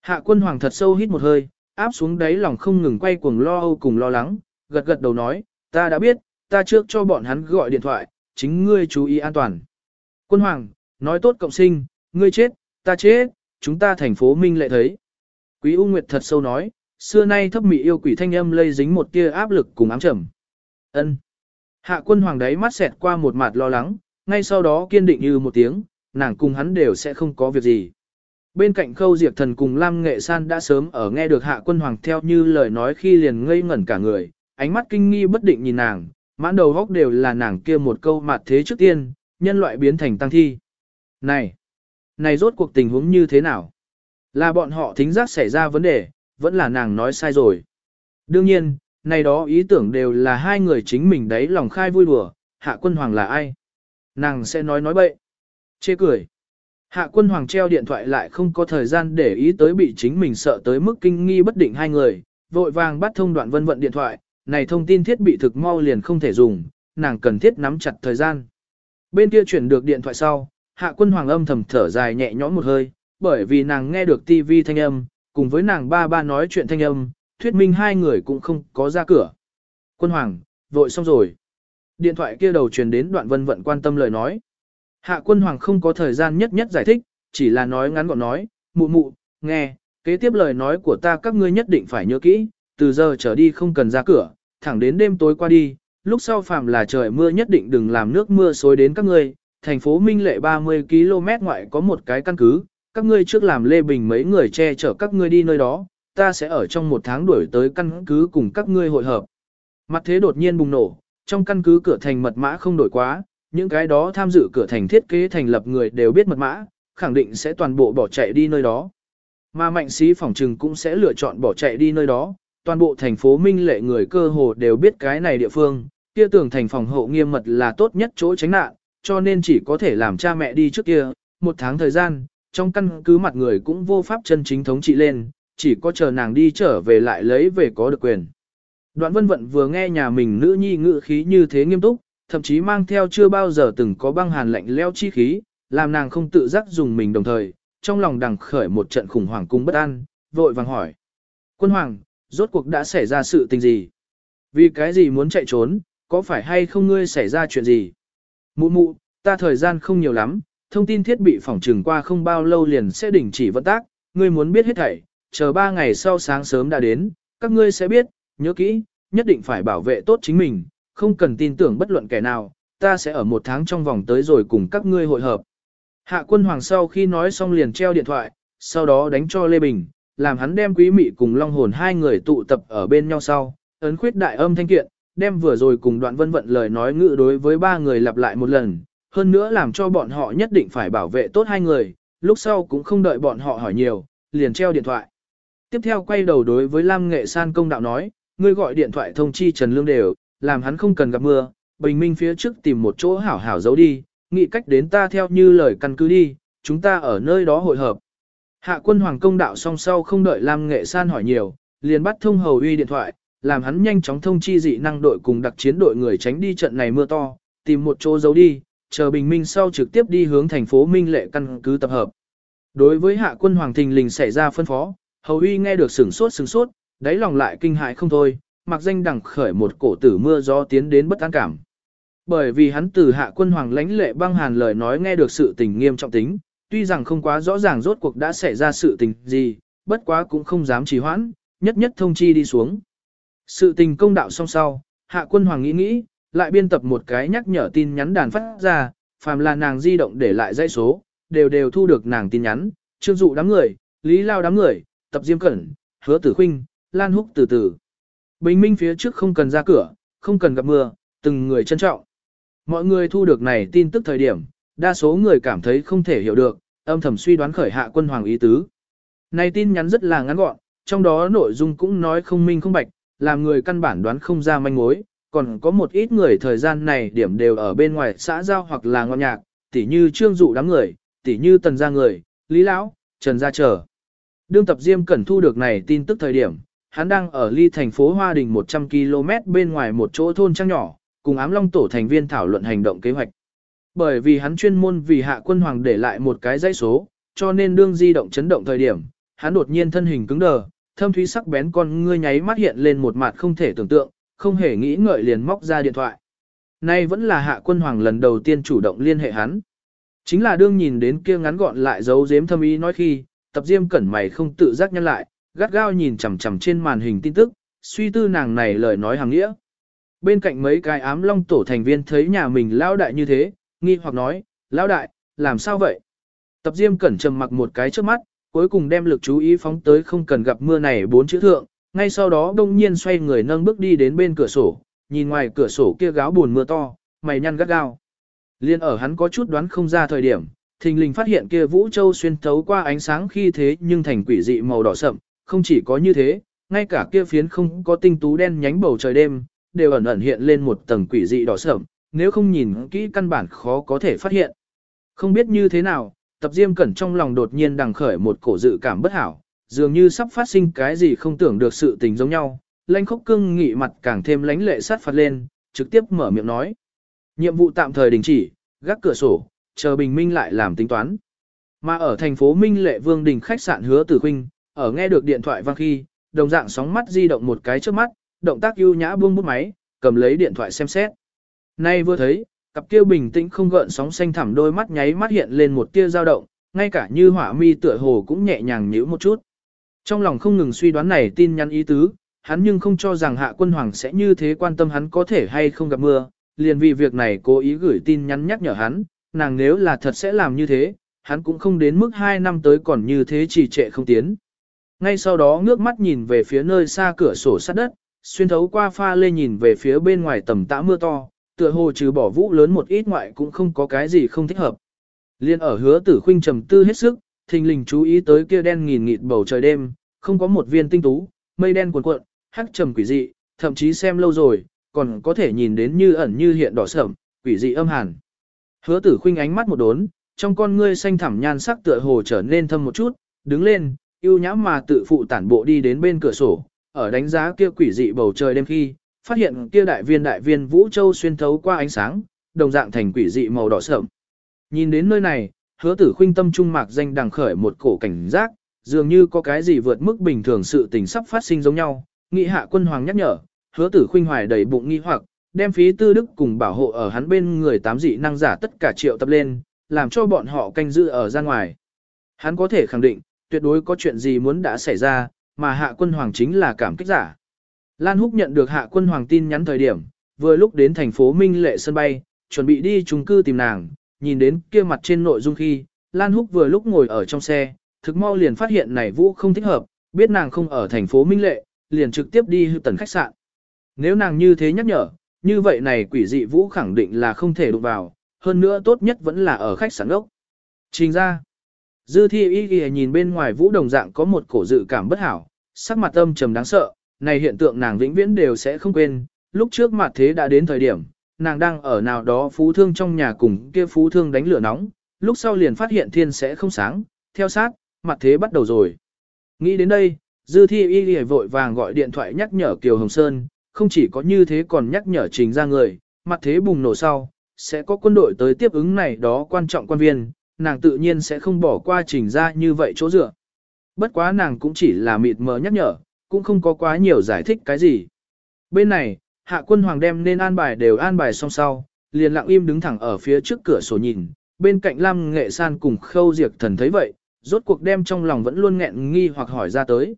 Hạ quân hoàng thật sâu hít một hơi, áp xuống đáy lòng không ngừng quay cuồng lo âu cùng lo lắng, gật gật đầu nói, ta đã biết, ta trước cho bọn hắn gọi điện thoại, chính ngươi chú ý an toàn. Quân hoàng, nói tốt cộng sinh, Ngươi chết, ta chết, chúng ta thành phố Minh lệ thấy. Quý U Nguyệt thật sâu nói, xưa nay thấp mị yêu quỷ thanh âm lây dính một tia áp lực cùng ám trầm. Ân. Hạ quân hoàng đấy mắt xẹt qua một mặt lo lắng, ngay sau đó kiên định như một tiếng, nàng cùng hắn đều sẽ không có việc gì. Bên cạnh khâu diệt thần cùng Lam Nghệ San đã sớm ở nghe được hạ quân hoàng theo như lời nói khi liền ngây ngẩn cả người, ánh mắt kinh nghi bất định nhìn nàng, mãn đầu góc đều là nàng kia một câu mặt thế trước tiên, nhân loại biến thành tăng thi. Này! này rốt cuộc tình huống như thế nào? Là bọn họ thính giác xảy ra vấn đề, vẫn là nàng nói sai rồi. Đương nhiên, này đó ý tưởng đều là hai người chính mình đấy lòng khai vui đùa, hạ quân hoàng là ai? Nàng sẽ nói nói bậy. Chê cười. Hạ quân hoàng treo điện thoại lại không có thời gian để ý tới bị chính mình sợ tới mức kinh nghi bất định hai người, vội vàng bắt thông đoạn vân vận điện thoại, này thông tin thiết bị thực mau liền không thể dùng, nàng cần thiết nắm chặt thời gian. Bên kia chuyển được điện thoại sau, hạ quân hoàng âm thầm thở dài nhẹ nhõm một hơi, bởi vì nàng nghe được TV thanh âm, cùng với nàng ba ba nói chuyện thanh âm, thuyết minh hai người cũng không có ra cửa. Quân hoàng, vội xong rồi. Điện thoại kia đầu truyền đến đoạn vân vận quan tâm lời nói. Hạ quân hoàng không có thời gian nhất nhất giải thích, chỉ là nói ngắn gọn nói, mụ mụ, nghe, kế tiếp lời nói của ta các ngươi nhất định phải nhớ kỹ, từ giờ trở đi không cần ra cửa, thẳng đến đêm tối qua đi, lúc sau phàm là trời mưa nhất định đừng làm nước mưa xối đến các ngươi. Thành phố Minh Lệ 30 km ngoại có một cái căn cứ, các ngươi trước làm Lê Bình mấy người che chở các ngươi đi nơi đó, ta sẽ ở trong một tháng đuổi tới căn cứ cùng các ngươi hội hợp. Mặt thế đột nhiên bùng nổ, trong căn cứ cửa thành mật mã không đổi quá, những cái đó tham dự cửa thành thiết kế thành lập người đều biết mật mã, khẳng định sẽ toàn bộ bỏ chạy đi nơi đó. Mà mạnh sĩ phòng trừng cũng sẽ lựa chọn bỏ chạy đi nơi đó, toàn bộ thành phố Minh Lệ người cơ hồ đều biết cái này địa phương, kia tưởng thành phòng hộ nghiêm mật là tốt nhất chỗ tránh nạn, cho nên chỉ có thể làm cha mẹ đi trước kia, một tháng thời gian, trong căn cứ mặt người cũng vô pháp chân chính thống trị lên, chỉ có chờ nàng đi trở về lại lấy về có được quyền. Đoạn vân vận vừa nghe nhà mình nữ nhi ngự khí như thế nghiêm túc, thậm chí mang theo chưa bao giờ từng có băng hàn lạnh leo chi khí, làm nàng không tự giác dùng mình đồng thời, trong lòng đằng khởi một trận khủng hoảng cung bất an, vội vàng hỏi. Quân hoàng, rốt cuộc đã xảy ra sự tình gì? Vì cái gì muốn chạy trốn, có phải hay không ngươi xảy ra chuyện gì? Mụ mụ, ta thời gian không nhiều lắm, thông tin thiết bị phòng trừng qua không bao lâu liền sẽ đình chỉ vận tác, ngươi muốn biết hết thảy, chờ ba ngày sau sáng sớm đã đến, các ngươi sẽ biết, nhớ kỹ, nhất định phải bảo vệ tốt chính mình, không cần tin tưởng bất luận kẻ nào, ta sẽ ở một tháng trong vòng tới rồi cùng các ngươi hội hợp. Hạ quân hoàng sau khi nói xong liền treo điện thoại, sau đó đánh cho Lê Bình, làm hắn đem quý mị cùng long hồn hai người tụ tập ở bên nhau sau, ấn khuyết đại âm thanh kiện, đem vừa rồi cùng đoạn vân vận lời nói ngữ đối với ba người lặp lại một lần, hơn nữa làm cho bọn họ nhất định phải bảo vệ tốt hai người, lúc sau cũng không đợi bọn họ hỏi nhiều, liền treo điện thoại. Tiếp theo quay đầu đối với Lam Nghệ San công đạo nói, ngươi gọi điện thoại thông chi Trần Lương đều, làm hắn không cần gặp mưa, bình minh phía trước tìm một chỗ hảo hảo giấu đi, nghĩ cách đến ta theo như lời căn cứ đi, chúng ta ở nơi đó hội hợp. Hạ quân hoàng công đạo song sau không đợi Lam Nghệ San hỏi nhiều, liền bắt thông hầu uy điện thoại, làm hắn nhanh chóng thông chi dị năng đội cùng đặc chiến đội người tránh đi trận này mưa to, tìm một chỗ giấu đi, chờ bình minh sau trực tiếp đi hướng thành phố Minh Lệ căn cứ tập hợp. Đối với hạ quân hoàng thình lình xảy ra phân phó, hầu uy nghe được sửng sốt sửng sốt, đáy lòng lại kinh hại không thôi, mặc danh đằng khởi một cổ tử mưa gió tiến đến bất an cảm. Bởi vì hắn từ hạ quân hoàng lãnh lệ băng hàn lời nói nghe được sự tình nghiêm trọng tính, tuy rằng không quá rõ ràng rốt cuộc đã xảy ra sự tình gì, bất quá cũng không dám trì hoãn, nhất nhất thông chi đi xuống. Sự tình công đạo xong sau, hạ quân hoàng nghĩ nghĩ, lại biên tập một cái nhắc nhở tin nhắn đàn phát ra, phàm là nàng di động để lại dãy số, đều đều thu được nàng tin nhắn, trương dụ đám người, lý lao đám người, tập diêm cẩn, hứa tử khinh, lan húc từ từ. Bình minh phía trước không cần ra cửa, không cần gặp mưa, từng người trân trọng. Mọi người thu được này tin tức thời điểm, đa số người cảm thấy không thể hiểu được, âm thầm suy đoán khởi hạ quân hoàng ý tứ. Này tin nhắn rất là ngắn gọn, trong đó nội dung cũng nói không minh không bạch, làm người căn bản đoán không ra manh mối, còn có một ít người thời gian này điểm đều ở bên ngoài xã giao hoặc là ngọn nhạc, tỉ như trương dụ đám người, tỉ như tần gia người, lý lão, trần gia trở. Đương tập Diêm Cẩn thu được này tin tức thời điểm, hắn đang ở ly thành phố Hoa Đình 100 km bên ngoài một chỗ thôn trang nhỏ, cùng ám long tổ thành viên thảo luận hành động kế hoạch. Bởi vì hắn chuyên môn vì hạ quân hoàng để lại một cái dãy số, cho nên đương di động chấn động thời điểm, hắn đột nhiên thân hình cứng đờ, thâm thúy sắc bén con ngươi nháy mắt hiện lên một mặt không thể tưởng tượng, không hề nghĩ ngợi liền móc ra điện thoại. Nay vẫn là hạ quân hoàng lần đầu tiên chủ động liên hệ hắn. Chính là đương nhìn đến kia ngắn gọn lại giấu giếm thâm ý nói khi, tập diêm cẩn mày không tự giác nhân lại, gắt gao nhìn chằm chằm trên màn hình tin tức, suy tư nàng này lời nói hàng nghĩa. Bên cạnh mấy cái ám long tổ thành viên thấy nhà mình lao đại như thế, nghi hoặc nói, lao đại, làm sao vậy? Tập diêm cẩn trầm mặc một cái trước mắt, cuối cùng đem lực chú ý phóng tới không cần gặp mưa này bốn chữ thượng, ngay sau đó đông nhiên xoay người nâng bước đi đến bên cửa sổ, nhìn ngoài cửa sổ kia gáo buồn mưa to, mày nhăn gắt gao. Liên ở hắn có chút đoán không ra thời điểm, thình lình phát hiện kia Vũ Châu xuyên thấu qua ánh sáng khi thế nhưng thành quỷ dị màu đỏ sậm, không chỉ có như thế, ngay cả kia phiến không có tinh tú đen nhánh bầu trời đêm, đều ẩn ẩn hiện lên một tầng quỷ dị đỏ sậm, nếu không nhìn kỹ căn bản khó có thể phát hiện. Không biết như thế nào, tập diêm cẩn trong lòng đột nhiên đằng khởi một cổ dự cảm bất hảo, dường như sắp phát sinh cái gì không tưởng được sự tình giống nhau, lãnh khốc cương nghị mặt càng thêm lãnh lệ sát phạt lên, trực tiếp mở miệng nói. Nhiệm vụ tạm thời đình chỉ, gác cửa sổ, chờ bình minh lại làm tính toán. Mà ở thành phố Minh Lệ Vương Đình khách sạn hứa tử huynh, ở nghe được điện thoại vang khi, đồng dạng sóng mắt di động một cái trước mắt, động tác ưu nhã buông bút máy, cầm lấy điện thoại xem xét. Nay vừa thấy, cặp kia bình tĩnh không gợn sóng xanh thẳm đôi mắt nháy mắt hiện lên một tia dao động, ngay cả như hỏa mi tựa hồ cũng nhẹ nhàng nhíu một chút. Trong lòng không ngừng suy đoán này tin nhắn ý tứ, hắn nhưng không cho rằng hạ quân hoàng sẽ như thế quan tâm hắn có thể hay không gặp mưa, liền vì việc này cố ý gửi tin nhắn nhắc nhở hắn, nàng nếu là thật sẽ làm như thế, hắn cũng không đến mức 2 năm tới còn như thế trì trệ không tiến. Ngay sau đó ngước mắt nhìn về phía nơi xa cửa sổ sát đất, xuyên thấu qua pha lê nhìn về phía bên ngoài tầm tã mưa to, tựa hồ trừ bỏ vũ lớn một ít ngoại cũng không có cái gì không thích hợp. Liên ở hứa tử khuynh trầm tư hết sức, thình lình chú ý tới kia đen nghìn nghịt bầu trời đêm, không có một viên tinh tú, mây đen cuộn cuộn, hắc trầm quỷ dị, thậm chí xem lâu rồi, còn có thể nhìn đến như ẩn như hiện đỏ sẫm, quỷ dị âm hàn. Hứa tử khuynh ánh mắt một đốn, trong con ngươi xanh thẳm nhan sắc tựa hồ trở nên thâm một chút, đứng lên, yêu nhã mà tự phụ tản bộ đi đến bên cửa sổ, ở đánh giá kia quỷ dị bầu trời đêm khi, phát hiện kia đại viên đại viên Vũ Châu xuyên thấu qua ánh sáng, đồng dạng thành quỷ dị màu đỏ sẫm. Nhìn đến nơi này, hứa tử khuynh tâm trung mạc danh đằng khởi một cổ cảnh giác, dường như có cái gì vượt mức bình thường sự tình sắp phát sinh giống nhau. Nghị hạ quân hoàng nhắc nhở, hứa tử khuynh hoài đầy bụng nghi hoặc, đem phí tư đức cùng bảo hộ ở hắn bên người tám dị năng giả tất cả triệu tập lên, làm cho bọn họ canh giữ ở ra ngoài. Hắn có thể khẳng định, tuyệt đối có chuyện gì muốn đã xảy ra, mà hạ quân hoàng chính là cảm kích giả. Lan Húc nhận được hạ quân hoàng tin nhắn thời điểm, vừa lúc đến thành phố Minh Lệ sân bay, chuẩn bị đi chung cư tìm nàng, nhìn đến kia mặt trên nội dung khi, Lan Húc vừa lúc ngồi ở trong xe, thực mau liền phát hiện này Vũ không thích hợp, biết nàng không ở thành phố Minh Lệ, liền trực tiếp đi hưu tần khách sạn. Nếu nàng như thế nhắc nhở, như vậy này quỷ dị Vũ khẳng định là không thể đụng vào, hơn nữa tốt nhất vẫn là ở khách sạn ốc. Trình ra, dư thi y ghi nhìn bên ngoài Vũ đồng dạng có một cổ dự cảm bất hảo, sắc mặt âm trầm đáng sợ, này hiện tượng nàng vĩnh viễn đều sẽ không quên, lúc trước mặt thế đã đến thời điểm, nàng đang ở nào đó phú thương trong nhà cùng kia phú thương đánh lửa nóng, lúc sau liền phát hiện thiên sẽ không sáng, theo sát, mặt thế bắt đầu rồi. Nghĩ đến đây, Dư Thi Y Y vội vàng gọi điện thoại nhắc nhở Kiều Hồng Sơn, không chỉ có như thế còn nhắc nhở trình ra người, mặt thế bùng nổ sau, sẽ có quân đội tới tiếp ứng này đó quan trọng quan viên, nàng tự nhiên sẽ không bỏ qua trình ra như vậy chỗ dựa. Bất quá nàng cũng chỉ là mịt mờ nhắc nhở, cũng không có quá nhiều giải thích cái gì. Bên này, hạ quân hoàng đem nên an bài đều an bài xong sau, liền lặng im đứng thẳng ở phía trước cửa sổ nhìn, bên cạnh Lam Nghệ San cùng Khâu Diệp Thần thấy vậy, rốt cuộc đem trong lòng vẫn luôn nghẹn nghi hoặc hỏi ra tới.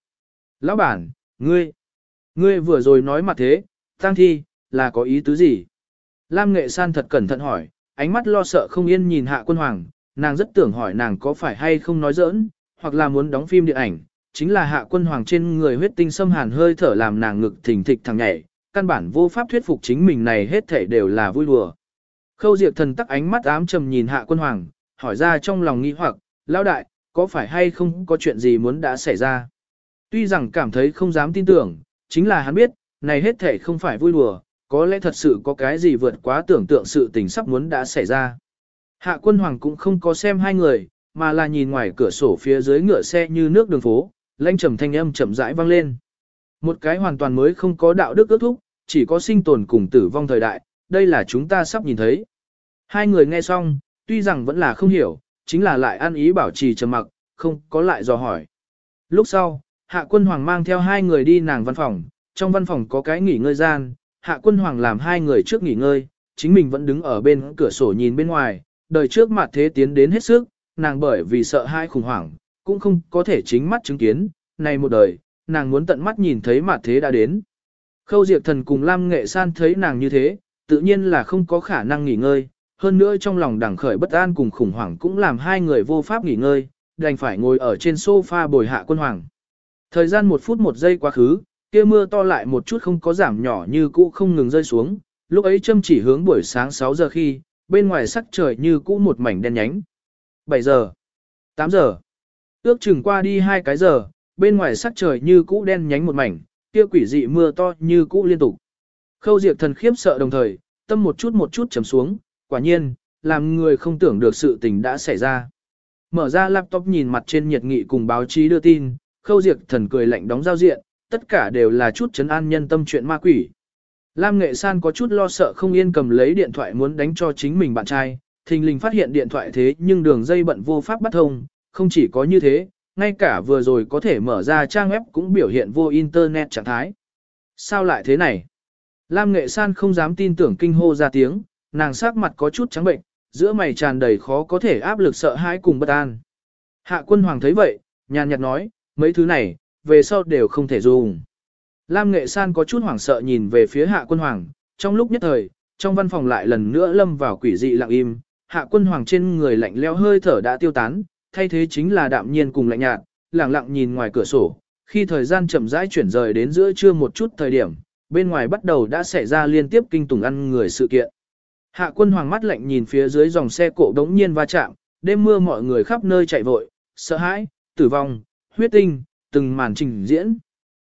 Lão bản, ngươi, ngươi vừa rồi nói mặt thế, tăng thi, là có ý tứ gì? Lam Nghệ San thật cẩn thận hỏi, ánh mắt lo sợ không yên nhìn hạ quân hoàng, nàng rất tưởng hỏi nàng có phải hay không nói giỡn, hoặc là muốn đóng phim điện ảnh, chính là hạ quân hoàng trên người huyết tinh xâm hàn hơi thở làm nàng ngực thình thịch thằng nhảy, căn bản vô pháp thuyết phục chính mình này hết thể đều là vui đùa. Khâu Diệp thần tắc ánh mắt ám trầm nhìn hạ quân hoàng, hỏi ra trong lòng nghi hoặc, lão đại, có phải hay không có chuyện gì muốn đã xảy ra? Tuy rằng cảm thấy không dám tin tưởng, chính là hắn biết, này hết thể không phải vui đùa, có lẽ thật sự có cái gì vượt quá tưởng tượng sự tình sắp muốn đã xảy ra. Hạ quân hoàng cũng không có xem hai người, mà là nhìn ngoài cửa sổ phía dưới ngựa xe như nước đường phố, lanh trầm thanh âm chậm rãi vang lên. Một cái hoàn toàn mới không có đạo đức ước thúc, chỉ có sinh tồn cùng tử vong thời đại, đây là chúng ta sắp nhìn thấy. Hai người nghe xong, tuy rằng vẫn là không hiểu, chính là lại ăn ý bảo trì trầm mặc, không có lại dò hỏi. Lúc sau, Hạ Quân Hoàng mang theo hai người đi nàng văn phòng, trong văn phòng có cái nghỉ ngơi gian, Hạ Quân Hoàng làm hai người trước nghỉ ngơi, chính mình vẫn đứng ở bên cửa sổ nhìn bên ngoài, đời trước mặt thế tiến đến hết sức, nàng bởi vì sợ hai khủng hoảng, cũng không có thể chính mắt chứng kiến, này một đời, nàng muốn tận mắt nhìn thấy mặt thế đã đến. Khâu Diệp Thần cùng Lam Nghệ San thấy nàng như thế, tự nhiên là không có khả năng nghỉ ngơi, hơn nữa trong lòng đẳng khởi bất an cùng khủng hoảng cũng làm hai người vô pháp nghỉ ngơi, đành phải ngồi ở trên sofa bồi hạ quân hoàng. Thời gian một phút một giây quá khứ, kia mưa to lại một chút không có giảm nhỏ như cũ không ngừng rơi xuống, lúc ấy châm chỉ hướng buổi sáng 6 giờ khi, bên ngoài sắc trời như cũ một mảnh đen nhánh. 7 giờ, 8 giờ, ước chừng qua đi hai cái giờ, bên ngoài sắc trời như cũ đen nhánh một mảnh, kia quỷ dị mưa to như cũ liên tục. Khâu Diệp thần khiếp sợ đồng thời, tâm một chút một chút chấm xuống, quả nhiên, làm người không tưởng được sự tình đã xảy ra. Mở ra laptop nhìn mặt trên nhiệt nghị cùng báo chí đưa tin, Khâu Diệp thần cười lạnh đóng giao diện, tất cả đều là chút chấn an nhân tâm chuyện ma quỷ. Lam Nghệ San có chút lo sợ không yên cầm lấy điện thoại muốn đánh cho chính mình bạn trai, thình lình phát hiện điện thoại thế nhưng đường dây bận vô pháp bắt thông, không chỉ có như thế, ngay cả vừa rồi có thể mở ra trang web cũng biểu hiện vô internet trạng thái. Sao lại thế này? Lam Nghệ San không dám tin tưởng kinh hô ra tiếng, nàng sắc mặt có chút trắng bệnh, giữa mày tràn đầy khó có thể áp lực sợ hãi cùng bất an. Hạ quân hoàng thấy vậy, nhàn nhạt nói, mấy thứ này, về sau đều không thể dùng. Lam Nghệ San có chút hoảng sợ nhìn về phía hạ quân hoàng, trong lúc nhất thời, trong văn phòng lại lần nữa lâm vào quỷ dị lặng im, hạ quân hoàng trên người lạnh leo hơi thở đã tiêu tán, thay thế chính là đạm nhiên cùng lạnh nhạt, lặng lặng nhìn ngoài cửa sổ, khi thời gian chậm rãi chuyển rời đến giữa trưa một chút thời điểm, bên ngoài bắt đầu đã xảy ra liên tiếp kinh tủng ăn người sự kiện. Hạ quân hoàng mắt lạnh nhìn phía dưới dòng xe cộ đống nhiên va chạm, đêm mưa mọi người khắp nơi chạy vội, sợ hãi, tử vong, huyết tinh, từng màn trình diễn.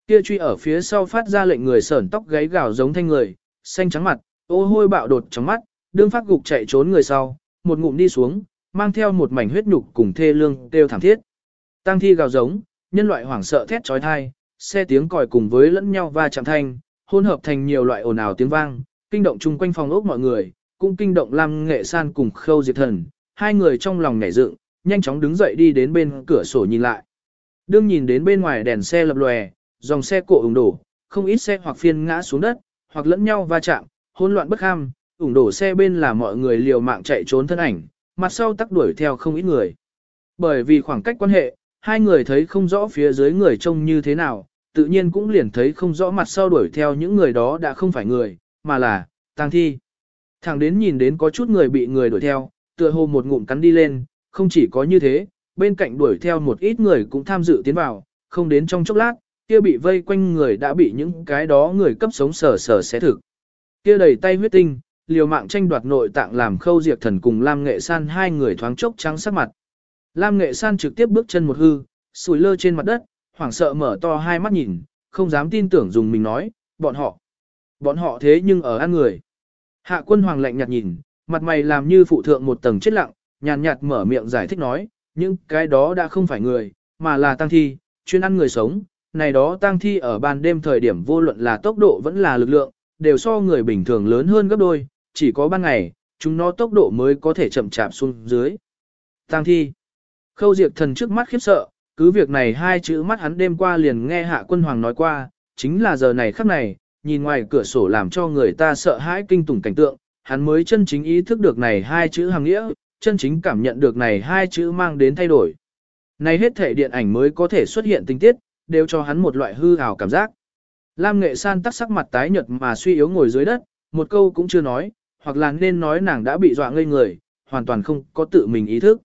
Kia truy ở phía sau phát ra lệnh người sởn tóc gáy gào giống thanh người, xanh trắng mặt, ô hôi bạo đột trong mắt, đương phát gục chạy trốn người sau, một ngụm đi xuống, mang theo một mảnh huyết nhục cùng thê lương kêu thảm thiết. Tăng thi gào giống, nhân loại hoảng sợ thét trói thai, xe tiếng còi cùng với lẫn nhau va chạm thanh, hỗn hợp thành nhiều loại ồn ào tiếng vang, kinh động chung quanh phòng ốc mọi người, cũng kinh động Lam Nghệ San cùng Khâu Diệp Thần, hai người trong lòng nhảy dựng, nhanh chóng đứng dậy đi đến bên cửa sổ nhìn lại. Đương nhìn đến bên ngoài đèn xe lập lòe, dòng xe cộ ủng đổ, không ít xe hoặc phiên ngã xuống đất, hoặc lẫn nhau va chạm, hỗn loạn bất ham, ủng đổ xe bên là mọi người liều mạng chạy trốn thân ảnh, mặt sau tắc đuổi theo không ít người. Bởi vì khoảng cách quan hệ, hai người thấy không rõ phía dưới người trông như thế nào, tự nhiên cũng liền thấy không rõ mặt sau đuổi theo những người đó đã không phải người, mà là, tang thi. Thằng đến nhìn đến có chút người bị người đuổi theo, tựa hồ một ngụm cắn đi lên, không chỉ có như thế, bên cạnh đuổi theo một ít người cũng tham dự tiến vào, không đến trong chốc lát, kia bị vây quanh người đã bị những cái đó người cấp sống sờ sờ xé thực. Kia đầy tay huyết tinh, liều mạng tranh đoạt nội tạng làm khâu diệt thần cùng Lam Nghệ San hai người thoáng chốc trắng sắc mặt. Lam Nghệ San trực tiếp bước chân một hư, sùi lơ trên mặt đất, hoảng sợ mở to hai mắt nhìn, không dám tin tưởng dùng mình nói, bọn họ. Bọn họ thế nhưng ở ăn người. Hạ quân hoàng lạnh nhạt nhìn, mặt mày làm như phụ thượng một tầng chết lặng, nhàn nhạt mở miệng giải thích nói, những cái đó đã không phải người, mà là tăng thi, chuyên ăn người sống. Này đó tang thi ở ban đêm thời điểm vô luận là tốc độ vẫn là lực lượng, đều so người bình thường lớn hơn gấp đôi, chỉ có ban ngày, chúng nó tốc độ mới có thể chậm chạp xuống dưới. tang thi. Khâu diệt thần trước mắt khiếp sợ, cứ việc này hai chữ mắt hắn đêm qua liền nghe hạ quân hoàng nói qua, chính là giờ này khắc này, nhìn ngoài cửa sổ làm cho người ta sợ hãi kinh tủng cảnh tượng, hắn mới chân chính ý thức được này hai chữ hàng nghĩa, chân chính cảm nhận được này hai chữ mang đến thay đổi. Này hết thể điện ảnh mới có thể xuất hiện tình tiết, đều cho hắn một loại hư hào cảm giác. Lam Nghệ San tắt sắc mặt tái nhợt mà suy yếu ngồi dưới đất, một câu cũng chưa nói, hoặc là nên nói nàng đã bị dọa ngây người, hoàn toàn không có tự mình ý thức.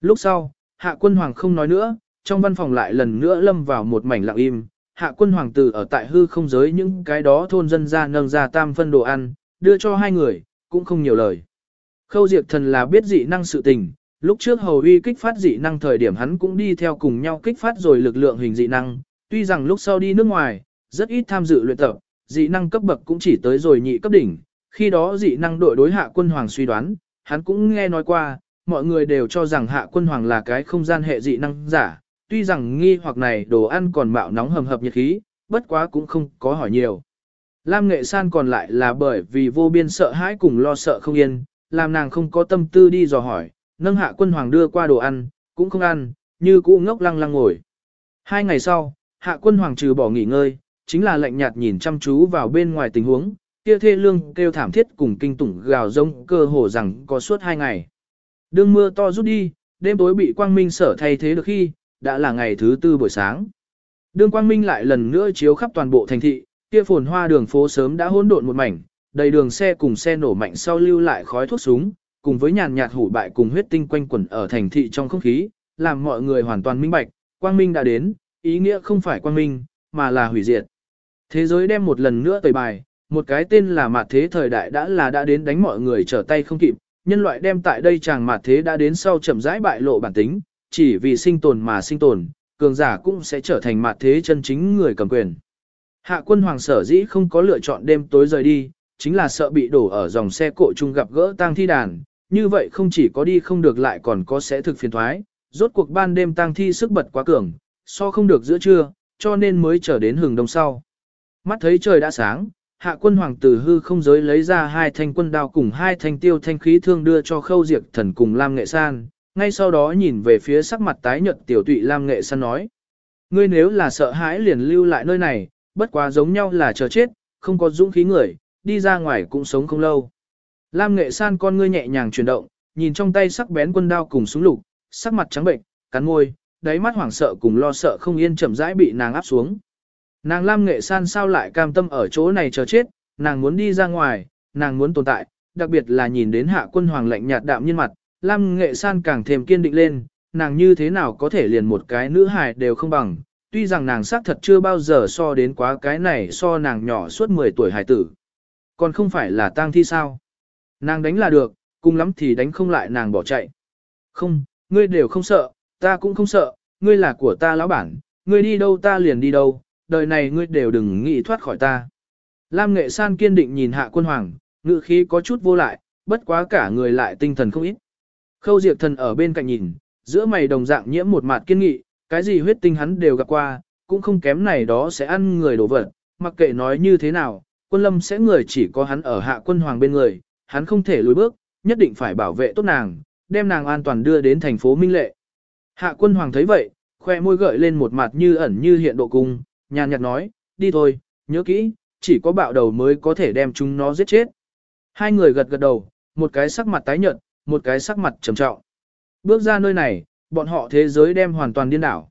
Lúc sau, Hạ Quân Hoàng không nói nữa, trong văn phòng lại lần nữa lâm vào một mảnh lặng im, hạ quân hoàng tử ở tại hư không giới những cái đó thôn dân ra nâng ra tam phân đồ ăn, đưa cho hai người, cũng không nhiều lời. Khâu diệt thần là biết dị năng sự tình, lúc trước hầu uy kích phát dị năng thời điểm hắn cũng đi theo cùng nhau kích phát rồi lực lượng hình dị năng, tuy rằng lúc sau đi nước ngoài, rất ít tham dự luyện tập, dị năng cấp bậc cũng chỉ tới rồi nhị cấp đỉnh, khi đó dị năng đội đối hạ quân hoàng suy đoán, hắn cũng nghe nói qua, mọi người đều cho rằng hạ quân hoàng là cái không gian hệ dị năng giả, tuy rằng nghi hoặc này đồ ăn còn mạo nóng hầm hập nhiệt khí, bất quá cũng không có hỏi nhiều. Lam Nghệ San còn lại là bởi vì vô biên sợ hãi cùng lo sợ không yên, làm nàng không có tâm tư đi dò hỏi, nâng hạ quân hoàng đưa qua đồ ăn, cũng không ăn, như cũ ngốc lăng lăng ngồi. Hai ngày sau, hạ quân hoàng trừ bỏ nghỉ ngơi, chính là lạnh nhạt nhìn chăm chú vào bên ngoài tình huống, kia thê lương kêu thảm thiết cùng kinh tủng gào rông cơ hồ rằng có suốt hai ngày. Đương mưa to rút đi, đêm tối bị quang minh sở thay thế được khi, đã là ngày thứ tư buổi sáng. đương quang minh lại lần nữa chiếu khắp toàn bộ thành thị, kia phồn hoa đường phố sớm đã hỗn độn một mảnh, đầy đường xe cùng xe nổ mạnh sau lưu lại khói thuốc súng, cùng với nhàn nhạt hủ bại cùng huyết tinh quanh quẩn ở thành thị trong không khí, làm mọi người hoàn toàn minh bạch, quang minh đã đến, ý nghĩa không phải quang minh, mà là hủy diệt. Thế giới đem một lần nữa tẩy bài, một cái tên là mạt thế thời đại đã là đã đến đánh mọi người trở tay không kịp, nhân loại đem tại đây chàng mạt thế đã đến sau chậm rãi bại lộ bản tính, chỉ vì sinh tồn mà sinh tồn, cường giả cũng sẽ trở thành mạt thế chân chính người cầm quyền. Hạ quân hoàng sở dĩ không có lựa chọn đêm tối rời đi, chính là sợ bị đổ ở dòng xe cộ chung gặp gỡ tang thi đàn, như vậy không chỉ có đi không được lại còn có sẽ thực phiền thoái, rốt cuộc ban đêm tang thi sức bật quá cường, so không được giữa trưa, cho nên mới trở đến hừng đông sau. Mắt thấy trời đã sáng, hạ quân hoàng tử hư không giới lấy ra hai thanh quân đao cùng hai thanh tiêu thanh khí thương đưa cho khâu diệt thần cùng Lam Nghệ San, ngay sau đó nhìn về phía sắc mặt tái nhợt tiểu tụy Lam Nghệ San nói. Ngươi nếu là sợ hãi liền lưu lại nơi này, bất quá giống nhau là chờ chết, không có dũng khí người, đi ra ngoài cũng sống không lâu. Lam Nghệ San con ngươi nhẹ nhàng chuyển động, nhìn trong tay sắc bén quân đao cùng súng lục, sắc mặt trắng bệnh, cắn môi, đáy mắt hoảng sợ cùng lo sợ không yên chậm rãi bị nàng áp xuống. Nàng Lam Nghệ San sao lại cam tâm ở chỗ này chờ chết, nàng muốn đi ra ngoài, nàng muốn tồn tại, đặc biệt là nhìn đến hạ quân hoàng lạnh nhạt đạm nhân mặt, Lam Nghệ San càng thêm kiên định lên, nàng như thế nào có thể liền một cái nữ hài đều không bằng, tuy rằng nàng xác thật chưa bao giờ so đến quá cái này so nàng nhỏ suốt 10 tuổi hài tử. Còn không phải là tang thi sao? Nàng đánh là được, cùng lắm thì đánh không lại nàng bỏ chạy. Không, ngươi đều không sợ, ta cũng không sợ, ngươi là của ta lão bản, ngươi đi đâu ta liền đi đâu, đời này ngươi đều đừng nghĩ thoát khỏi ta. Lam Nghệ San kiên định nhìn hạ quân hoàng, ngự khí có chút vô lại, bất quá cả người lại tinh thần không ít. Khâu Diệp Thần ở bên cạnh nhìn, giữa mày đồng dạng nhiễm một mặt kiên nghị, cái gì huyết tinh hắn đều gặp qua, cũng không kém này đó sẽ ăn người đổ vật, mặc kệ nói như thế nào, quân lâm sẽ người chỉ có hắn ở hạ quân hoàng bên người, hắn không thể lùi bước, nhất định phải bảo vệ tốt nàng, đem nàng an toàn đưa đến thành phố Minh Lệ. Hạ quân hoàng thấy vậy, khoe môi gợi lên một mặt như ẩn như hiện độ cung, nhàn nhạt nói, đi thôi, nhớ kỹ, chỉ có bạo đầu mới có thể đem chúng nó giết chết. Hai người gật gật đầu, một cái sắc mặt tái nhợt, một cái sắc mặt trầm trọng. Bước ra nơi này, bọn họ thế giới đem hoàn toàn điên đảo.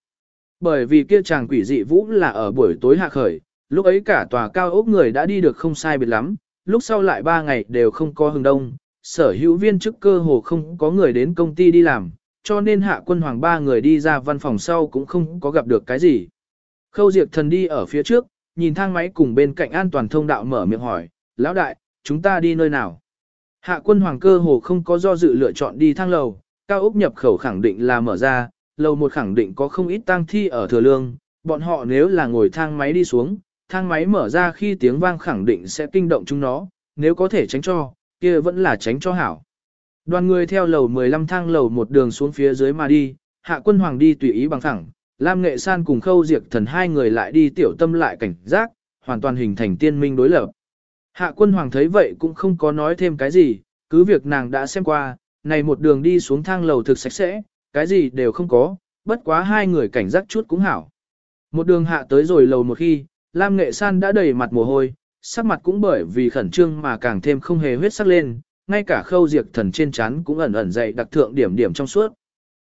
Bởi vì kia chàng quỷ dị vũ là ở buổi tối hạ khởi, lúc ấy cả tòa cao ốc người đã đi được không sai biệt lắm, lúc sau lại ba ngày đều không có hừng đông, sở hữu viên chức cơ hồ không có người đến công ty đi làm, cho nên hạ quân hoàng ba người đi ra văn phòng sau cũng không có gặp được cái gì. Khâu Diệp thần đi ở phía trước, nhìn thang máy cùng bên cạnh an toàn thông đạo mở miệng hỏi, lão đại, chúng ta đi nơi nào? Hạ quân hoàng cơ hồ không có do dự lựa chọn đi thang lầu, cao ốc nhập khẩu khẳng định là mở ra, lầu một khẳng định có không ít tang thi ở thừa lương, bọn họ nếu là ngồi thang máy đi xuống, thang máy mở ra khi tiếng vang khẳng định sẽ kinh động chúng nó, nếu có thể tránh cho, kia vẫn là tránh cho hảo. Đoàn người theo lầu 15 thang lầu một đường xuống phía dưới mà đi, hạ quân hoàng đi tùy ý bằng thẳng, Lam Nghệ San cùng Khâu Diệt Thần hai người lại đi tiểu tâm lại cảnh giác, hoàn toàn hình thành tiên minh đối lập. Hạ quân hoàng thấy vậy cũng không có nói thêm cái gì, cứ việc nàng đã xem qua, này một đường đi xuống thang lầu thực sạch sẽ, cái gì đều không có, bất quá hai người cảnh giác chút cũng hảo. Một đường hạ tới rồi lầu một khi, Lam Nghệ San đã đầy mặt mồ hôi, sắc mặt cũng bởi vì khẩn trương mà càng thêm không hề huyết sắc lên, ngay cả khâu diệt thần trên chán cũng ẩn ẩn dậy đặc thượng điểm điểm trong suốt.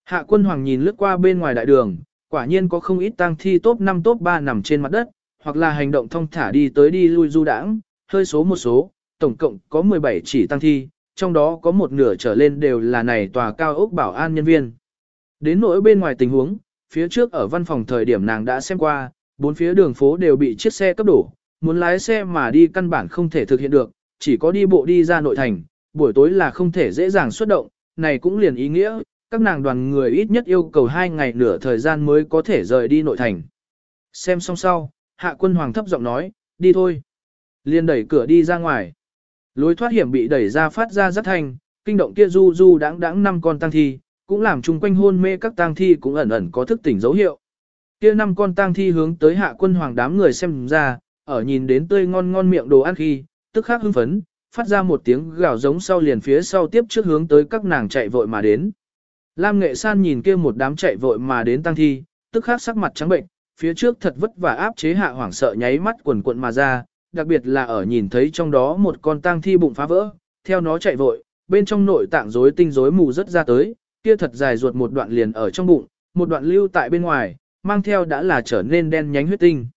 Hạ quân hoàng nhìn lướt qua bên ngoài đại đường, quả nhiên có không ít tang thi top 5 top 3 nằm trên mặt đất, hoặc là hành động thông thả đi tới đi lui du đãng, hơi số một số, tổng cộng có 17 chỉ tang thi, trong đó có một nửa trở lên đều là này tòa cao ốc bảo an nhân viên. Đến nỗi bên ngoài tình huống, phía trước ở văn phòng thời điểm nàng đã xem qua, bốn phía đường phố đều bị chiếc xe cấp đổ, muốn lái xe mà đi căn bản không thể thực hiện được, chỉ có đi bộ đi ra nội thành, buổi tối là không thể dễ dàng xuất động, này cũng liền ý nghĩa, các nàng đoàn người ít nhất yêu cầu hai ngày nửa thời gian mới có thể rời đi nội thành. Xem xong sau, hạ quân hoàng thấp giọng nói, đi thôi. Liên đẩy cửa đi ra ngoài. Lối thoát hiểm bị đẩy ra phát ra rất thanh, kinh động kia du du đáng đáng năm con tang thi, cũng làm chung quanh hôn mê các tang thi cũng ẩn ẩn có thức tỉnh dấu hiệu. Kia năm con tang thi hướng tới hạ quân hoàng đám người xem ra, ở nhìn đến tươi ngon ngon miệng đồ ăn khi, tức khắc hưng phấn, phát ra một tiếng gào giống sau liền phía sau tiếp trước hướng tới các nàng chạy vội mà đến. Lam Nghệ San nhìn kia một đám chạy vội mà đến tang thi, tức khắc sắc mặt trắng bệnh, phía trước thật vất vả áp chế hạ hoảng sợ nháy mắt quần quận mà ra, đặc biệt là ở nhìn thấy trong đó một con tang thi bụng phá vỡ, theo nó chạy vội, bên trong nội tạng rối tinh rối mù rất ra tới, kia thật dài ruột một đoạn liền ở trong bụng, một đoạn lưu tại bên ngoài, mang theo đã là trở nên đen nhánh huyết tinh.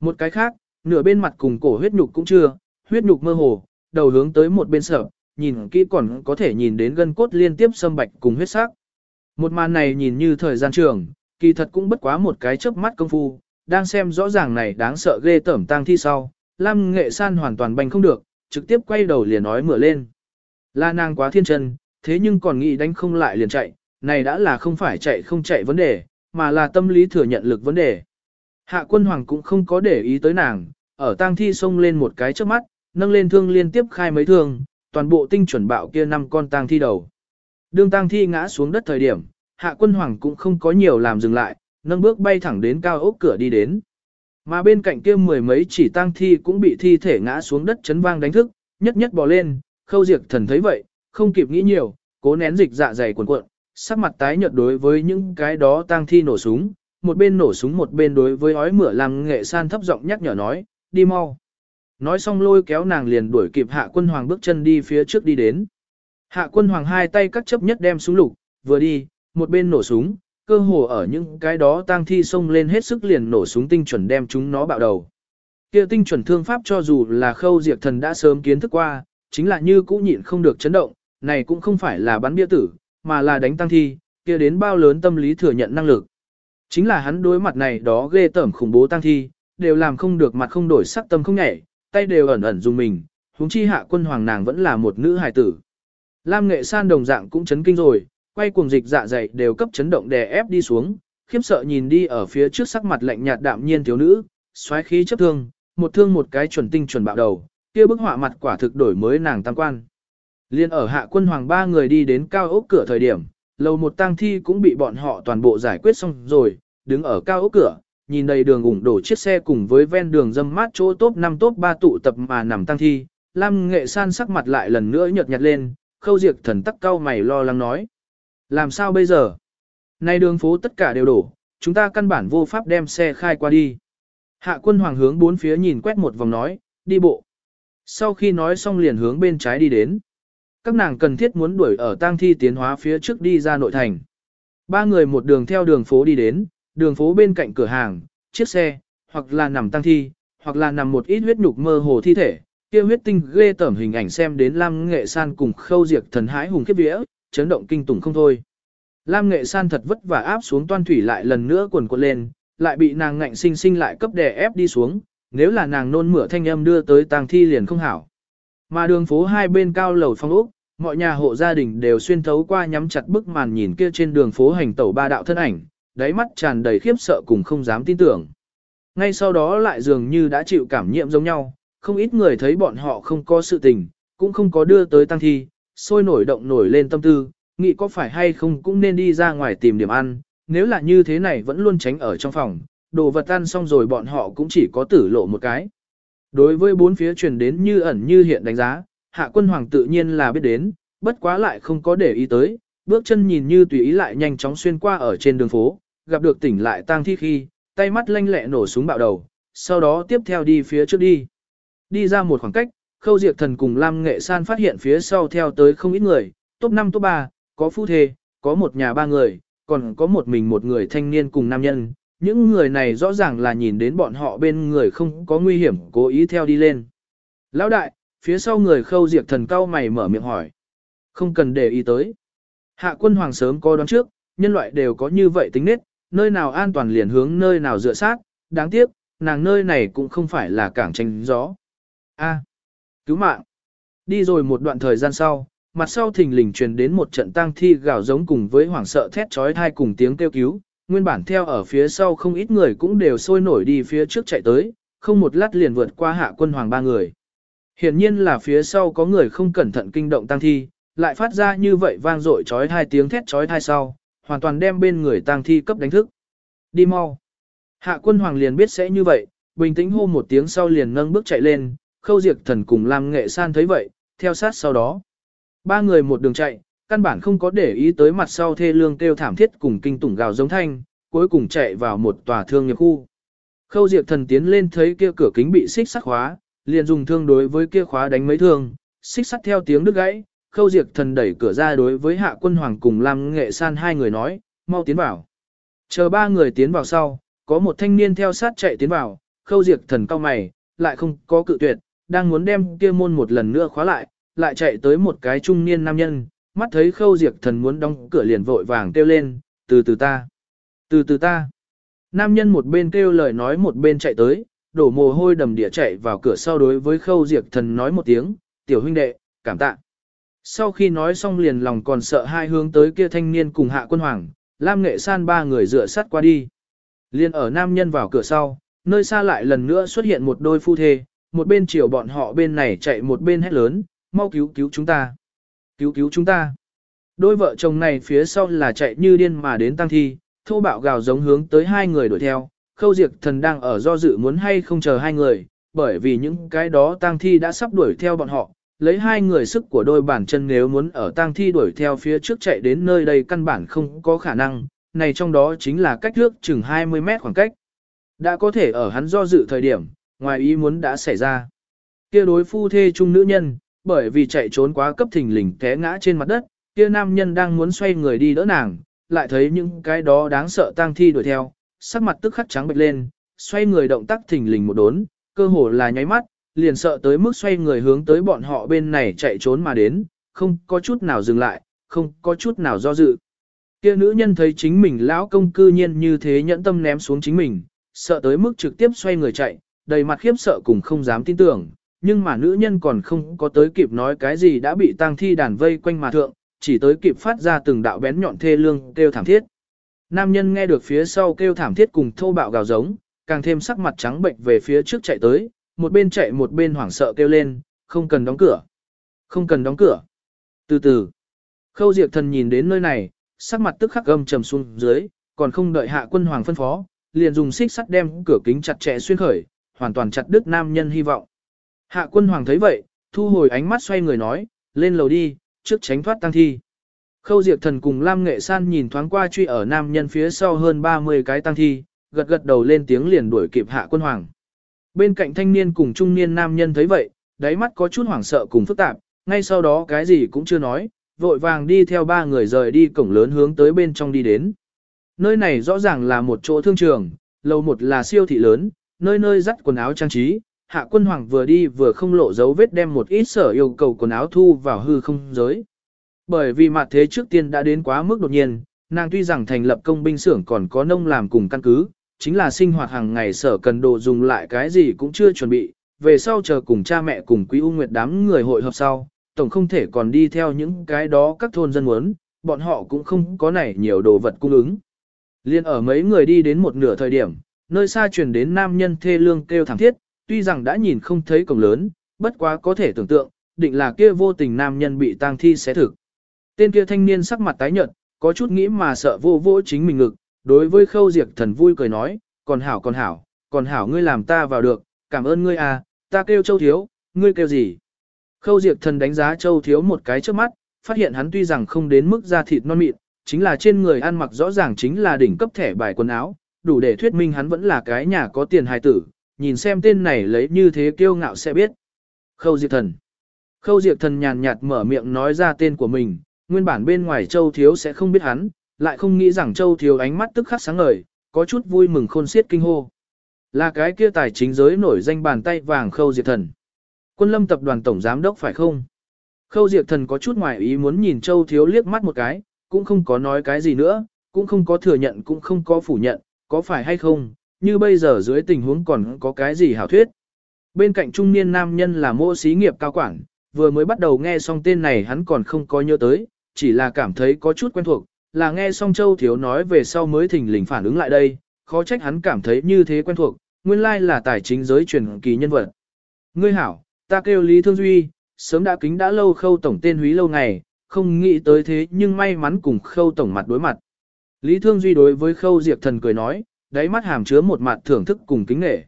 Một cái khác, nửa bên mặt cùng cổ huyết nhục cũng chưa, huyết nhục mơ hồ, đầu hướng tới một bên sợ, nhìn kỹ còn có thể nhìn đến gân cốt liên tiếp xâm bạch cùng huyết sắc. Một màn này nhìn như thời gian trường, kỳ thật cũng bất quá một cái chớp mắt công phu, đang xem rõ ràng này đáng sợ ghê tởm tang thi sau, Lam Nghệ San hoàn toàn bành không được, trực tiếp quay đầu liền nói mửa lên. La nàng quá thiên chân, thế nhưng còn nghĩ đánh không lại liền chạy, này đã là không phải chạy không chạy vấn đề, mà là tâm lý thừa nhận lực vấn đề. Hạ quân hoàng cũng không có để ý tới nàng, ở tang thi xông lên một cái trước mắt, nâng lên thương liên tiếp khai mấy thương, toàn bộ tinh chuẩn bạo kia năm con tang thi đầu. Đương tang thi ngã xuống đất thời điểm, hạ quân hoàng cũng không có nhiều làm dừng lại, nâng bước bay thẳng đến cao ốc cửa đi đến. Mà bên cạnh kia mười mấy chỉ tang thi cũng bị thi thể ngã xuống đất chấn vang đánh thức, nhất nhất bò lên, khâu diệt thần thấy vậy, không kịp nghĩ nhiều, cố nén dịch dạ dày cuộn cuộn, sắc mặt tái nhợt đối với những cái đó tang thi nổ súng, một bên nổ súng một bên đối với ói mửa làm nghệ san thấp giọng nhắc nhở nói, đi mau. Nói xong lôi kéo nàng liền đuổi kịp hạ quân hoàng bước chân đi phía trước đi đến. Hạ quân hoàng hai tay cắt chấp nhất đem súng lục, vừa đi, một bên nổ súng, cơ hồ ở những cái đó tang thi xông lên hết sức liền nổ súng tinh chuẩn đem chúng nó bạo đầu. Kia tinh chuẩn thương pháp cho dù là khâu diệt thần đã sớm kiến thức qua, chính là như cũ nhịn không được chấn động, này cũng không phải là bắn bia tử, mà là đánh tăng thi, kia đến bao lớn tâm lý thừa nhận năng lực. Chính là hắn đối mặt này đó ghê tởm khủng bố tăng thi, đều làm không được mặt không đổi sắc tâm không nhảy, tay đều ẩn ẩn dùng mình, huống chi hạ quân hoàng nàng vẫn là một nữ hài tử. Lam nghệ san đồng dạng cũng chấn kinh rồi, quay cuồng dịch dạ dày đều cấp chấn động đè ép đi xuống, khiếp sợ nhìn đi ở phía trước sắc mặt lạnh nhạt đạm nhiên thiếu nữ, xoáy khí chấp thương, một thương một cái chuẩn tinh chuẩn bạo đầu, kia bức họa mặt quả thực đổi mới nàng tam quan. Liên ở hạ quân hoàng ba người đi đến cao ốc cửa thời điểm, lầu một tang thi cũng bị bọn họ toàn bộ giải quyết xong rồi, đứng ở cao ốc cửa, nhìn đầy đường ủng đổ chiếc xe cùng với ven đường dâm mát chỗ top 5 top 3 tụ tập mà nằm tang thi, Lam Nghệ San sắc mặt lại lần nữa nhợt nhạt lên, khâu diệt thần tắc cao mày lo lắng nói. Làm sao bây giờ? Nay đường phố tất cả đều đổ, chúng ta căn bản vô pháp đem xe khai qua đi. Hạ quân hoàng hướng bốn phía nhìn quét một vòng nói, đi bộ. Sau khi nói xong liền hướng bên trái đi đến. Các nàng cần thiết muốn đuổi ở tang thi tiến hóa phía trước đi ra nội thành. Ba người một đường theo đường phố đi đến, đường phố bên cạnh cửa hàng, chiếc xe, hoặc là nằm tang thi, hoặc là nằm một ít huyết nhục mơ hồ thi thể, kia huyết tinh ghê tởm hình ảnh xem đến Lam Nghệ San cùng khâu diệt thần hãi hùng khiếp vía, chấn động kinh tủng không thôi. Lam Nghệ San thật vất vả áp xuống toan thủy lại lần nữa cuồn cuộn lên, lại bị nàng ngạnh sinh sinh lại cấp đè ép đi xuống, nếu là nàng nôn mửa thanh âm đưa tới tang thi liền không hảo. Mà đường phố hai bên cao lầu phong ốc, mọi nhà hộ gia đình đều xuyên thấu qua nhắm chặt bức màn nhìn kia trên đường phố hành tẩu ba đạo thân ảnh, đáy mắt tràn đầy khiếp sợ cùng không dám tin tưởng. Ngay sau đó lại dường như đã chịu cảm nhiễm giống nhau, không ít người thấy bọn họ không có sự tình, cũng không có đưa tới tăng thi, sôi nổi động nổi lên tâm tư, nghĩ có phải hay không cũng nên đi ra ngoài tìm điểm ăn, nếu là như thế này vẫn luôn tránh ở trong phòng, đồ vật ăn xong rồi bọn họ cũng chỉ có tử lộ một cái. Đối với bốn phía truyền đến như ẩn như hiện đánh giá, hạ quân hoàng tự nhiên là biết đến, bất quá lại không có để ý tới, bước chân nhìn như tùy ý lại nhanh chóng xuyên qua ở trên đường phố, gặp được tỉnh lại tang thi khi, tay mắt lanh lẹ nổ súng bạo đầu, sau đó tiếp theo đi phía trước đi. Đi ra một khoảng cách, khâu diệt thần cùng Lam Nghệ San phát hiện phía sau theo tới không ít người, top 5 top 3, có phu thê, có một nhà ba người, còn có một mình một người thanh niên cùng nam nhân. Những người này rõ ràng là nhìn đến bọn họ bên người không có nguy hiểm cố ý theo đi lên. Lão đại, phía sau người khâu diệt thần cao mày mở miệng hỏi. Không cần để ý tới. Hạ quân hoàng sớm có đoán trước, nhân loại đều có như vậy tính nết, nơi nào an toàn liền hướng nơi nào dựa sát, đáng tiếc, nàng nơi này cũng không phải là cảng tranh gió. A, cứu mạng. Đi rồi một đoạn thời gian sau, mặt sau thình lình truyền đến một trận tang thi gào giống cùng với hoảng sợ thét chói tai cùng tiếng kêu cứu, nguyên bản theo ở phía sau không ít người cũng đều sôi nổi đi phía trước chạy tới, không một lát liền vượt qua hạ quân hoàng ba người. Hiển nhiên là phía sau có người không cẩn thận kinh động tang thi, lại phát ra như vậy vang dội chói tai tiếng thét chói tai sau, hoàn toàn đem bên người tang thi cấp đánh thức. Đi mau. Hạ quân hoàng liền biết sẽ như vậy, bình tĩnh hô một tiếng sau liền nâng bước chạy lên, khâu diệt thần cùng Lam Nghệ San thấy vậy, theo sát sau đó. Ba người một đường chạy, căn bản không có để ý tới mặt sau thê lương kêu thảm thiết cùng kinh tủng gào giống thanh, cuối cùng chạy vào một tòa thương nghiệp khu. Khâu diệt thần tiến lên thấy kia cửa kính bị xích sắt khóa, liền dùng thương đối với kia khóa đánh mấy thương, xích sắt theo tiếng đứt gãy, khâu diệt thần đẩy cửa ra đối với hạ quân hoàng cùng Lam Nghệ San hai người nói, mau tiến vào. Chờ ba người tiến vào sau, có một thanh niên theo sát chạy tiến vào, khâu diệt thần cao mày, lại không có cự tuyệt, đang muốn đem kia môn một lần nữa khóa lại, lại chạy tới một cái trung niên nam nhân, mắt thấy khâu diệt thần muốn đóng cửa liền vội vàng kêu lên, từ từ ta, từ từ ta. Nam nhân một bên kêu lời nói một bên chạy tới, đổ mồ hôi đầm địa chạy vào cửa sau đối với khâu diệt thần nói một tiếng, tiểu huynh đệ, cảm tạ. Sau khi nói xong liền lòng còn sợ hai hướng tới kia thanh niên cùng hạ quân hoàng, Lam Nghệ San ba người dựa sắt qua đi. Liên ở nam nhân vào cửa sau, nơi xa lại lần nữa xuất hiện một đôi phu thê, một bên chiều bọn họ bên này chạy một bên hét lớn, mau cứu cứu chúng ta. Cứu cứu chúng ta. Đôi vợ chồng này phía sau là chạy như điên mà đến tăng thi, thô bạo gào giống hướng tới hai người đuổi theo, khâu diệt thần đang ở do dự muốn hay không chờ hai người, bởi vì những cái đó tang thi đã sắp đuổi theo bọn họ, lấy hai người sức của đôi bàn chân nếu muốn ở tang thi đuổi theo phía trước chạy đến nơi đây căn bản không có khả năng, này trong đó chính là cách nước chừng 20 mét khoảng cách. Đã có thể ở hắn do dự thời điểm, ngoài ý muốn đã xảy ra. kia đối phu thê chung nữ nhân, bởi vì chạy trốn quá cấp thình lình té ngã trên mặt đất, kia nam nhân đang muốn xoay người đi đỡ nàng, lại thấy những cái đó đáng sợ tang thi đuổi theo, sắc mặt tức khắc trắng bệch lên, xoay người động tác thình lình một đốn, cơ hồ là nháy mắt, liền sợ tới mức xoay người hướng tới bọn họ bên này chạy trốn mà đến, không có chút nào dừng lại, không có chút nào do dự. Kia nữ nhân thấy chính mình lão công cư nhiên như thế nhẫn tâm ném xuống chính mình, sợ tới mức trực tiếp xoay người chạy, đầy mặt khiếp sợ cùng không dám tin tưởng, nhưng mà nữ nhân còn không có tới kịp nói cái gì đã bị tang thi đàn vây quanh mà thượng, chỉ tới kịp phát ra từng đạo bén nhọn thê lương kêu thảm thiết. Nam nhân nghe được phía sau kêu thảm thiết cùng thô bạo gào giống, càng thêm sắc mặt trắng bệnh về phía trước chạy tới, một bên chạy một bên hoảng sợ kêu lên, không cần đóng cửa. Không cần đóng cửa. Từ từ. Khâu Diệp Thần nhìn đến nơi này, sắc mặt tức khắc gầm trầm xuống dưới, còn không đợi hạ quân hoàng phân phó, liền dùng xích sắt đem cửa kính chặt chẽ xuyên khởi, hoàn toàn chặt đứt nam nhân hy vọng. Hạ quân hoàng thấy vậy, thu hồi ánh mắt xoay người nói, lên lầu đi, trước tránh thoát tăng thi. Khâu Diệp Thần cùng Lam Nghệ San nhìn thoáng qua truy ở nam nhân phía sau hơn 30 cái tăng thi, gật gật đầu lên tiếng liền đuổi kịp hạ quân hoàng. Bên cạnh thanh niên cùng trung niên nam nhân thấy vậy, đáy mắt có chút hoảng sợ cùng phức tạp, ngay sau đó cái gì cũng chưa nói, vội vàng đi theo ba người rời đi cổng lớn hướng tới bên trong đi đến. Nơi này rõ ràng là một chỗ thương trường, lầu một là siêu thị lớn, nơi nơi dắt quần áo trang trí, hạ quân hoàng vừa đi vừa không lộ dấu vết đem một ít sở yêu cầu quần áo thu vào hư không giới. Bởi vì mặt thế trước tiên đã đến quá mức đột nhiên, nàng tuy rằng thành lập công binh xưởng còn có nông làm cùng căn cứ, chính là sinh hoạt hàng ngày sở cần đồ dùng lại cái gì cũng chưa chuẩn bị, về sau chờ cùng cha mẹ cùng quý u nguyệt đám người hội họp sau, tổng không thể còn đi theo những cái đó các thôn dân muốn, bọn họ cũng không có nảy nhiều đồ vật cung ứng. Liên ở mấy người đi đến một nửa thời điểm, nơi xa truyền đến nam nhân thê lương kêu thảm thiết, tuy rằng đã nhìn không thấy cổng lớn, bất quá có thể tưởng tượng, định là kia vô tình nam nhân bị tang thi xé thực. Tên kia thanh niên sắc mặt tái nhợt, có chút nghĩ mà sợ vô vô chính mình ngực, đối với khâu diệt thần vui cười nói, còn hảo còn hảo, còn hảo ngươi làm ta vào được, cảm ơn ngươi à, ta kêu châu thiếu, ngươi kêu gì? Khâu diệt thần đánh giá châu thiếu một cái trước mắt, phát hiện hắn tuy rằng không đến mức da thịt non mịn, chính là trên người ăn mặc rõ ràng chính là đỉnh cấp thẻ bài quần áo, đủ để thuyết minh hắn vẫn là cái nhà có tiền hài tử, nhìn xem tên này lấy như thế kiêu ngạo sẽ biết. Khâu diệt thần. Khâu diệt thần nhàn nhạt mở miệng nói ra tên của mình, nguyên bản bên ngoài châu thiếu sẽ không biết hắn, lại không nghĩ rằng châu thiếu ánh mắt tức khắc sáng ngời, có chút vui mừng khôn xiết kinh hô. Là cái kia tài chính giới nổi danh bàn tay vàng khâu diệt thần. Quân lâm tập đoàn tổng giám đốc phải không? Khâu diệt thần có chút ngoài ý muốn nhìn châu thiếu liếc mắt một cái, cũng không có nói cái gì nữa, cũng không có thừa nhận cũng không có phủ nhận, có phải hay không, như bây giờ dưới tình huống còn có cái gì hảo thuyết. Bên cạnh trung niên nam nhân là mô xí nghiệp cao quản, vừa mới bắt đầu nghe xong tên này hắn còn không có nhớ tới, chỉ là cảm thấy có chút quen thuộc, là nghe xong Châu Thiếu nói về sau mới thỉnh lình phản ứng lại đây, khó trách hắn cảm thấy như thế quen thuộc, nguyên lai là tài chính giới truyền kỳ nhân vật. Ngươi hảo, ta kêu Lý Thương Duy, sớm đã kính đã lâu khâu tổng tên húy lâu ngày, không nghĩ tới thế nhưng may mắn cùng khâu tổng mặt đối mặt. Lý Thương Duy đối với khâu diệp thần cười nói, đáy mắt hàm chứa một mặt thưởng thức cùng kính nghệ.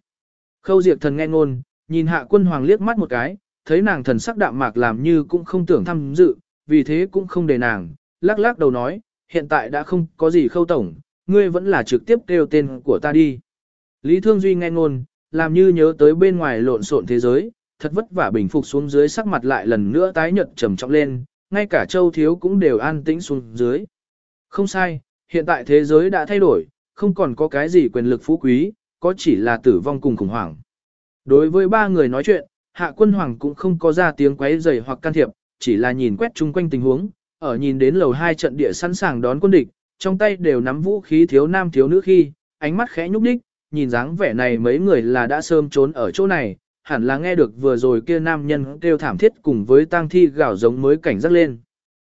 Khâu diệp thần nghe ngôn, nhìn hạ quân hoàng liếc mắt một cái, thấy nàng thần sắc đạm mạc làm như cũng không tưởng tham dự, vì thế cũng không để nàng, lắc lắc đầu nói, hiện tại đã không có gì khâu tổng, ngươi vẫn là trực tiếp kêu tên của ta đi. Lý Thương Duy nghe ngôn, làm như nhớ tới bên ngoài lộn xộn thế giới, thật vất vả bình phục xuống dưới sắc mặt lại lần nữa tái nhợt trầm trọng lên, ngay cả châu thiếu cũng đều an tĩnh xuống dưới. Không sai, hiện tại thế giới đã thay đổi, không còn có cái gì quyền lực phú quý, có chỉ là tử vong cùng khủng hoảng. Đối với ba người nói chuyện, hạ quân hoàng cũng không có ra tiếng quấy rầy hoặc can thiệp, chỉ là nhìn quét chung quanh tình huống, ở nhìn đến lầu hai trận địa sẵn sàng đón quân địch, trong tay đều nắm vũ khí thiếu nam thiếu nữ khi, ánh mắt khẽ nhúc nhích, nhìn dáng vẻ này mấy người là đã sớm trốn ở chỗ này, hẳn là nghe được vừa rồi kia nam nhân kêu thảm thiết cùng với tang thi gào giống mới cảnh giác lên.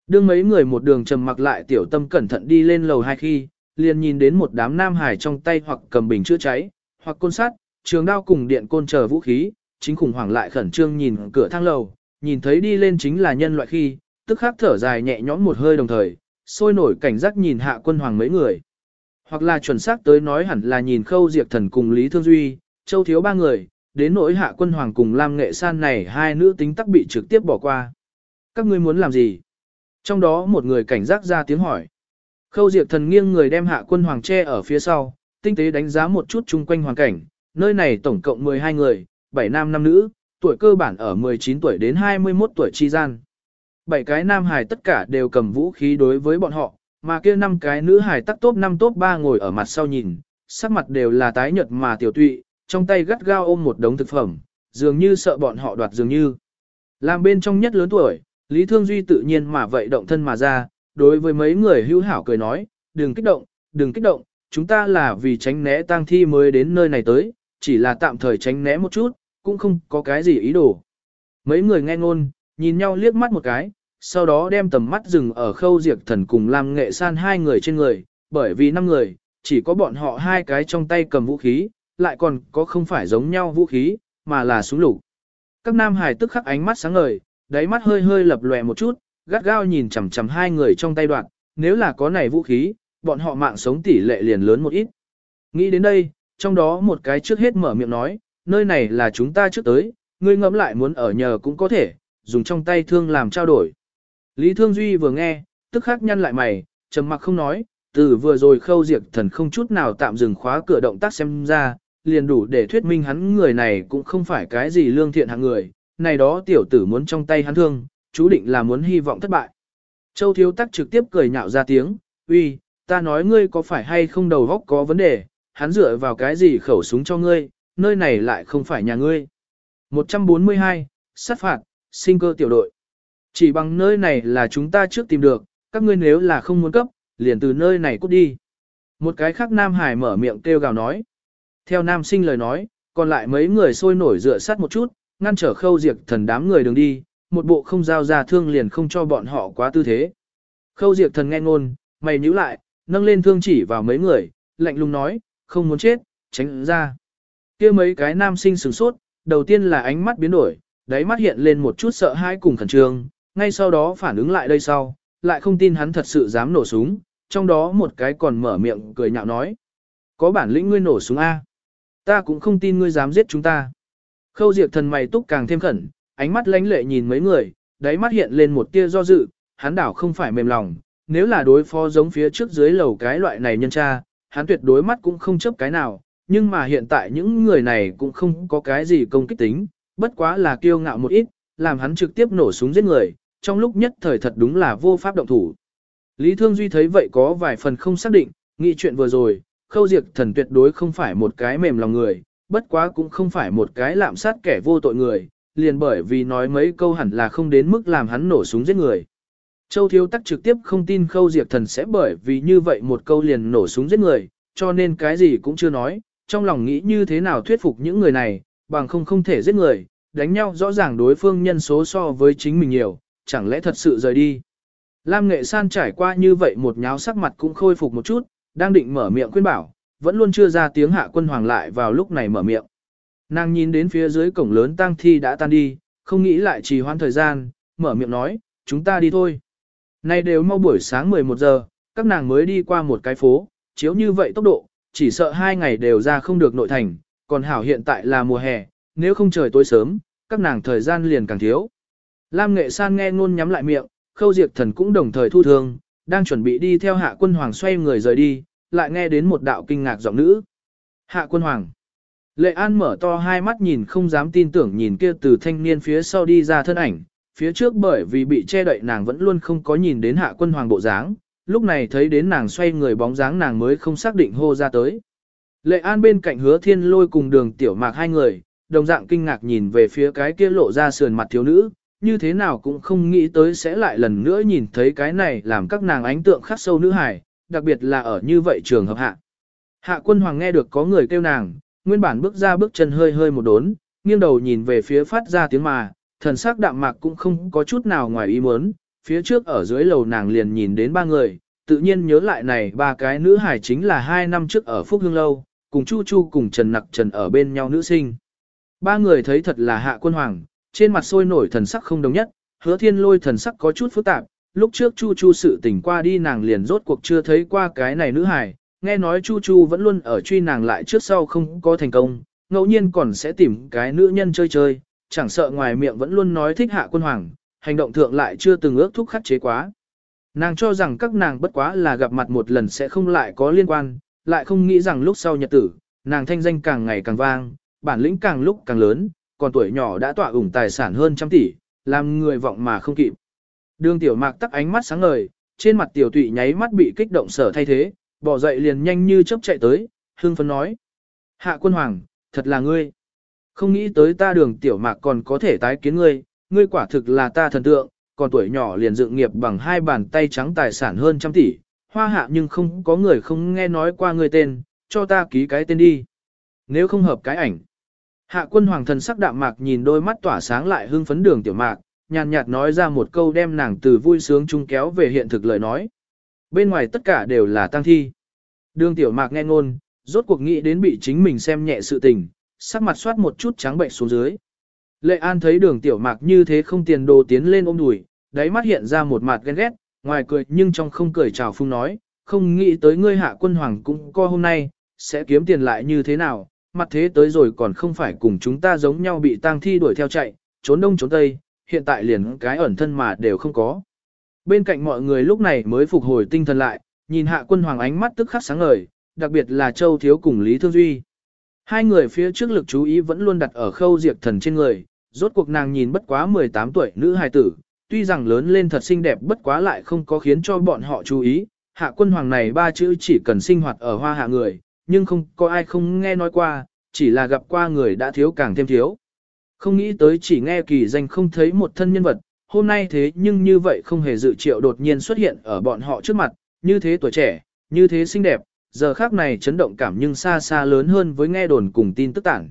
Đương mấy người một đường trầm mặc lại tiểu tâm cẩn thận đi lên lầu hai khi, liền nhìn đến một đám nam hải trong tay hoặc cầm bình chữa cháy, hoặc côn sắt, trường đao cùng điện côn chờ vũ khí, chính khủng hoảng lại khẩn trương nhìn cửa thang lầu, nhìn thấy đi lên chính là nhân loại khi, tức khắc thở dài nhẹ nhõm một hơi đồng thời, sôi nổi cảnh giác nhìn hạ quân hoàng mấy người. Hoặc là chuẩn xác tới nói hẳn là nhìn khâu diệt thần cùng Lý Thương Duy, châu thiếu ba người, đến nỗi hạ quân hoàng cùng Lam Nghệ San này hai nữ tính tắc bị trực tiếp bỏ qua. Các ngươi muốn làm gì? Trong đó một người cảnh giác ra tiếng hỏi. Khâu diệt thần nghiêng người đem hạ quân hoàng che ở phía sau, tinh tế đánh giá một chút chung quanh hoàn cảnh, nơi này tổng cộng 12 người, 7 nam 5 nữ, tuổi cơ bản ở 19 tuổi đến 21 tuổi chi gian. Bảy cái nam hài tất cả đều cầm vũ khí đối với bọn họ, mà kia năm cái nữ hài tắc top 5 top 3 ngồi ở mặt sau nhìn, sắc mặt đều là tái nhợt mà tiểu tụy, trong tay gắt gao ôm một đống thực phẩm, dường như sợ bọn họ đoạt dường như. Làm bên trong nhất lớn tuổi, Lý Thương Duy tự nhiên mà vậy động thân mà ra, đối với mấy người hữu hảo cười nói, đừng kích động, đừng kích động, chúng ta là vì tránh né tang thi mới đến nơi này tới, chỉ là tạm thời tránh né một chút, cũng không có cái gì ý đồ. Mấy người nghe ngôn, nhìn nhau liếc mắt một cái, sau đó đem tầm mắt dừng ở khâu diệt thần cùng làm nghệ san hai người trên người, bởi vì năm người, chỉ có bọn họ hai cái trong tay cầm vũ khí, lại còn có không phải giống nhau vũ khí, mà là súng lục. Các nam hải tức khắc ánh mắt sáng ngời, đáy mắt hơi hơi lập lòe một chút, gắt gao nhìn chằm chằm hai người trong tay đoạn, nếu là có này vũ khí, bọn họ mạng sống tỷ lệ liền lớn một ít. Nghĩ đến đây, trong đó một cái trước hết mở miệng nói, nơi này là chúng ta trước tới, ngươi ngẫm lại muốn ở nhờ cũng có thể, dùng trong tay thương làm trao đổi. Lý Thương Duy vừa nghe, tức khắc nhăn lại mày, trầm mặc không nói, từ vừa rồi khâu diệt thần không chút nào tạm dừng khóa cửa động tác xem ra, liền đủ để thuyết minh hắn người này cũng không phải cái gì lương thiện hạng người, này đó tiểu tử muốn trong tay hắn thương, chú định là muốn hy vọng thất bại. Châu Thiếu Tắc trực tiếp cười nhạo ra tiếng, uy, ta nói ngươi có phải hay không đầu góc có vấn đề, hắn dựa vào cái gì khẩu súng cho ngươi, nơi này lại không phải nhà ngươi. 142, sát phạt, sinh cơ tiểu đội. Chỉ bằng nơi này là chúng ta trước tìm được, các ngươi nếu là không muốn cấp, liền từ nơi này cút đi. Một cái khác Nam Hải mở miệng kêu gào nói. Theo Nam sinh lời nói, còn lại mấy người sôi nổi dựa sát một chút, ngăn trở khâu diệt thần đám người đường đi, một bộ không giao ra thương liền không cho bọn họ quá tư thế. Khâu diệt thần nghe ngôn, mày nhíu lại, nâng lên thương chỉ vào mấy người, lạnh lùng nói, không muốn chết, tránh ra kia mấy cái nam sinh sửng sốt, đầu tiên là ánh mắt biến đổi, đáy mắt hiện lên một chút sợ hãi cùng khẩn trương, ngay sau đó phản ứng lại đây sau, lại không tin hắn thật sự dám nổ súng, trong đó một cái còn mở miệng cười nhạo nói. Có bản lĩnh ngươi nổ súng A. Ta cũng không tin ngươi dám giết chúng ta. Khâu diệt thần mày túc càng thêm khẩn, ánh mắt lánh lệ nhìn mấy người, đáy mắt hiện lên một tia do dự, hắn đảo không phải mềm lòng, nếu là đối phó giống phía trước dưới lầu cái loại này nhân tra, hắn tuyệt đối mắt cũng không chấp cái nào, nhưng mà hiện tại những người này cũng không có cái gì công kích tính, bất quá là kiêu ngạo một ít, làm hắn trực tiếp nổ súng giết người, trong lúc nhất thời thật đúng là vô pháp động thủ. Lý Thương Duy thấy vậy có vài phần không xác định, nghĩ chuyện vừa rồi, khâu diệt thần tuyệt đối không phải một cái mềm lòng người, bất quá cũng không phải một cái lạm sát kẻ vô tội người, liền bởi vì nói mấy câu hẳn là không đến mức làm hắn nổ súng giết người. Châu Thiếu Tắc trực tiếp không tin khâu diệt thần sẽ bởi vì như vậy một câu liền nổ súng giết người, cho nên cái gì cũng chưa nói, trong lòng nghĩ như thế nào thuyết phục những người này, bằng không không thể giết người, đánh nhau rõ ràng đối phương nhân số so với chính mình nhiều, chẳng lẽ thật sự rời đi. Lam Nghệ San trải qua như vậy một nháo sắc mặt cũng khôi phục một chút, đang định mở miệng khuyên bảo, vẫn luôn chưa ra tiếng hạ quân hoàng lại vào lúc này mở miệng. Nàng nhìn đến phía dưới cổng lớn tang thi đã tan đi, không nghĩ lại trì hoãn thời gian, mở miệng nói, chúng ta đi thôi. Nay đều mau buổi sáng 11 giờ, các nàng mới đi qua một cái phố, chiếu như vậy tốc độ, chỉ sợ hai ngày đều ra không được nội thành, còn hảo hiện tại là mùa hè, nếu không trời tối sớm, các nàng thời gian liền càng thiếu. Lam Nghệ San nghe ngôn nhắm lại miệng, Khâu Diệp Thần cũng đồng thời thu thương, đang chuẩn bị đi theo Hạ Quân Hoàng xoay người rời đi, lại nghe đến một đạo kinh ngạc giọng nữ. Hạ Quân Hoàng. Lệ An mở to hai mắt nhìn không dám tin tưởng nhìn kia từ thanh niên phía sau đi ra thân ảnh, phía trước bởi vì bị che đậy nàng vẫn luôn không có nhìn đến Hạ Quân Hoàng bộ dáng, lúc này thấy đến nàng xoay người bóng dáng nàng mới không xác định hô ra tới. Lệ An bên cạnh hứa thiên lôi cùng đường tiểu mạc hai người, đồng dạng kinh ngạc nhìn về phía cái kia lộ ra sườn mặt thiếu nữ, như thế nào cũng không nghĩ tới sẽ lại lần nữa nhìn thấy cái này làm các nàng ánh tượng khắc sâu nữ hài, đặc biệt là ở như vậy trường hợp hạ. Hạ quân hoàng nghe được có người kêu nàng, nguyên bản bước ra bước chân hơi hơi một đốn, nghiêng đầu nhìn về phía phát ra tiếng mà, thần sắc đạm mạc cũng không có chút nào ngoài ý muốn, phía trước ở dưới lầu nàng liền nhìn đến ba người, tự nhiên nhớ lại này ba cái nữ hài chính là hai năm trước ở Phúc Hương Lâu, cùng Chu Chu cùng Trần Nặc Trần ở bên nhau nữ sinh. Ba người thấy thật là hạ quân hoàng, trên mặt sôi nổi thần sắc không đồng nhất, hứa thiên lôi thần sắc có chút phức tạp, lúc trước Chu Chu sự tình qua đi nàng liền rốt cuộc chưa thấy qua cái này nữ hài, nghe nói Chu Chu vẫn luôn ở truy nàng lại trước sau không có thành công, ngẫu nhiên còn sẽ tìm cái nữ nhân chơi chơi, chẳng sợ ngoài miệng vẫn luôn nói thích hạ quân hoàng, hành động thượng lại chưa từng ước thúc khắc chế quá. Nàng cho rằng các nàng bất quá là gặp mặt một lần sẽ không lại có liên quan, lại không nghĩ rằng lúc sau nhật tử, nàng thanh danh càng ngày càng vang, bản lĩnh càng lúc càng lớn, còn tuổi nhỏ đã tỏa ủng tài sản hơn trăm tỷ, làm người vọng mà không kịp. Đường tiểu mạc tắc ánh mắt sáng ngời, trên mặt tiểu tụy nháy mắt bị kích động sở thay thế, bỏ dậy liền nhanh như chớp chạy tới, hương phấn nói. Hạ quân hoàng, thật là ngươi. Không nghĩ tới ta đường tiểu mạc còn có thể tái kiến ngươi, ngươi quả thực là ta thần tượng, còn tuổi nhỏ liền dựng nghiệp bằng hai bàn tay trắng tài sản hơn trăm tỷ, hoa hạ nhưng không có người không nghe nói qua ngươi tên, cho ta ký cái tên đi. Nếu không hợp cái ảnh. Hạ quân hoàng thần sắc đạm mạc nhìn đôi mắt tỏa sáng lại hưng phấn đường tiểu mạc, nhàn nhạt nói ra một câu đem nàng từ vui sướng chung kéo về hiện thực lời nói. Bên ngoài tất cả đều là tăng thi. Đường tiểu mạc nghe ngôn, rốt cuộc nghĩ đến bị chính mình xem nhẹ sự tình, sắc mặt soát một chút trắng bệnh xuống dưới. Lệ An thấy đường tiểu mạc như thế không tiền đồ tiến lên ôm đùi, đáy mắt hiện ra một mặt ghen ghét, ngoài cười nhưng trong không cười chào phung nói, không nghĩ tới ngươi hạ quân hoàng cũng co hôm nay, sẽ kiếm tiền lại như thế nào, mặt thế tới rồi còn không phải cùng chúng ta giống nhau bị tang thi đuổi theo chạy, trốn đông trốn tây, hiện tại liền cái ẩn thân mà đều không có. Bên cạnh mọi người lúc này mới phục hồi tinh thần lại, nhìn hạ quân hoàng ánh mắt tức khắc sáng ngời, đặc biệt là Châu Thiếu cùng Lý Thương Duy. Hai người phía trước lực chú ý vẫn luôn đặt ở khâu diệt thần trên người, rốt cuộc nàng nhìn bất quá 18 tuổi nữ hài tử, tuy rằng lớn lên thật xinh đẹp bất quá lại không có khiến cho bọn họ chú ý, hạ quân hoàng này ba chữ chỉ cần sinh hoạt ở hoa hạ người, nhưng không có ai không nghe nói qua, chỉ là gặp qua người đã thiếu càng thêm thiếu. Không nghĩ tới chỉ nghe kỳ danh không thấy một thân nhân vật, hôm nay thế nhưng như vậy không hề dự triệu đột nhiên xuất hiện ở bọn họ trước mặt, như thế tuổi trẻ, như thế xinh đẹp, giờ khác này chấn động cảm nhưng xa xa lớn hơn với nghe đồn cùng tin tức tản.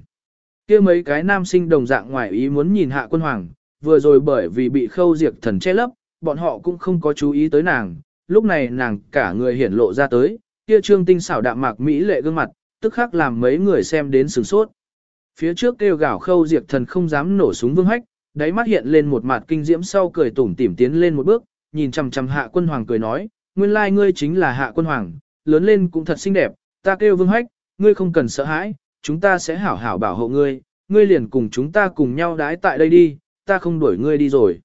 kia mấy cái nam sinh đồng dạng ngoài ý muốn nhìn hạ quân hoàng, vừa rồi bởi vì bị khâu diệt thần che lấp, bọn họ cũng không có chú ý tới nàng, lúc này nàng cả người hiển lộ ra tới, kia trương tinh xảo đạm mạc mỹ lệ gương mặt, tức khắc làm mấy người xem đến sửng sốt. Phía trước kêu gào khâu diệt thần không dám nổ súng vương hách, đáy mắt hiện lên một mặt kinh diễm sau cười tủm tỉm tiến lên một bước, nhìn chằm chằm hạ quân hoàng cười nói, nguyên lai ngươi chính là hạ quân hoàng, lớn lên cũng thật xinh đẹp, ta kêu vương hách, ngươi không cần sợ hãi, chúng ta sẽ hảo hảo bảo hộ ngươi, ngươi liền cùng chúng ta cùng nhau đái tại đây đi, ta không đuổi ngươi đi rồi.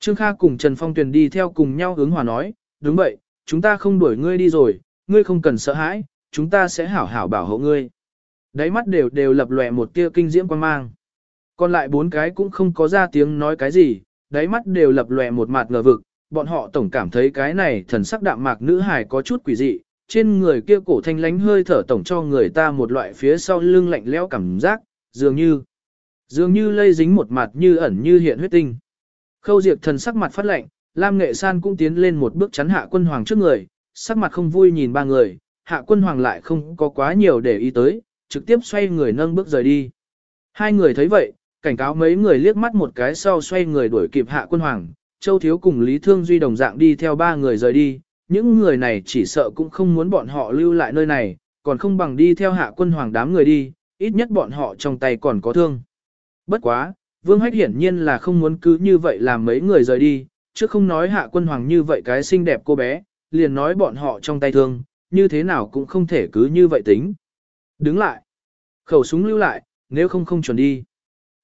Trương Kha cùng Trần Phong Tuyền đi theo cùng nhau hướng hòa nói, đúng vậy, chúng ta không đuổi ngươi đi rồi, ngươi không cần sợ hãi, chúng ta sẽ hảo hảo bảo hộ ngươi. Đáy mắt đều đều lập lòe một tia kinh diễm quan mang. Còn lại bốn cái cũng không có ra tiếng nói cái gì, đáy mắt đều lập lòe một mặt ngờ vực, bọn họ tổng cảm thấy cái này thần sắc đạm mạc nữ hài có chút quỷ dị, trên người kia cổ thanh lánh hơi thở tổng cho người ta một loại phía sau lưng lạnh lẽo cảm giác, dường như, dường như lây dính một mặt như ẩn như hiện huyết tinh. Khâu diệt thần sắc mặt phát lạnh, Lam Nghệ San cũng tiến lên một bước chắn hạ quân hoàng trước người, sắc mặt không vui nhìn ba người, hạ quân hoàng lại không có quá nhiều để ý tới, trực tiếp xoay người nâng bước rời đi. Hai người thấy vậy, cảnh cáo mấy người liếc mắt một cái sau xoay người đuổi kịp hạ quân hoàng, Châu Thiếu cùng Lý Thương Duy đồng dạng đi theo ba người rời đi, những người này chỉ sợ cũng không muốn bọn họ lưu lại nơi này, còn không bằng đi theo hạ quân hoàng đám người đi, ít nhất bọn họ trong tay còn có thương. Bất quá, Vương Hách hiển nhiên là không muốn cứ như vậy làm mấy người rời đi, chứ không nói hạ quân hoàng như vậy cái xinh đẹp cô bé, liền nói bọn họ trong tay thương, như thế nào cũng không thể cứ như vậy tính. Đứng lại. Khẩu súng lưu lại, nếu không không chuẩn đi.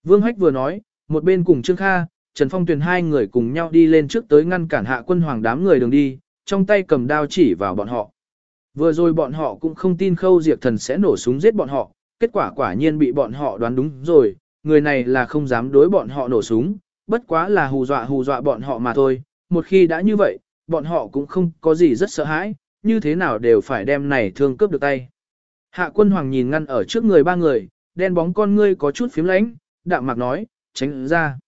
Vương Hách vừa nói, một bên cùng Trương Kha, Trần Phong Tuyền hai người cùng nhau đi lên trước tới ngăn cản hạ quân hoàng đám người đường đi, trong tay cầm đao chỉ vào bọn họ. Vừa rồi bọn họ cũng không tin khâu diệt thần sẽ nổ súng giết bọn họ, kết quả quả nhiên bị bọn họ đoán đúng rồi, người này là không dám đối bọn họ nổ súng, bất quá là hù dọa hù dọa bọn họ mà thôi, một khi đã như vậy, bọn họ cũng không có gì rất sợ hãi, như thế nào đều phải đem này thương cướp được tay. Hạ quân hoàng nhìn ngăn ở trước người ba người, đen bóng con ngươi có chút phím lánh, đạm mạc nói, tránh ra.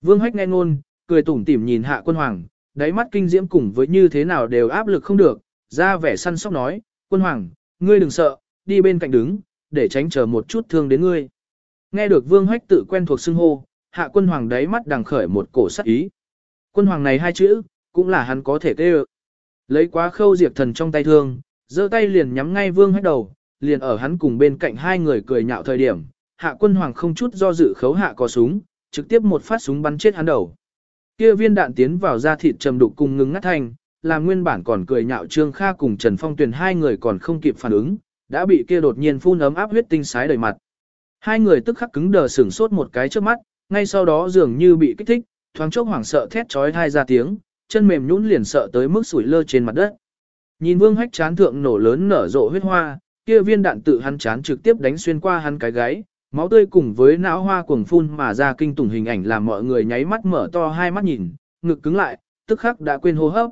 Vương hách nghe ngôn, cười tủm tỉm nhìn hạ quân hoàng, đáy mắt kinh diễm cùng với như thế nào đều áp lực không được, ra vẻ săn sóc nói, quân hoàng, ngươi đừng sợ, đi bên cạnh đứng, để tránh chờ một chút thương đến ngươi. Nghe được Vương Hách tự quen thuộc xưng hô, hạ quân hoàng đáy mắt đằng khởi một cổ sắc ý. Quân hoàng này hai chữ, cũng là hắn có thể kêu. Lấy quá khâu diệt thần trong tay thương, giơ tay liền nhắm ngay Vương Hách đầu, liền ở hắn cùng bên cạnh hai người cười nhạo thời điểm, hạ quân hoàng không chút do dự khấu hạ có súng, trực tiếp một phát súng bắn chết hắn đầu. Kia viên đạn tiến vào da thịt trầm đục cùng ngừng ngắt thành, làm nguyên bản còn cười nhạo Trương Kha cùng Trần Phong Tuyền hai người còn không kịp phản ứng, đã bị kia đột nhiên phun ấm áp huyết tinh sái đầy mặt. Hai người tức khắc cứng đờ sửng sốt một cái trước mắt, ngay sau đó dường như bị kích thích, thoáng chốc hoảng sợ thét chói tai ra tiếng, chân mềm nhũn liền sợ tới mức sủi lơ trên mặt đất. Nhìn Vương Hách chán thượng nổ lớn nở rộ huyết hoa, kia viên đạn tự hắn chán trực tiếp đánh xuyên qua hắn cái gáy, máu tươi cùng với não hoa cuồng phun mà ra kinh tủng hình ảnh làm mọi người nháy mắt mở to hai mắt nhìn, ngực cứng lại, tức khắc đã quên hô hấp.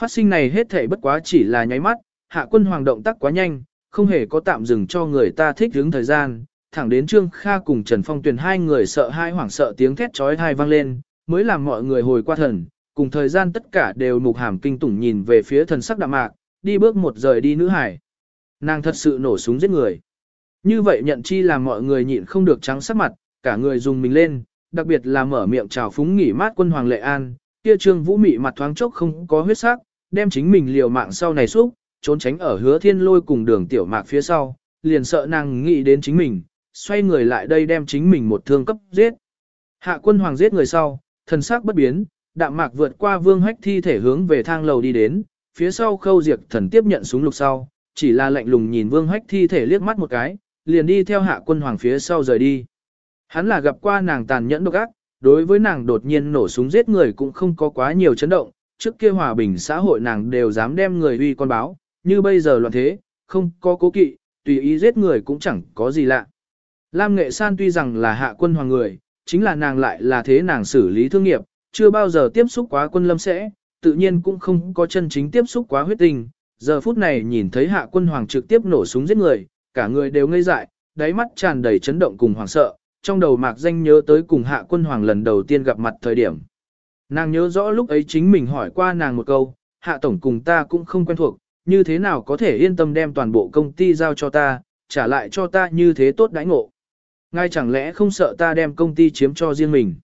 Phát sinh này hết thể bất quá chỉ là nháy mắt, hạ quân hoàng động tác quá nhanh, không hề có tạm dừng cho người ta thích hướng thời gian, thẳng đến Trương Kha cùng Trần Phong Tuyền hai người sợ hai hoảng sợ tiếng thét chói tai vang lên, mới làm mọi người hồi qua thần, cùng thời gian tất cả đều mục hàm kinh tủng nhìn về phía thần sắc đạm mạc, đi bước một rời đi nữ hải. Nàng thật sự nổ súng giết người. Như vậy nhận chi làm mọi người nhịn không được trắng sắc mặt, cả người dùng mình lên, đặc biệt là mở miệng chào phúng nghỉ mát quân hoàng lệ an, kia trương vũ mị mặt thoáng chốc không có huyết sắc, đem chính mình liều mạng sau này xúc, trốn tránh ở hứa thiên lôi cùng đường tiểu mạc phía sau, liền sợ nàng nghĩ đến chính mình, xoay người lại đây đem chính mình một thương cấp giết. Hạ quân hoàng giết người sau, thần sắc bất biến, đạm mạc vượt qua vương hách thi thể hướng về thang lầu đi đến, phía sau khâu diệt thần tiếp nhận súng lục sau, chỉ là lạnh lùng nhìn vương hách thi thể liếc mắt một cái, liền đi theo hạ quân hoàng phía sau rời đi. Hắn là gặp qua nàng tàn nhẫn độc ác, đối với nàng đột nhiên nổ súng giết người cũng không có quá nhiều chấn động, trước kia hòa bình xã hội nàng đều dám đem người uy con báo, như bây giờ loạn thế, không có cố kỵ, tùy ý giết người cũng chẳng có gì lạ. Lam Nghệ San tuy rằng là hạ quân hoàng người, chính là nàng lại là thế nàng xử lý thương nghiệp, chưa bao giờ tiếp xúc quá quân lâm sẽ, tự nhiên cũng không có chân chính tiếp xúc quá huyết tình. Giờ phút này nhìn thấy hạ quân hoàng trực tiếp nổ súng giết người, cả người đều ngây dại, đáy mắt tràn đầy chấn động cùng hoảng sợ, trong đầu mạc danh nhớ tới cùng hạ quân hoàng lần đầu tiên gặp mặt thời điểm. Nàng nhớ rõ lúc ấy chính mình hỏi qua nàng một câu, hạ tổng cùng ta cũng không quen thuộc, như thế nào có thể yên tâm đem toàn bộ công ty giao cho ta, trả lại cho ta như thế tốt đãi ngộ. Ngay chẳng lẽ không sợ ta đem công ty chiếm cho riêng mình.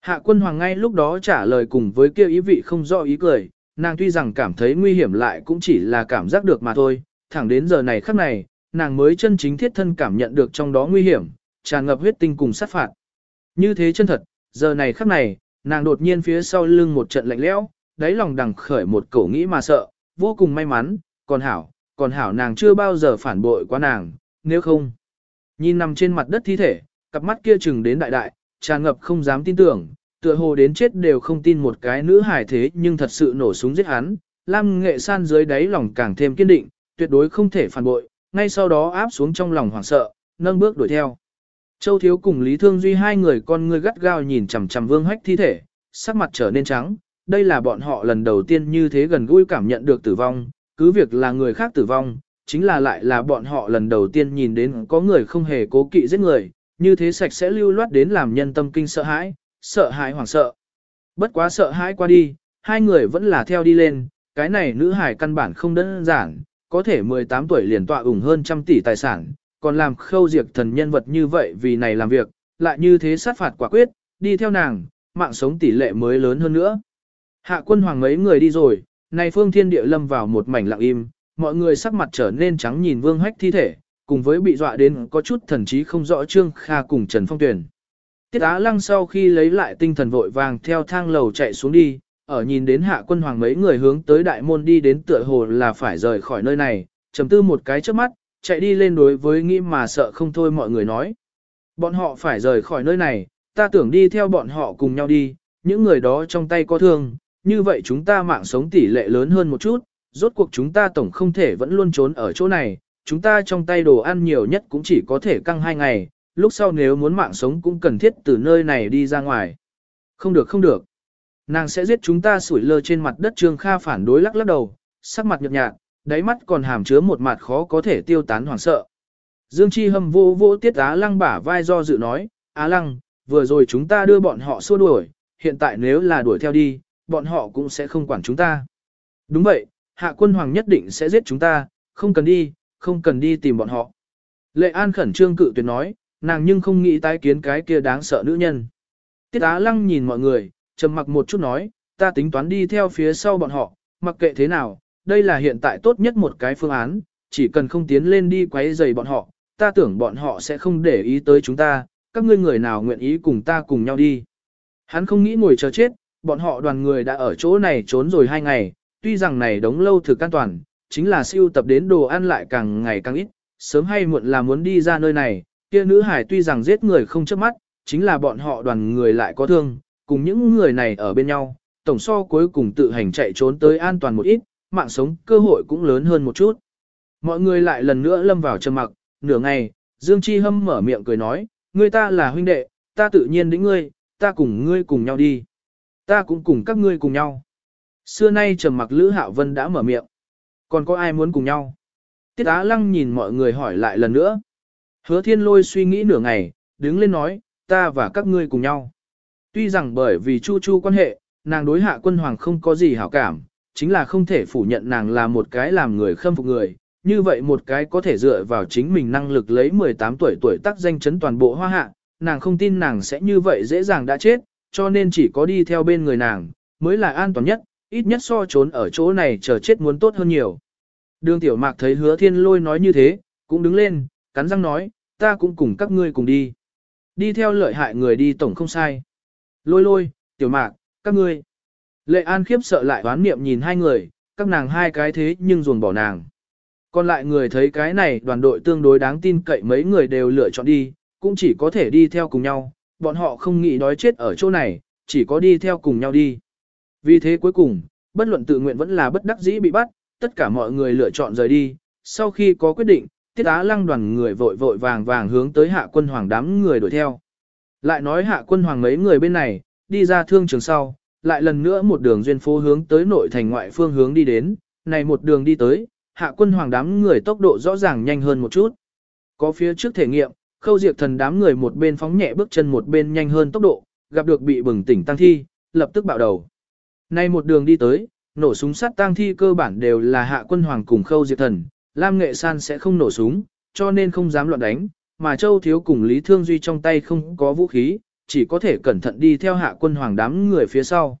Hạ quân hoàng ngay lúc đó trả lời cùng với kêu ý vị không rõ ý cười, nàng tuy rằng cảm thấy nguy hiểm lại cũng chỉ là cảm giác được mà thôi, thẳng đến giờ này khắc này, nàng mới chân chính thiết thân cảm nhận được trong đó nguy hiểm, tràn ngập huyết tinh cùng sát phạt. Như thế chân thật, giờ này khắc này, nàng đột nhiên phía sau lưng một trận lạnh lẽo, đáy lòng đằng khởi một cổ nghĩ mà sợ, vô cùng may mắn, còn hảo, còn hảo nàng chưa bao giờ phản bội qua nàng, nếu không. Nhìn nằm trên mặt đất thi thể, cặp mắt kia chừng đến đại đại, tràn ngập không dám tin tưởng, tựa hồ đến chết đều không tin một cái nữ hài thế nhưng thật sự nổ súng giết hắn. Lam nghệ san dưới đáy lòng càng thêm kiên định, tuyệt đối không thể phản bội, ngay sau đó áp xuống trong lòng hoảng sợ, nâng bước đuổi theo. Châu Thiếu cùng Lý Thương Duy hai người con ngươi gắt gao nhìn chằm chằm Vương Hách thi thể, sắc mặt trở nên trắng, đây là bọn họ lần đầu tiên như thế gần gũi cảm nhận được tử vong, cứ việc là người khác tử vong, chính là lại là bọn họ lần đầu tiên nhìn đến có người không hề cố kỵ giết người, như thế sạch sẽ lưu loát đến làm nhân tâm kinh sợ hãi, sợ hãi hoảng sợ. Bất quá sợ hãi qua đi, hai người vẫn là theo đi lên, cái này nữ hải căn bản không đơn giản, có thể 18 tuổi liền tọa ủng hơn trăm tỷ tài sản, còn làm khâu diệt thần nhân vật như vậy vì này làm việc, lại như thế sát phạt quả quyết, đi theo nàng, mạng sống tỷ lệ mới lớn hơn nữa. Hạ quân hoàng mấy người đi rồi, này phương thiên địa lâm vào một mảnh lặng im, mọi người sắc mặt trở nên trắng nhìn vương hách thi thể, cùng với bị dọa đến có chút thần trí không rõ Trương Kha cùng Trần Phong Tuyền. Tiết Á Lăng sau khi lấy lại tinh thần vội vàng theo thang lầu chạy xuống đi, ở nhìn đến hạ quân hoàng mấy người hướng tới đại môn đi đến tựa hồ là phải rời khỏi nơi này, trầm tư một cái trước mắt, chạy đi lên đối với nghĩ mà sợ không thôi mọi người nói. Bọn họ phải rời khỏi nơi này, ta tưởng đi theo bọn họ cùng nhau đi, những người đó trong tay có thương, như vậy chúng ta mạng sống tỷ lệ lớn hơn một chút, rốt cuộc chúng ta tổng không thể vẫn luôn trốn ở chỗ này, chúng ta trong tay đồ ăn nhiều nhất cũng chỉ có thể căng hai ngày, lúc sau nếu muốn mạng sống cũng cần thiết từ nơi này đi ra ngoài. Không được không được. Nàng sẽ giết chúng ta sủi lơ trên mặt đất Trương Kha phản đối lắc lắc đầu, sắc mặt nhợt nhạt, đáy mắt còn hàm chứa một mặt khó có thể tiêu tán hoảng sợ. Dương Chi hâm vô vô tiết Á Lăng bả vai do dự nói, Á Lăng, vừa rồi chúng ta đưa bọn họ xua đuổi, hiện tại nếu là đuổi theo đi, bọn họ cũng sẽ không quản chúng ta. Đúng vậy, hạ quân hoàng nhất định sẽ giết chúng ta, không cần đi, không cần đi tìm bọn họ. Lệ An khẩn trương cự tuyệt nói, nàng nhưng không nghĩ tái kiến cái kia đáng sợ nữ nhân. Tiết Á Lăng nhìn mọi người, trầm mặc một chút nói, ta tính toán đi theo phía sau bọn họ, mặc kệ thế nào, đây là hiện tại tốt nhất một cái phương án, chỉ cần không tiến lên đi quấy rầy bọn họ, ta tưởng bọn họ sẽ không để ý tới chúng ta, các ngươi người nào nguyện ý cùng ta cùng nhau đi. Hắn không nghĩ ngồi chờ chết, bọn họ đoàn người đã ở chỗ này trốn rồi hai ngày, tuy rằng này đống lâu thực an toàn, chính là siêu tập đến đồ ăn lại càng ngày càng ít, sớm hay muộn là muốn đi ra nơi này, kia nữ hải tuy rằng giết người không chớp mắt, chính là bọn họ đoàn người lại có thương, cùng những người này ở bên nhau, tổng so cuối cùng tự hành chạy trốn tới an toàn một ít, mạng sống cơ hội cũng lớn hơn một chút. Mọi người lại lần nữa lâm vào trầm mặc, nửa ngày, Dương Chi Hâm mở miệng cười nói, ngươi ta là huynh đệ, ta tự nhiên đến ngươi, ta cùng ngươi cùng nhau đi. Ta cũng cùng các ngươi cùng nhau. Xưa nay trầm mặc Lữ Hạo Vân đã mở miệng. Còn có ai muốn cùng nhau? Tiết Á Lăng nhìn mọi người hỏi lại lần nữa. Hứa thiên lôi suy nghĩ nửa ngày, đứng lên nói, ta và các ngươi cùng nhau. Tuy rằng bởi vì chu chu quan hệ, nàng đối hạ quân hoàng không có gì hảo cảm, chính là không thể phủ nhận nàng là một cái làm người khâm phục người. Như vậy một cái có thể dựa vào chính mình năng lực lấy 18 tuổi tuổi tác danh chấn toàn bộ hoa hạ, nàng không tin nàng sẽ như vậy dễ dàng đã chết, cho nên chỉ có đi theo bên người nàng, mới là an toàn nhất, ít nhất so trốn ở chỗ này chờ chết muốn tốt hơn nhiều. Đường tiểu mạc thấy hứa thiên lôi nói như thế, cũng đứng lên, cắn răng nói, ta cũng cùng các ngươi cùng đi. Đi theo lợi hại người đi tổng không sai. Lôi lôi, tiểu mạc, các ngươi. Lệ An khiếp sợ lại đoán niệm nhìn hai người, các nàng hai cái thế nhưng ruồn bỏ nàng. Còn lại người thấy cái này đoàn đội tương đối đáng tin cậy mấy người đều lựa chọn đi, cũng chỉ có thể đi theo cùng nhau, bọn họ không nghĩ đói chết ở chỗ này, chỉ có đi theo cùng nhau đi. Vì thế cuối cùng, bất luận tự nguyện vẫn là bất đắc dĩ bị bắt, tất cả mọi người lựa chọn rời đi, sau khi có quyết định, tiết á lăng đoàn người vội vội vàng vàng hướng tới hạ quân hoàng đám người đuổi theo. Lại nói hạ quân hoàng mấy người bên này, đi ra thương trường sau, lại lần nữa một đường duyên phố hướng tới nội thành ngoại phương hướng đi đến, này một đường đi tới, hạ quân hoàng đám người tốc độ rõ ràng nhanh hơn một chút. Có phía trước thể nghiệm, khâu diệt thần đám người một bên phóng nhẹ bước chân một bên nhanh hơn tốc độ, gặp được bị bừng tỉnh tăng thi, lập tức bạo đầu. Này một đường đi tới, nổ súng sát tăng thi cơ bản đều là hạ quân hoàng cùng khâu diệt thần, Lam Nghệ San sẽ không nổ súng, cho nên không dám loạn đánh, mà Châu Thiếu cùng Lý Thương Duy trong tay không có vũ khí, chỉ có thể cẩn thận đi theo hạ quân hoàng đám người phía sau.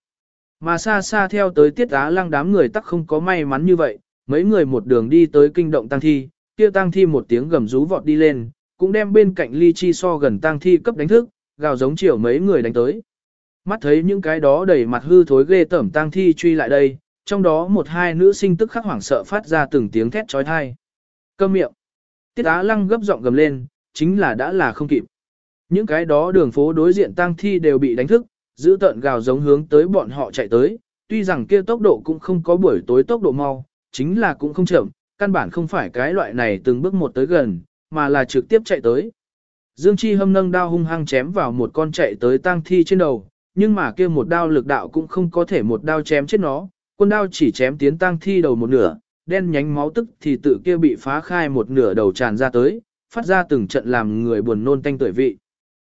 Mà xa xa theo tới tiết á lăng đám người tắc không có may mắn như vậy, mấy người một đường đi tới kinh động tăng thi, kia tăng thi một tiếng gầm rú vọt đi lên, cũng đem bên cạnh ly chi so gần tăng thi cấp đánh thức, gào giống chiều mấy người đánh tới. Mắt thấy những cái đó đầy mặt hư thối ghê tẩm tăng thi truy lại đây, trong đó một hai nữ sinh tức khắc hoảng sợ phát ra từng tiếng thét trói thai. Câm miệng. Tiết Á Lăng gấp giọng gầm lên, chính là đã là không kịp. Những cái đó đường phố đối diện tang thi đều bị đánh thức, giữ tợn gào giống hướng tới bọn họ chạy tới, tuy rằng kia tốc độ cũng không có buổi tối tốc độ mau, chính là cũng không chậm, căn bản không phải cái loại này từng bước một tới gần, mà là trực tiếp chạy tới. Dương Chi hâm nâng đao hung hăng chém vào một con chạy tới tang thi trên đầu, nhưng mà kia một đao lực đạo cũng không có thể một đao chém chết nó, quân đao chỉ chém tiến tang thi đầu một nửa, đen nhánh máu tức thì tự kia bị phá khai một nửa đầu tràn ra tới, phát ra từng trận làm người buồn nôn tanh tuổi vị.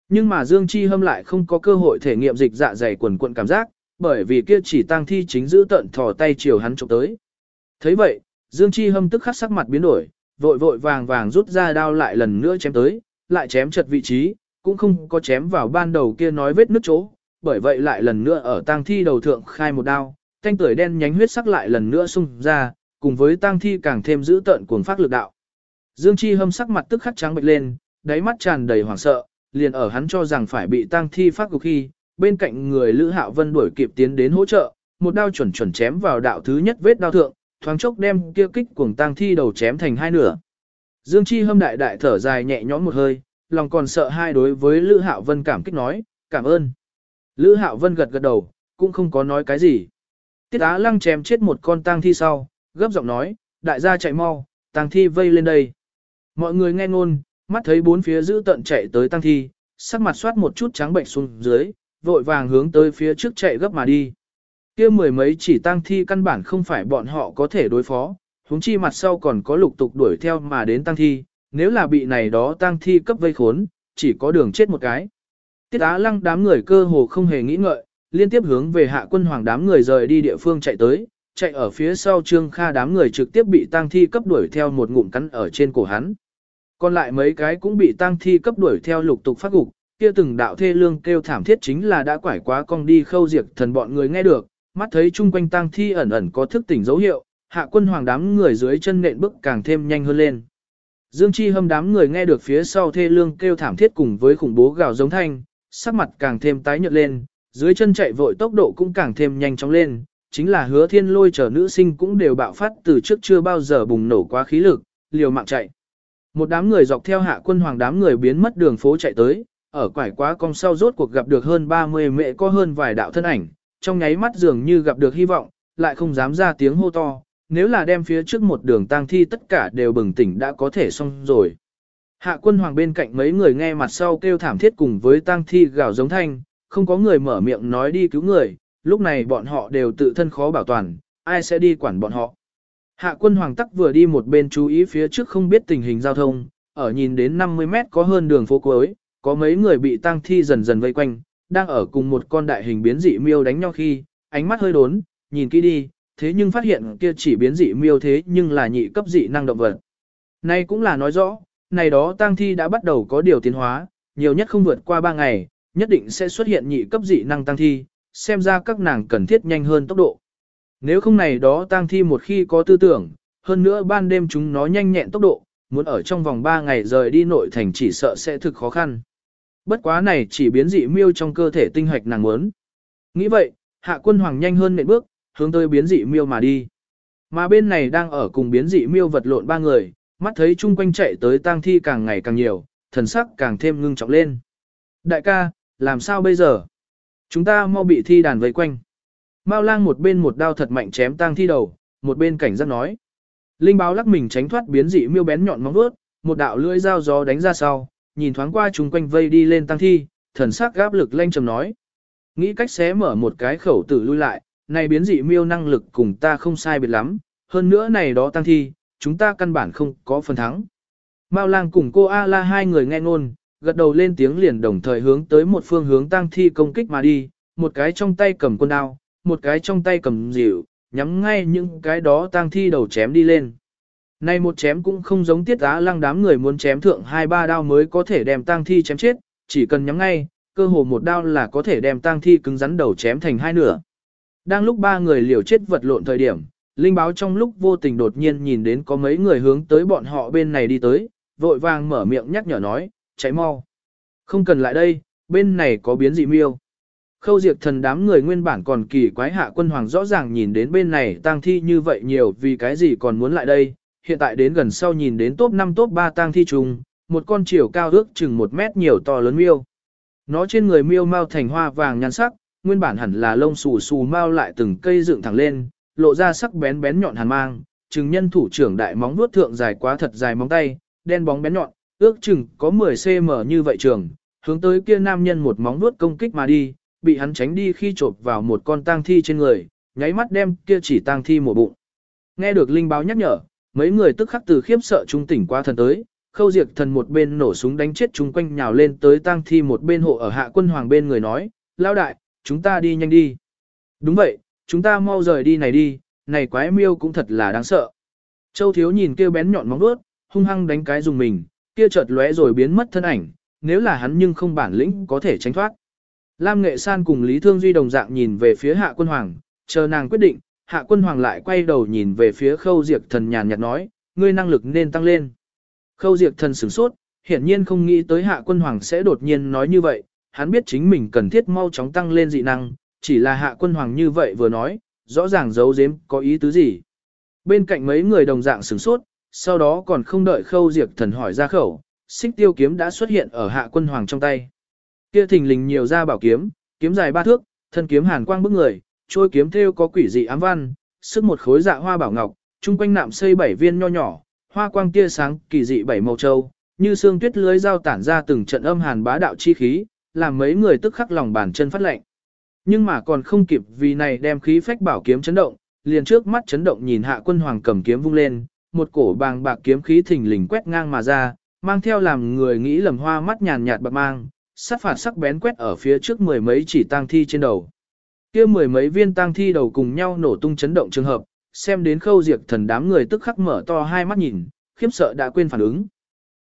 Nhưng mà Dương Chi Hâm lại không có cơ hội thể nghiệm dịch dạ dày quần quận cảm giác, bởi vì kia chỉ tang thi chính giữ tận thò tay chiều hắn chụp tới. thấy vậy, Dương Chi Hâm tức khắc sắc mặt biến đổi, vội vội vàng vàng rút ra đao lại lần nữa chém tới, lại chém chật vị trí, cũng không có chém vào ban đầu kia nói vết nứt chỗ, bởi vậy lại lần nữa ở tang thi đầu thượng khai một đao, thanh tuổi đen nhánh huyết sắc lại lần nữa xung ra, cùng với tang thi càng thêm giữ tận cuồng phát lực đạo. Dương Chi hâm sắc mặt tức khắc trắng bệch lên, đáy mắt tràn đầy hoảng sợ, liền ở hắn cho rằng phải bị tang thi phát cục khi, bên cạnh người Lữ Hạo Vân đuổi kịp tiến đến hỗ trợ, một đao chuẩn chuẩn chém vào đạo thứ nhất vết đao thượng, thoáng chốc đem kia kích cuồng tang thi đầu chém thành hai nửa. Dương Chi hâm đại đại thở dài nhẹ nhõm một hơi, lòng còn sợ hai đối với Lữ Hạo Vân cảm kích nói, cảm ơn. Lữ Hạo Vân gật gật đầu, cũng không có nói cái gì. Tiết Á Lăng chém chết một con tang thi sau, gấp giọng nói, đại gia chạy mau, tang thi vây lên đây. Mọi người nghe ngôn, mắt thấy bốn phía giữ tận chạy tới tang thi, sắc mặt soát một chút trắng bệnh xuống dưới, vội vàng hướng tới phía trước chạy gấp mà đi. kia mười mấy chỉ tang thi căn bản không phải bọn họ có thể đối phó, huống chi mặt sau còn có lục tục đuổi theo mà đến tang thi, nếu là bị này đó tang thi cấp vây khốn, chỉ có đường chết một cái. Tiết Á Lăng đám người cơ hồ không hề nghĩ ngợi, liên tiếp hướng về hạ quân hoàng đám người rời đi địa phương chạy tới, chạy ở phía sau Trương Kha đám người trực tiếp bị tang thi cấp đuổi theo một ngụm cắn ở trên cổ hắn. Còn lại mấy cái cũng bị tang thi cấp đuổi theo lục tục phát gục, kia từng đạo thê lương kêu thảm thiết chính là đã quải quá cong đi khâu diệt thần bọn người nghe được, mắt thấy chung quanh tang thi ẩn ẩn có thức tỉnh dấu hiệu, hạ quân hoàng đám người dưới chân nện bước càng thêm nhanh hơn lên. Dương Chi hâm đám người nghe được phía sau thê lương kêu thảm thiết cùng với khủng bố gào giống thanh, sắc mặt càng thêm tái nhợt lên, dưới chân chạy vội tốc độ cũng càng thêm nhanh chóng lên, chính là hứa thiên lôi chờ nữ sinh cũng đều bạo phát từ trước chưa bao giờ bùng nổ quá khí lực, liều mạng chạy. Một đám người dọc theo hạ quân hoàng đám người biến mất đường phố chạy tới, ở quải quá cong sau rốt cuộc gặp được hơn 30 mẹ có hơn vài đạo thân ảnh, trong nháy mắt dường như gặp được hy vọng, lại không dám ra tiếng hô to, nếu là đem phía trước một đường tang thi tất cả đều bừng tỉnh đã có thể xong rồi. Hạ quân hoàng bên cạnh mấy người nghe mặt sau kêu thảm thiết cùng với tang thi gào giống thanh, không có người mở miệng nói đi cứu người, lúc này bọn họ đều tự thân khó bảo toàn, ai sẽ đi quản bọn họ. Hạ quân hoàng tắc vừa đi một bên chú ý phía trước không biết tình hình giao thông, ở nhìn đến 50 mét có hơn đường phố cuối, có mấy người bị tang thi dần dần vây quanh, đang ở cùng một con đại hình biến dị miêu đánh nhau khi, ánh mắt hơi đốn, nhìn kỹ đi, thế nhưng phát hiện kia chỉ biến dị miêu thế nhưng là nhị cấp dị năng động vật. Này cũng là nói rõ, này đó tang thi đã bắt đầu có điều tiến hóa, nhiều nhất không vượt qua 3 ngày, nhất định sẽ xuất hiện nhị cấp dị năng tăng thi, xem ra các nàng cần thiết nhanh hơn tốc độ. Nếu không này đó tang thi một khi có tư tưởng, hơn nữa ban đêm chúng nó nhanh nhẹn tốc độ, muốn ở trong vòng 3 ngày rời đi nội thành chỉ sợ sẽ thực khó khăn. Bất quá này chỉ biến dị miêu trong cơ thể tinh hoạch nàng muốn. Nghĩ vậy, hạ quân hoàng nhanh hơn nệm bước, hướng tới biến dị miêu mà đi. Mà bên này đang ở cùng biến dị miêu vật lộn ba người, mắt thấy chung quanh chạy tới tang thi càng ngày càng nhiều, thần sắc càng thêm ngưng trọng lên. Đại ca, làm sao bây giờ? Chúng ta mau bị thi đàn vây quanh. Mao lang một bên một đao thật mạnh chém tang thi đầu, một bên cảnh giác nói. Linh báo lắc mình tránh thoát biến dị miêu bén nhọn móng vuốt, một đạo lưỡi dao gió đánh ra sau, nhìn thoáng qua chung quanh vây đi lên tang thi, thần sắc gáp lực lanh trầm nói. Nghĩ cách xé mở một cái khẩu tử lui lại, này biến dị miêu năng lực cùng ta không sai biệt lắm, hơn nữa này đó tăng thi, chúng ta căn bản không có phần thắng. Mao lang cùng cô A-la hai người nghe ngôn, gật đầu lên tiếng liền đồng thời hướng tới một phương hướng tăng thi công kích mà đi, một cái trong tay cầm quân đao, một cái trong tay cầm dịu, nhắm ngay những cái đó tang thi đầu chém đi lên. Nay một chém cũng không giống tiết á lăng đám người muốn chém thượng hai ba đao mới có thể đem tang thi chém chết, chỉ cần nhắm ngay, cơ hồ một đao là có thể đem tang thi cứng rắn đầu chém thành hai nửa. Đang lúc ba người liều chết vật lộn thời điểm, linh báo trong lúc vô tình đột nhiên nhìn đến có mấy người hướng tới bọn họ bên này đi tới, vội vàng mở miệng nhắc nhở nói, cháy mau. Không cần lại đây, bên này có biến dị miêu. Khâu diệt thần đám người nguyên bản còn kỳ quái hạ quân hoàng rõ ràng nhìn đến bên này tang thi như vậy nhiều vì cái gì còn muốn lại đây, hiện tại đến gần sau nhìn đến top 5 top 3 tang thi trùng, một con chiều cao ước chừng một mét nhiều to lớn miêu. Nó trên người miêu mau thành hoa vàng nhan sắc, nguyên bản hẳn là lông xù xù mau lại từng cây dựng thẳng lên, lộ ra sắc bén bén nhọn hàn mang, chừng nhân thủ trưởng đại móng vuốt thượng dài quá thật dài móng tay, đen bóng bén nhọn, ước chừng có 10 cm như vậy trường, hướng tới kia nam nhân một móng vuốt công kích mà đi, bị hắn tránh đi khi chộp vào một con tang thi trên người, nháy mắt đem kia chỉ tang thi mổ bụng. Nghe được linh báo nhắc nhở, mấy người tức khắc từ khiếp sợ trung tỉnh qua thần tới, khâu diệt thần một bên nổ súng đánh chết chúng quanh nhào lên tới tang thi một bên hộ ở hạ quân hoàng bên người nói, lao đại, chúng ta đi nhanh đi. Đúng vậy, chúng ta mau rời đi này đi, này quái miêu cũng thật là đáng sợ. Châu thiếu nhìn kia bén nhọn móng vuốt, hung hăng đánh cái dùng mình, kia chợt lóe rồi biến mất thân ảnh, nếu là hắn nhưng không bản lĩnh có thể tránh thoát. Lam Nghệ San cùng Lý Thương Duy đồng dạng nhìn về phía Hạ Quân Hoàng, chờ nàng quyết định, Hạ Quân Hoàng lại quay đầu nhìn về phía Khâu Diệp Thần nhàn nhạt nói, ngươi năng lực nên tăng lên. Khâu Diệp Thần sửng sốt, hiển nhiên không nghĩ tới Hạ Quân Hoàng sẽ đột nhiên nói như vậy, hắn biết chính mình cần thiết mau chóng tăng lên dị năng, chỉ là hạ quân hoàng như vậy vừa nói, rõ ràng giấu giếm có ý tứ gì. Bên cạnh mấy người đồng dạng sửng sốt, sau đó còn không đợi khâu diệt thần hỏi ra khẩu, xích tiêu kiếm đã xuất hiện ở hạ quân hoàng trong tay. Kia thình lình nhiều ra bảo kiếm, kiếm dài ba thước, thân kiếm hàn quang bức người, trôi kiếm theo có quỷ dị ám văn, sức một khối dạ hoa bảo ngọc, trung quanh nạm xây bảy viên nho nhỏ, hoa quang tia sáng kỳ dị bảy màu châu, như xương tuyết lưới dao tản ra từng trận âm hàn bá đạo chi khí, làm mấy người tức khắc lòng bàn chân phát lạnh. Nhưng mà còn không kịp vì này đem khí phách bảo kiếm chấn động, liền trước mắt chấn động nhìn hạ quân hoàng cầm kiếm vung lên, một cổ bàng bạc kiếm khí thình lình quét ngang mà ra, mang theo làm người nghĩ lầm hoa mắt nhàn nhạt bạc mang, sát phạt sắc bén quét ở phía trước mười mấy chỉ tang thi trên đầu. kia mười mấy viên tang thi đầu cùng nhau nổ tung chấn động trường hợp, xem đến khâu diệt thần đám người tức khắc mở to hai mắt nhìn, khiếp sợ đã quên phản ứng.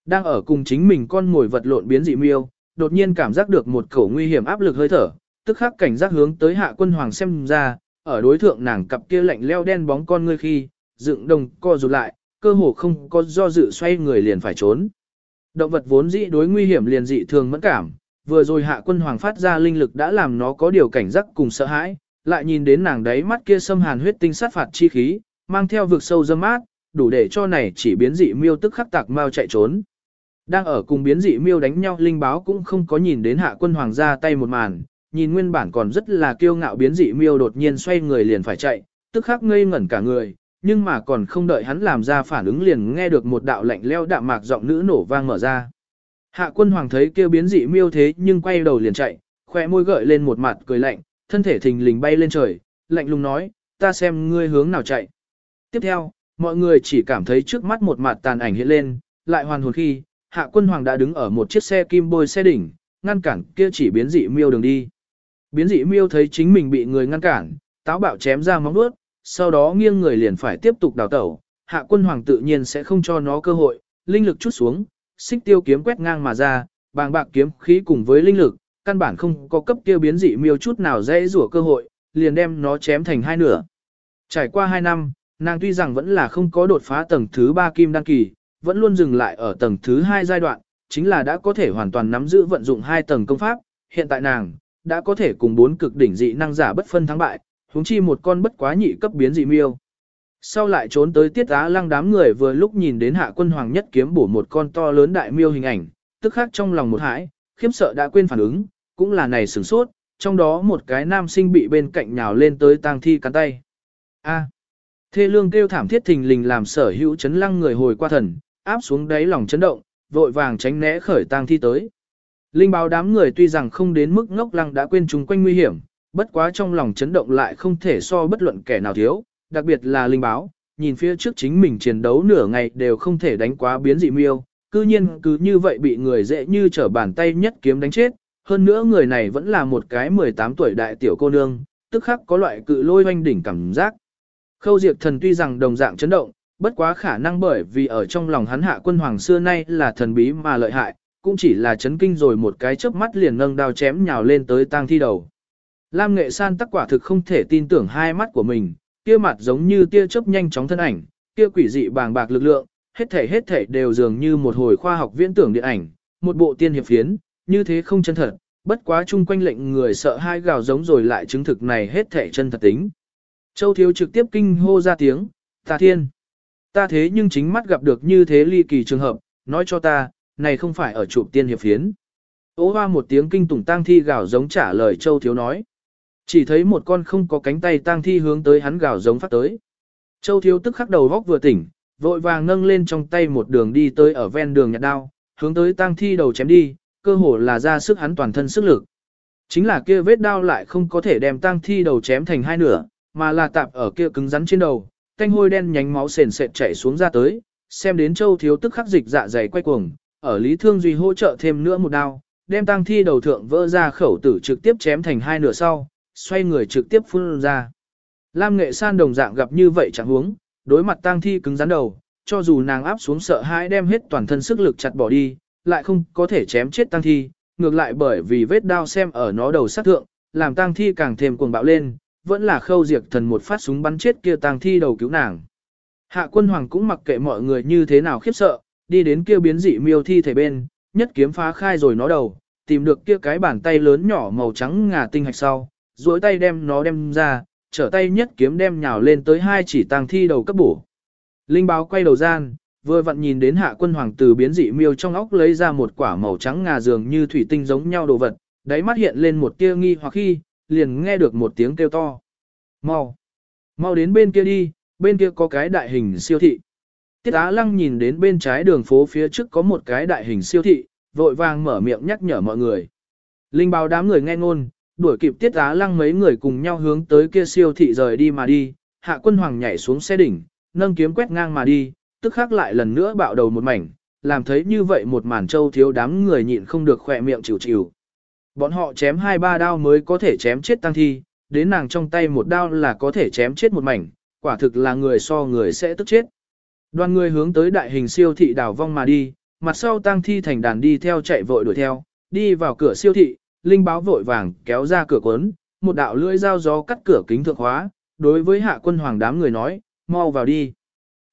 Đang ở cùng chính mình con ngồi vật lộn biến dị miêu, đột nhiên cảm giác được một khẩu nguy hiểm áp lực hơi thở, tức khắc cảnh giác hướng tới hạ quân hoàng xem ra, ở đối thượng nàng cặp kia lạnh leo đen bóng con ngươi khi, dựng đồng co rụt lại, cơ hồ không có do dự xoay người liền phải trốn. Động vật vốn dĩ đối nguy hiểm liền dị thường mẫn cảm, vừa rồi hạ quân hoàng phát ra linh lực đã làm nó có điều cảnh giác cùng sợ hãi, lại nhìn đến nàng đấy mắt kia xâm hàn huyết tinh sát phạt chi khí, mang theo vực sâu dâm mát, đủ để cho này chỉ biến dị miêu tức khắc tạc mau chạy trốn. Đang ở cùng biến dị miêu đánh nhau linh báo cũng không có nhìn đến hạ quân hoàng ra tay một màn, nhìn nguyên bản còn rất là kiêu ngạo biến dị miêu đột nhiên xoay người liền phải chạy, tức khắc ngây ngẩn cả người, nhưng mà còn không đợi hắn làm ra phản ứng liền nghe được một đạo lạnh leo đạm mạc giọng nữ nổ vang mở ra. Hạ quân hoàng thấy kêu biến dị miêu thế nhưng quay đầu liền chạy, khỏe môi gợi lên một mặt cười lạnh, thân thể thình lình bay lên trời, lạnh lùng nói, ta xem ngươi hướng nào chạy. Tiếp theo, mọi người chỉ cảm thấy trước mắt một mặt tàn ảnh hiện lên, lại hoàn hồn khi, hạ quân hoàng đã đứng ở một chiếc xe kim bôi xe đỉnh, ngăn cản kia chỉ biến dị miêu đường đi. Biến dị miêu thấy chính mình bị người ngăn cản, táo bạo chém ra móng vuốt, sau đó nghiêng người liền phải tiếp tục đào tẩu, hạ quân hoàng tự nhiên sẽ không cho nó cơ hội, linh lực chút xuống, xích tiêu kiếm quét ngang mà ra, bàng bạc kiếm khí cùng với linh lực, căn bản không có cấp tiêu biến dị miêu chút nào dễ rủa cơ hội, liền đem nó chém thành hai nửa. Trải qua hai năm, nàng tuy rằng vẫn là không có đột phá tầng thứ ba kim đăng kỳ, vẫn luôn dừng lại ở tầng thứ hai giai đoạn, chính là đã có thể hoàn toàn nắm giữ vận dụng hai tầng công pháp, hiện tại nàng đã có thể cùng bốn cực đỉnh dị năng giả bất phân thắng bại, huống chi một con bất quá nhị cấp biến dị miêu. Sau lại trốn tới tiết á lăng đám người vừa lúc nhìn đến hạ quân hoàng nhất kiếm bổ một con to lớn đại miêu hình ảnh, tức khắc trong lòng một hãi, khiếp sợ đã quên phản ứng, cũng là này sửng sốt, trong đó một cái nam sinh bị bên cạnh nhào lên tới tang thi cắn tay. A. Thê lương kêu thảm thiết thình lình làm sở hữu chấn lăng người hồi qua thần, áp xuống đáy lòng chấn động, vội vàng tránh né khởi tang thi tới. Linh báo đám người tuy rằng không đến mức ngốc lăng đã quên chúng quanh nguy hiểm, bất quá trong lòng chấn động lại không thể so bất luận kẻ nào thiếu, đặc biệt là linh báo, nhìn phía trước chính mình chiến đấu nửa ngày đều không thể đánh quá biến dị miêu, cư nhiên cứ như vậy bị người dễ như trở bàn tay nhất kiếm đánh chết, hơn nữa người này vẫn là một cái 18 tuổi đại tiểu cô nương, tức khắc có loại cự lôi hoanh đỉnh cảm giác. Khâu diệt thần tuy rằng đồng dạng chấn động, bất quá khả năng bởi vì ở trong lòng hắn hạ quân hoàng xưa nay là thần bí mà lợi hại, cũng chỉ là chấn kinh rồi một cái chớp mắt liền nâng đao chém nhào lên tới tang thi đầu. Lam nghệ san tắc quả thực không thể tin tưởng hai mắt của mình, kia mặt giống như tia chớp nhanh chóng thân ảnh, kia quỷ dị bàng bạc lực lượng, hết thể hết thể đều dường như một hồi khoa học viễn tưởng điện ảnh, một bộ tiên hiệp phiến, như thế không chân thật, bất quá chung quanh lệnh người sợ hai gào giống rồi lại chứng thực này hết thể chân thật tính. Châu Thiếu trực tiếp kinh hô ra tiếng, ta thiên. Ta thế nhưng chính mắt gặp được như thế ly kỳ trường hợp, nói cho ta, này không phải ở chụp tiên hiệp phiến. Ô hoa một tiếng kinh tủng tang thi gào giống trả lời Châu Thiếu nói. Chỉ thấy một con không có cánh tay tang thi hướng tới hắn gào giống phát tới. Châu Thiếu tức khắc đầu góc vừa tỉnh, vội vàng nâng lên trong tay một đường đi tới ở ven đường nhặt đao, hướng tới tang thi đầu chém đi, cơ hồ là ra sức hắn toàn thân sức lực. Chính là kia vết đao lại không có thể đem tang thi đầu chém thành hai nửa, mà là tạp ở kia cứng rắn trên đầu, canh hôi đen nhánh máu sền sệt chảy xuống ra tới, xem đến Châu Thiếu tức khắc dịch dạ dày quay cuồng, ở Lý Thương Duy hỗ trợ thêm nữa một đao, đem tang thi đầu thượng vỡ ra khẩu tử trực tiếp chém thành hai nửa sau, xoay người trực tiếp phun ra. Lam Nghệ San đồng dạng gặp như vậy chẳng huống, đối mặt tang thi cứng rắn đầu, cho dù nàng áp xuống sợ hãi đem hết toàn thân sức lực chặt bỏ đi, lại không có thể chém chết tang thi, ngược lại bởi vì vết đao xem ở nó đầu sát thượng, làm tang thi càng thêm cuồng bạo lên, vẫn là khâu diệt thần một phát súng bắn chết kia tang thi đầu cứu nàng. Hạ quân hoàng cũng mặc kệ mọi người như thế nào khiếp sợ, đi đến kia biến dị miêu thi thể bên, nhất kiếm phá khai rồi nó đầu, tìm được kia cái bàn tay lớn nhỏ màu trắng ngà tinh hạch sau, duỗi tay đem nó đem ra, trở tay nhất kiếm đem nhào lên tới hai chỉ tang thi đầu cấp bổ. Linh báo quay đầu gian, vừa vặn nhìn đến hạ quân hoàng tử biến dị miêu trong óc lấy ra một quả màu trắng ngà dường như thủy tinh giống nhau đồ vật, đáy mắt hiện lên một tia nghi hoặc khi, liền nghe được một tiếng kêu to. Mau! Mau đến bên kia đi, bên kia có cái đại hình siêu thị. Tiết Á Lăng nhìn đến bên trái đường phố phía trước có một cái đại hình siêu thị, vội vàng mở miệng nhắc nhở mọi người. Linh báo đám người nghe ngôn, đuổi kịp Tiết Á Lăng mấy người cùng nhau hướng tới kia siêu thị rời đi mà đi, hạ quân hoàng nhảy xuống xe đỉnh, nâng kiếm quét ngang mà đi, tức khắc lại lần nữa bạo đầu một mảnh, làm thấy như vậy một màn châu thiếu đám người nhịn không được khỏe miệng chịu chịu. Bọn họ chém hai ba đao mới có thể chém chết tăng thi, đến nàng trong tay một đao là có thể chém chết một mảnh, quả thực là người so người sẽ tức chết. Đoàn người hướng tới đại hình siêu thị đảo vong mà đi, mặt sau tang thi thành đàn đi theo chạy vội đuổi theo, đi vào cửa siêu thị, linh báo vội vàng kéo ra cửa cuốn, một đạo lưỡi dao gió cắt cửa kính thượng hóa, đối với hạ quân hoàng đám người nói, mau vào đi.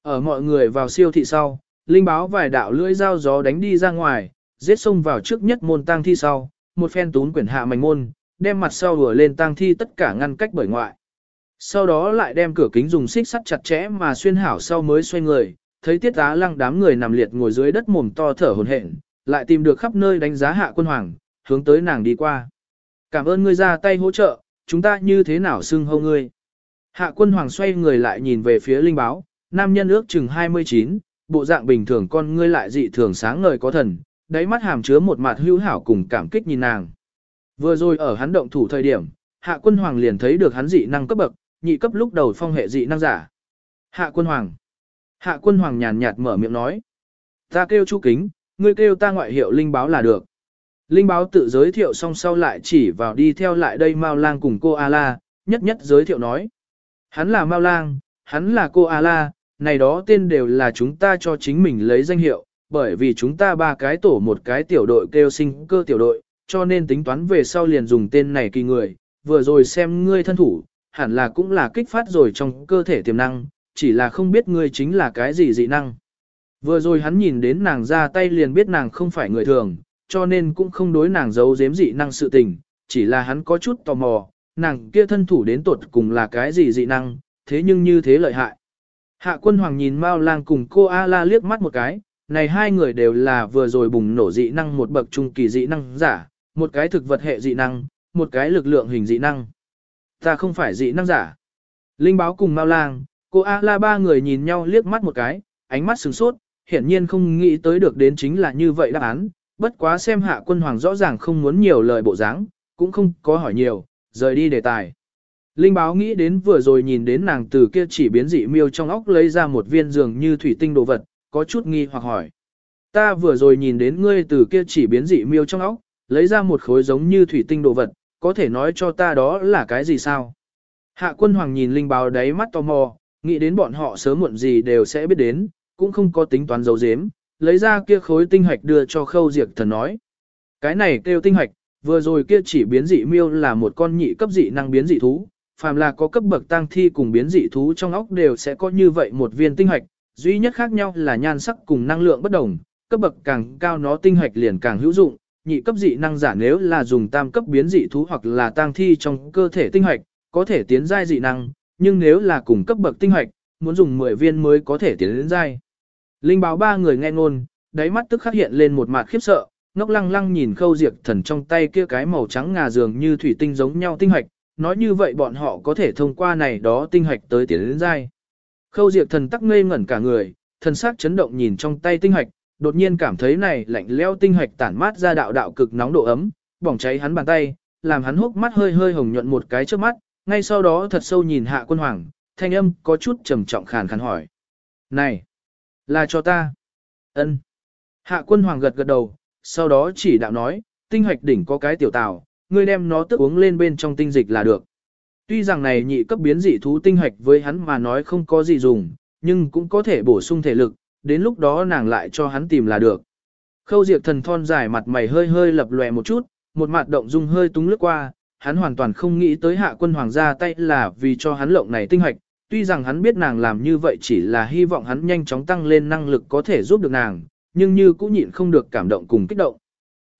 Ở mọi người vào siêu thị sau, linh báo vài đạo lưỡi dao gió đánh đi ra ngoài, giết xông vào trước nhất môn tang thi sau, một phen tún quyển hạ mảnh môn, đem mặt sau đùa lên tang thi tất cả ngăn cách bởi ngoại. Sau đó lại đem cửa kính dùng xích sắt chặt chẽ mà xuyên hảo sau mới xoay người, thấy tiết á lăng đám người nằm liệt ngồi dưới đất mồm to thở hồn hển, lại tìm được khắp nơi đánh giá hạ quân hoàng, hướng tới nàng đi qua. Cảm ơn ngươi ra tay hỗ trợ, chúng ta như thế nào xưng hô ngươi. Hạ quân hoàng xoay người lại nhìn về phía linh báo, nam nhân ước chừng 29, bộ dạng bình thường con ngươi lại dị thường sáng ngời có thần, đáy mắt hàm chứa một mặt hữu hảo cùng cảm kích nhìn nàng. Vừa rồi ở hắn động thủ thời điểm, hạ quân hoàng liền thấy được hắn dị năng cấp bậc, nhị cấp lúc đầu phong hệ dị năng giả. Hạ quân hoàng. Hạ quân hoàng nhàn nhạt mở miệng nói. Ta kêu chu kính, ngươi kêu ta ngoại hiệu linh báo là được. Linh báo tự giới thiệu xong sau lại chỉ vào đi theo lại đây Mao Lang cùng cô A-la, nhất nhất giới thiệu nói. Hắn là Mao Lang, hắn là cô A-la, này đó tên đều là chúng ta cho chính mình lấy danh hiệu, bởi vì chúng ta ba cái tổ một cái tiểu đội kêu sinh cơ tiểu đội, cho nên tính toán về sau liền dùng tên này kỳ người, vừa rồi xem ngươi thân thủ, hẳn là cũng là kích phát rồi trong cơ thể tiềm năng, chỉ là không biết ngươi chính là cái gì dị năng. Vừa rồi hắn nhìn đến nàng ra tay liền biết nàng không phải người thường, cho nên cũng không đối nàng giấu giếm dị năng sự tình, chỉ là hắn có chút tò mò, nàng kia thân thủ đến tuột cùng là cái gì dị năng, thế nhưng như thế lợi hại. Hạ quân hoàng nhìn Mao lang cùng cô A-la liếc mắt một cái, này hai người đều là vừa rồi bùng nổ dị năng một bậc trung kỳ dị năng giả, một cái thực vật hệ dị năng, một cái lực lượng hình dị năng. Ta không phải dị năng giả. Linh báo cùng Mao lang, cô A-la ba người nhìn nhau liếc mắt một cái, ánh mắt sừng sốt, hiển nhiên không nghĩ tới được đến chính là như vậy đáp án, bất quá xem hạ quân hoàng rõ ràng không muốn nhiều lời bộ dáng, cũng không có hỏi nhiều, rời đi đề tài. Linh báo nghĩ đến vừa rồi nhìn đến nàng từ kia chỉ biến dị miêu trong óc lấy ra một viên dường như thủy tinh đồ vật, có chút nghi hoặc hỏi. Ta vừa rồi nhìn đến ngươi từ kia chỉ biến dị miêu trong óc, lấy ra một khối giống như thủy tinh đồ vật, có thể nói cho ta đó là cái gì sao? Hạ quân hoàng nhìn linh báo đáy mắt tò mò, nghĩ đến bọn họ sớm muộn gì đều sẽ biết đến, cũng không có tính toán dấu dếm, lấy ra kia khối tinh hạch đưa cho khâu diệt thần nói. Cái này kêu tinh hạch, vừa rồi kia chỉ biến dị miêu là một con nhị cấp dị năng biến dị thú, phàm là có cấp bậc tăng thi cùng biến dị thú trong óc đều sẽ có như vậy một viên tinh hạch, duy nhất khác nhau là nhan sắc cùng năng lượng bất đồng, cấp bậc càng cao nó tinh hạch liền càng hữu dụng, nhị cấp dị năng giả nếu là dùng tam cấp biến dị thú hoặc là tăng thi trong cơ thể tinh hạch, có thể tiến giai dị năng, nhưng nếu là cùng cấp bậc tinh hạch, muốn dùng 10 viên mới có thể tiến đến giai. Linh báo ba người nghe ngôn, đáy mắt tức khắc hiện lên một mặt khiếp sợ, ngốc lăng lăng nhìn khâu diệt thần trong tay kia cái màu trắng ngà dường như thủy tinh giống nhau tinh hạch, nói như vậy bọn họ có thể thông qua này đó tinh hạch tới tiến đến dai. Khâu diệt thần tắc ngây ngẩn cả người, thần sắc chấn động nhìn trong tay tinh hạch, đột nhiên cảm thấy này lạnh leo tinh hạch tản mát ra đạo đạo cực nóng độ ấm, bỏng cháy hắn bàn tay, làm hắn hốc mắt hơi hơi hồng nhuận một cái trước mắt, ngay sau đó thật sâu nhìn hạ quân hoàng, thanh âm có chút trầm trọng khàn khàn hỏi. Này, là cho ta. ân Hạ quân hoàng gật gật đầu, sau đó chỉ đạo nói, tinh hoạch đỉnh có cái tiểu tảo, ngươi đem nó tức uống lên bên trong tinh dịch là được. Tuy rằng này nhị cấp biến dị thú tinh hoạch với hắn mà nói không có gì dùng, nhưng cũng có thể bổ sung thể lực, đến lúc đó nàng lại cho hắn tìm là được. Khâu diệt thần thon dài mặt mày hơi hơi lập lòe một chút, một mặt động dung hơi túng lướt qua, hắn hoàn toàn không nghĩ tới hạ quân hoàng ra tay là vì cho hắn lộng này tinh hoạch, tuy rằng hắn biết nàng làm như vậy chỉ là hy vọng hắn nhanh chóng tăng lên năng lực có thể giúp được nàng, nhưng như cũng nhịn không được cảm động cùng kích động.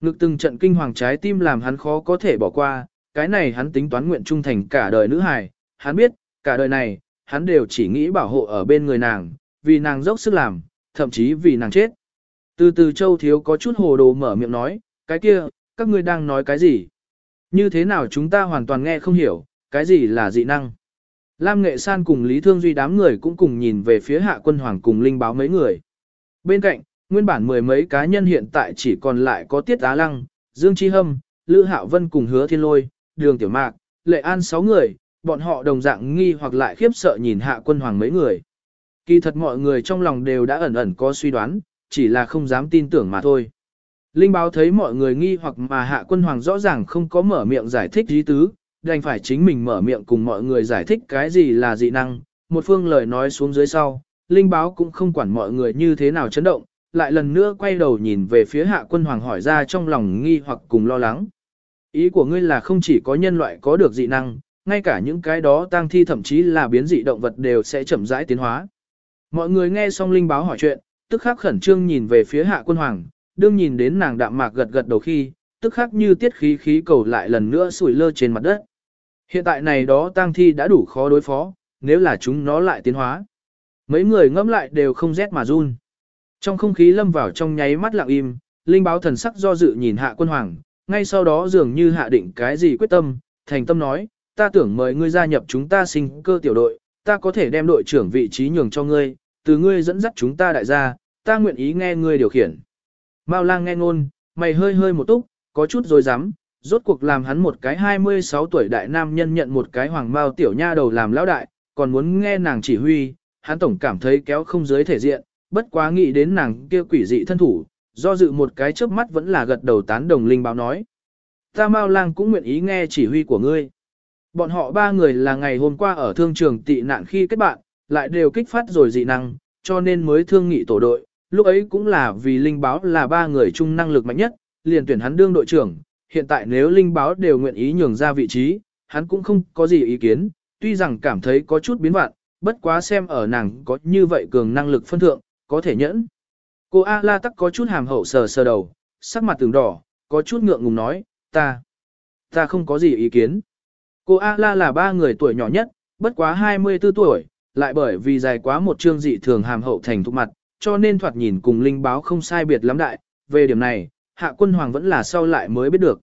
Ngực từng trận kinh hoàng trái tim làm hắn khó có thể bỏ qua, cái này hắn tính toán nguyện trung thành cả đời nữ hài, hắn biết, cả đời này, hắn đều chỉ nghĩ bảo hộ ở bên người nàng, vì nàng dốc sức làm, thậm chí vì nàng chết. Từ từ châu thiếu có chút hồ đồ mở miệng nói, cái kia, các ngươi đang nói cái gì? Như thế nào chúng ta hoàn toàn nghe không hiểu, cái gì là dị năng? Lam Nghệ San cùng Lý Thương Duy đám người cũng cùng nhìn về phía hạ quân hoàng cùng linh báo mấy người. Bên cạnh, nguyên bản mười mấy cá nhân hiện tại chỉ còn lại có Tiết Á Lăng, Dương Chi Hâm, Lữ Hạo Vân cùng Hứa Thiên Lôi, Đường Tiểu Mạc, Lệ An sáu người, bọn họ đồng dạng nghi hoặc lại khiếp sợ nhìn hạ quân hoàng mấy người. Kỳ thật mọi người trong lòng đều đã ẩn ẩn có suy đoán, chỉ là không dám tin tưởng mà thôi. Linh báo thấy mọi người nghi hoặc mà hạ quân hoàng rõ ràng không có mở miệng giải thích gì tứ, đành phải chính mình mở miệng cùng mọi người giải thích cái gì là dị năng. Một phương lời nói xuống dưới sau, Linh báo cũng không quản mọi người như thế nào chấn động, lại lần nữa quay đầu nhìn về phía hạ quân hoàng hỏi ra trong lòng nghi hoặc cùng lo lắng. Ý của ngươi là không chỉ có nhân loại có được dị năng, ngay cả những cái đó tang thi thậm chí là biến dị động vật đều sẽ chậm rãi tiến hóa. Mọi người nghe xong linh báo hỏi chuyện, tức khắc khẩn trương nhìn về phía hạ quân hoàng, đương nhìn đến nàng đạm mạc gật gật đầu khi, tức khắc như tiết khí khí cầu lại lần nữa sủi lơ trên mặt đất. Hiện tại này đó tang thi đã đủ khó đối phó, nếu là chúng nó lại tiến hóa. Mấy người ngẫm lại đều không rét mà run. Trong không khí lâm vào trong nháy mắt lặng im, linh báo thần sắc do dự nhìn hạ quân hoàng, ngay sau đó dường như hạ định cái gì quyết tâm, thành tâm nói, ta tưởng mời ngươi gia nhập chúng ta sinh cơ tiểu đội, ta có thể đem đội trưởng vị trí nhường cho ngươi, từ ngươi dẫn dắt chúng ta đại gia, ta nguyện ý nghe ngươi điều khiển. Mao lang nghe ngôn, mày hơi hơi một túc, có chút rồi dám, rốt cuộc làm hắn một cái 26 tuổi đại nam nhân nhận một cái hoàng mao tiểu nha đầu làm lão đại, còn muốn nghe nàng chỉ huy, hắn tổng cảm thấy kéo không dưới thể diện, bất quá nghĩ đến nàng kia quỷ dị thân thủ, do dự một cái chớp mắt vẫn là gật đầu tán đồng linh báo nói. Ta Mao Lang cũng nguyện ý nghe chỉ huy của ngươi. Bọn họ ba người là ngày hôm qua ở thương trường tị nạn khi kết bạn, lại đều kích phát rồi dị năng, cho nên mới thương nghị tổ đội. Lúc ấy cũng là vì linh báo là ba người chung năng lực mạnh nhất, liền tuyển hắn đương đội trưởng. Hiện tại nếu linh báo đều nguyện ý nhường ra vị trí, hắn cũng không có gì ý kiến, tuy rằng cảm thấy có chút biến vạn, bất quá xem ở nàng có như vậy cường năng lực phân thượng, có thể nhẫn. Cô A La tắc có chút hàm hậu sờ sờ đầu, sắc mặt từng đỏ, có chút ngượng ngùng nói, ta, ta không có gì ý kiến. Cô A La là ba người tuổi nhỏ nhất, bất quá 24 tuổi, lại bởi vì dài quá một chương dị thường hàm hậu thành thục mặt, cho nên thoạt nhìn cùng linh báo không sai biệt lắm đại. Về điểm này, Hạ Quân Hoàng vẫn là sau lại mới biết được.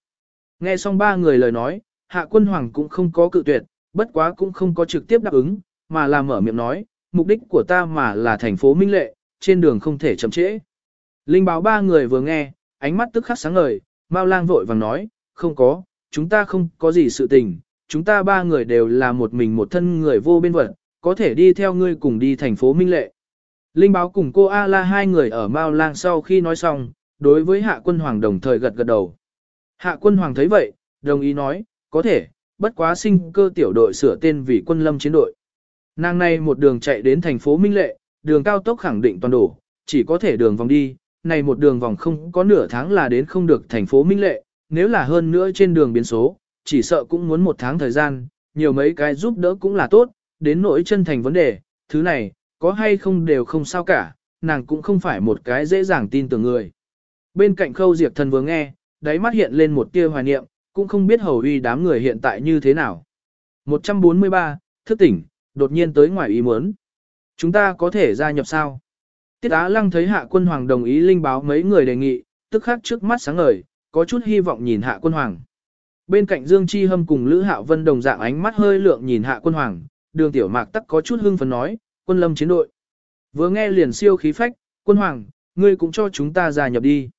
Nghe xong ba người lời nói, Hạ Quân Hoàng cũng không có cự tuyệt, bất quá cũng không có trực tiếp đáp ứng, mà là mở miệng nói, mục đích của ta mà là thành phố Minh Lệ, trên đường không thể chậm trễ. Linh báo ba người vừa nghe, ánh mắt tức khắc sáng ngời, Mao lang vội vàng nói, không có, chúng ta không có gì sự tình, chúng ta ba người đều là một mình một thân người vô bên vật, có thể đi theo ngươi cùng đi thành phố Minh Lệ. Linh báo cùng cô A-la hai người ở Mao lang sau khi nói xong, đối với hạ quân hoàng đồng thời gật gật đầu. Hạ quân hoàng thấy vậy, đồng ý nói, có thể, bất quá sinh cơ tiểu đội sửa tên vì quân lâm chiến đội. Nàng này một đường chạy đến thành phố Minh Lệ, đường cao tốc khẳng định toàn đổ, chỉ có thể đường vòng đi, này một đường vòng không có nửa tháng là đến không được thành phố Minh Lệ, nếu là hơn nữa trên đường biến số, chỉ sợ cũng muốn một tháng thời gian, nhiều mấy cái giúp đỡ cũng là tốt, đến nỗi chân thành vấn đề, thứ này, có hay không đều không sao cả, nàng cũng không phải một cái dễ dàng tin tưởng người. Bên cạnh khâu diệt thần vừa nghe, đáy mắt hiện lên một tia hoài niệm, cũng không biết hầu uy đám người hiện tại như thế nào. 143, thức tỉnh, đột nhiên tới ngoài ý muốn. Chúng ta có thể gia nhập sao? Tiết Á Lăng thấy Hạ Quân Hoàng đồng ý linh báo mấy người đề nghị, tức khắc trước mắt sáng ngời, có chút hy vọng nhìn Hạ Quân Hoàng. Bên cạnh Dương Chi Hâm cùng Lữ Hạo Vân đồng dạng ánh mắt hơi lượng nhìn Hạ Quân Hoàng, đường tiểu mạc tắc có chút hưng phấn nói, quân lâm chiến đội. Vừa nghe liền siêu khí phách, quân hoàng, ngươi cũng cho chúng ta gia nhập đi.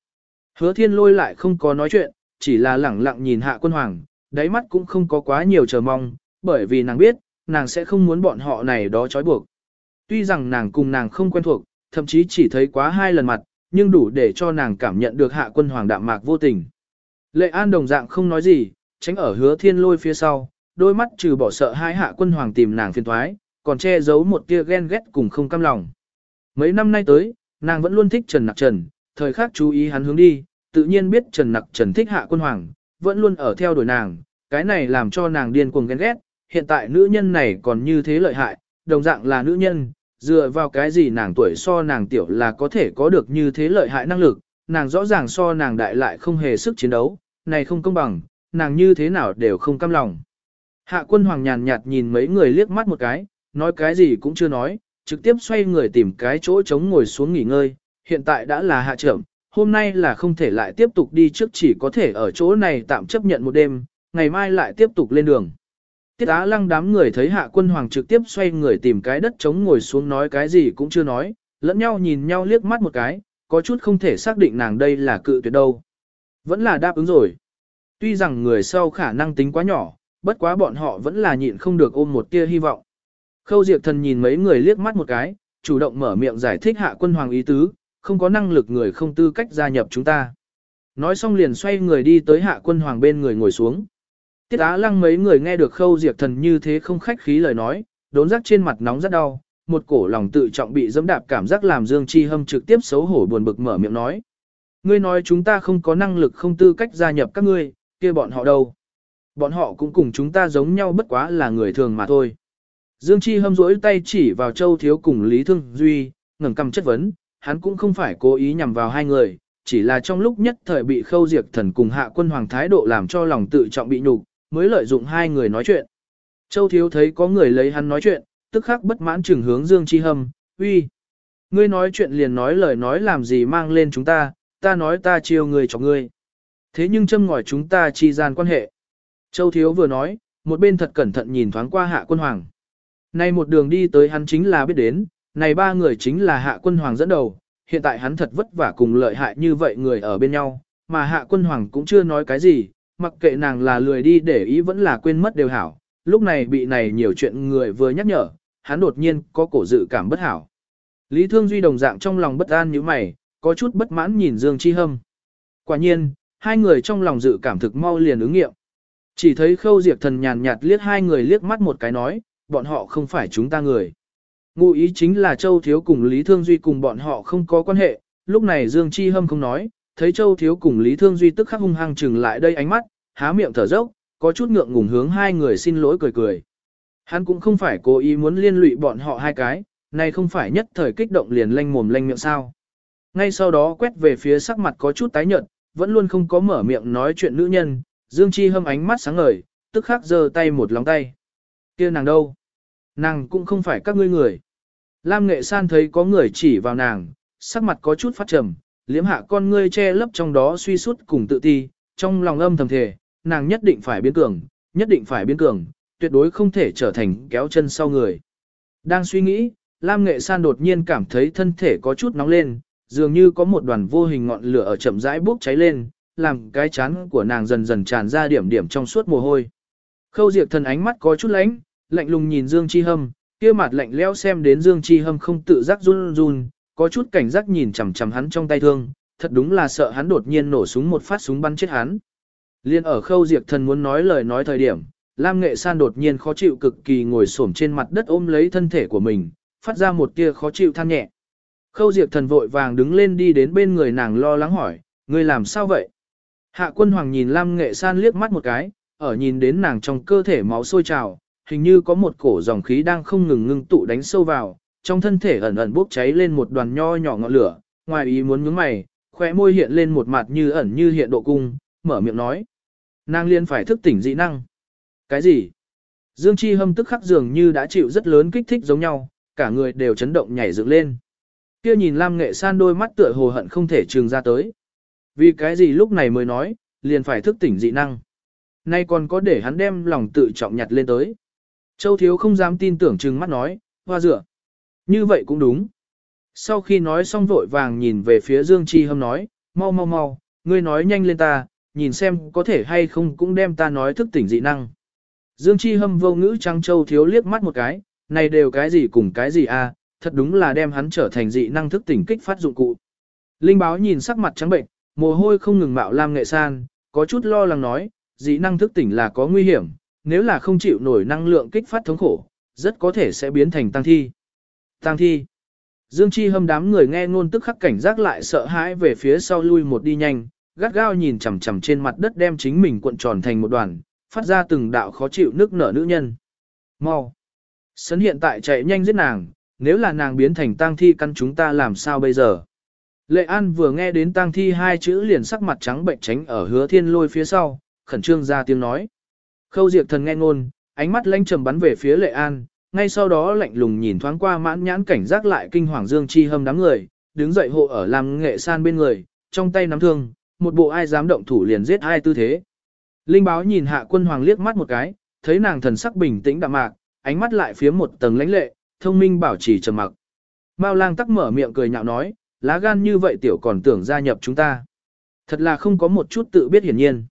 Hứa thiên lôi lại không có nói chuyện, chỉ là lẳng lặng nhìn hạ quân hoàng, đáy mắt cũng không có quá nhiều chờ mong, bởi vì nàng biết, nàng sẽ không muốn bọn họ này đó trói buộc. Tuy rằng nàng cùng nàng không quen thuộc, thậm chí chỉ thấy quá hai lần mặt, nhưng đủ để cho nàng cảm nhận được hạ quân hoàng đạm mạc vô tình. Lệ An đồng dạng không nói gì, tránh ở hứa thiên lôi phía sau, đôi mắt trừ bỏ sợ hai hạ quân hoàng tìm nàng phiền thoái, còn che giấu một tia ghen ghét cùng không cam lòng. Mấy năm nay tới, nàng vẫn luôn thích Trần Nặc Trần, thời khắc chú ý hắn hướng đi, tự nhiên biết Trần Nặc Trần thích hạ quân hoàng, vẫn luôn ở theo đuổi nàng, cái này làm cho nàng điên cuồng ghen ghét, hiện tại nữ nhân này còn như thế lợi hại, đồng dạng là nữ nhân, dựa vào cái gì nàng tuổi so nàng tiểu là có thể có được như thế lợi hại năng lực, nàng rõ ràng so nàng đại lại không hề sức chiến đấu, này không công bằng, nàng như thế nào đều không cam lòng. Hạ quân hoàng nhàn nhạt nhìn mấy người liếc mắt một cái, nói cái gì cũng chưa nói, trực tiếp xoay người tìm cái chỗ trống ngồi xuống nghỉ ngơi, hiện tại đã là hạ trưởng, hôm nay là không thể lại tiếp tục đi trước chỉ có thể ở chỗ này tạm chấp nhận một đêm, ngày mai lại tiếp tục lên đường. Tiết Á Lăng đám người thấy hạ quân hoàng trực tiếp xoay người tìm cái đất trống ngồi xuống nói cái gì cũng chưa nói, lẫn nhau nhìn nhau liếc mắt một cái, có chút không thể xác định nàng đây là cự tuyệt đâu. Vẫn là đáp ứng rồi. Tuy rằng người sau khả năng tính quá nhỏ, bất quá bọn họ vẫn là nhịn không được ôm một tia hy vọng. Khâu Diệp Thần nhìn mấy người liếc mắt một cái, chủ động mở miệng giải thích hạ quân hoàng ý tứ, không có năng lực người không tư cách gia nhập chúng ta. Nói xong liền xoay người đi tới hạ quân hoàng bên người ngồi xuống. Tiết Á Lăng mấy người nghe được Khâu diệt Thần như thế không khách khí lời nói, đốn rắc trên mặt nóng rất đau, một cổ lòng tự trọng bị dẫm đạp cảm giác làm Dương Chi Hâm trực tiếp xấu hổ buồn bực mở miệng nói. Ngươi nói chúng ta không có năng lực không tư cách gia nhập các ngươi, kia bọn họ đâu? Bọn họ cũng cùng chúng ta giống nhau bất quá là người thường mà thôi. Dương Chi Hâm rỗi tay chỉ vào Châu Thiếu cùng Lý Thương Duy, ngẩng cầm chất vấn, hắn cũng không phải cố ý nhằm vào hai người, chỉ là trong lúc nhất thời bị khâu diệt thần cùng hạ quân hoàng thái độ làm cho lòng tự trọng bị nhục, mới lợi dụng hai người nói chuyện. Châu Thiếu thấy có người lấy hắn nói chuyện, tức khắc bất mãn trừng hướng Dương Chi Hâm, uy. Ngươi nói chuyện liền nói lời nói làm gì mang lên chúng ta, ta nói ta chiều người cho ngươi. Thế nhưng châm ngòi chúng ta chi gian quan hệ. Châu Thiếu vừa nói, một bên thật cẩn thận nhìn thoáng qua hạ quân hoàng. Nay một đường đi tới hắn chính là biết đến, này ba người chính là hạ quân hoàng dẫn đầu, hiện tại hắn thật vất vả cùng lợi hại như vậy người ở bên nhau, mà hạ quân hoàng cũng chưa nói cái gì, mặc kệ nàng là lười đi để ý vẫn là quên mất đều hảo, lúc này bị này nhiều chuyện người vừa nhắc nhở, hắn đột nhiên có cổ dự cảm bất hảo. Lý Thương Duy đồng dạng trong lòng bất an như mày, có chút bất mãn nhìn Dương Chi Hâm. Quả nhiên, hai người trong lòng dự cảm thực mau liền ứng nghiệm. Chỉ thấy khâu diệt thần nhàn nhạt liếc hai người liếc mắt một cái nói, bọn họ không phải chúng ta người. Ngụ ý chính là Châu Thiếu cùng Lý Thương Duy cùng bọn họ không có quan hệ, lúc này Dương Chi Hâm không nói, thấy Châu Thiếu cùng Lý Thương Duy tức khắc hung hăng chừng lại đây ánh mắt, há miệng thở dốc, có chút ngượng ngùng hướng hai người xin lỗi cười cười. Hắn cũng không phải cố ý muốn liên lụy bọn họ hai cái, này không phải nhất thời kích động liền lanh mồm lanh miệng sao. Ngay sau đó quét về phía sắc mặt có chút tái nhợt, vẫn luôn không có mở miệng nói chuyện nữ nhân, Dương Chi hâm ánh mắt sáng ngời, tức khắc giơ tay một lòng tay. kia nàng đâu? Nàng cũng không phải các ngươi người. Lam Nghệ San thấy có người chỉ vào nàng, sắc mặt có chút phát trầm, liếm hạ con ngươi che lấp trong đó suy sút cùng tự ti, trong lòng âm thầm thề, nàng nhất định phải biến cường, nhất định phải biến cường, tuyệt đối không thể trở thành kéo chân sau người. Đang suy nghĩ, Lam Nghệ San đột nhiên cảm thấy thân thể có chút nóng lên, dường như có một đoàn vô hình ngọn lửa ở chậm rãi bốc cháy lên, làm cái chán của nàng dần dần tràn ra điểm điểm trong suốt mồ hôi. Khâu Diệp thần ánh mắt có chút lánh, lạnh lùng nhìn Dương Chi Hâm, kia mặt lạnh lẽo xem đến Dương Chi Hâm không tự giác run run, có chút cảnh giác nhìn chằm chằm hắn trong tay thương, thật đúng là sợ hắn đột nhiên nổ súng một phát súng bắn chết hắn. Liên ở Khâu Diệp thần muốn nói lời nói thời điểm, Lam Nghệ San đột nhiên khó chịu cực kỳ ngồi xổm trên mặt đất ôm lấy thân thể của mình, phát ra một tia khó chịu than nhẹ. Khâu Diệp thần vội vàng đứng lên đi đến bên người nàng lo lắng hỏi, ngươi làm sao vậy? Hạ quân hoàng nhìn Lam Nghệ San liếc mắt một cái, ở nhìn đến nàng trong cơ thể máu sôi trào, hình như có một cổ dòng khí đang không ngừng ngưng tụ đánh sâu vào, trong thân thể ẩn ẩn bốc cháy lên một đoàn nho nhỏ ngọn lửa, ngoài ý muốn nhướng mày, khóe môi hiện lên một mặt như ẩn như hiện độ cung, mở miệng nói. Nàng liên phải thức tỉnh dị năng. Cái gì? Dương Chi hâm tức khắc dường như đã chịu rất lớn kích thích giống nhau, cả người đều chấn động nhảy dựng lên. Kia nhìn Lam Nghệ San đôi mắt tựa hồ hận không thể trừng ra tới. Vì cái gì lúc này mới nói, liền phải thức tỉnh dị năng. Nay còn có để hắn đem lòng tự trọng nhặt lên tới. Châu Thiếu không dám tin tưởng trừng mắt nói, hoa dựa. Như vậy cũng đúng. Sau khi nói xong vội vàng nhìn về phía Dương Chi Hâm nói, mau mau mau, ngươi nói nhanh lên ta, nhìn xem có thể hay không cũng đem ta nói thức tỉnh dị năng. Dương Chi Hâm vô ngữ trăng Châu Thiếu liếc mắt một cái, này đều cái gì cùng cái gì à, thật đúng là đem hắn trở thành dị năng thức tỉnh kích phát dụng cụ. Linh báo nhìn sắc mặt trắng bệnh, mồ hôi không ngừng mạo lam nghệ san, có chút lo lắng nói, dị năng thức tỉnh là có nguy hiểm, nếu là không chịu nổi năng lượng kích phát thống khổ, rất có thể sẽ biến thành tăng thi. Tăng thi. Dương Chi hâm đám người nghe ngôn tức khắc cảnh giác lại sợ hãi về phía sau lui một đi nhanh, gắt gao nhìn chằm chằm trên mặt đất đem chính mình cuộn tròn thành một đoàn, phát ra từng đạo khó chịu nước nở nữ nhân. Mau. Sấn hiện tại chạy nhanh giết nàng, nếu là nàng biến thành tang thi căn chúng ta làm sao bây giờ? Lệ An vừa nghe đến tang thi hai chữ liền sắc mặt trắng bệnh tránh ở hứa thiên lôi phía sau, khẩn trương ra tiếng nói. Khâu Diệp thần nghe ngôn, ánh mắt lanh trầm bắn về phía Lệ An, ngay sau đó lạnh lùng nhìn thoáng qua mãn nhãn cảnh giác lại kinh hoàng Dương Chi hâm đám người, đứng dậy hộ ở làm nghệ san bên người, trong tay nắm thương, một bộ ai dám động thủ liền giết ai tư thế. Linh báo nhìn hạ quân hoàng liếc mắt một cái, thấy nàng thần sắc bình tĩnh đạm mạc, ánh mắt lại phía một tầng lãnh lệ, thông minh bảo trì trầm mặc. Mao lang tắc mở miệng cười nhạo nói, lá gan như vậy tiểu còn tưởng gia nhập chúng ta. Thật là không có một chút tự biết hiển nhiên.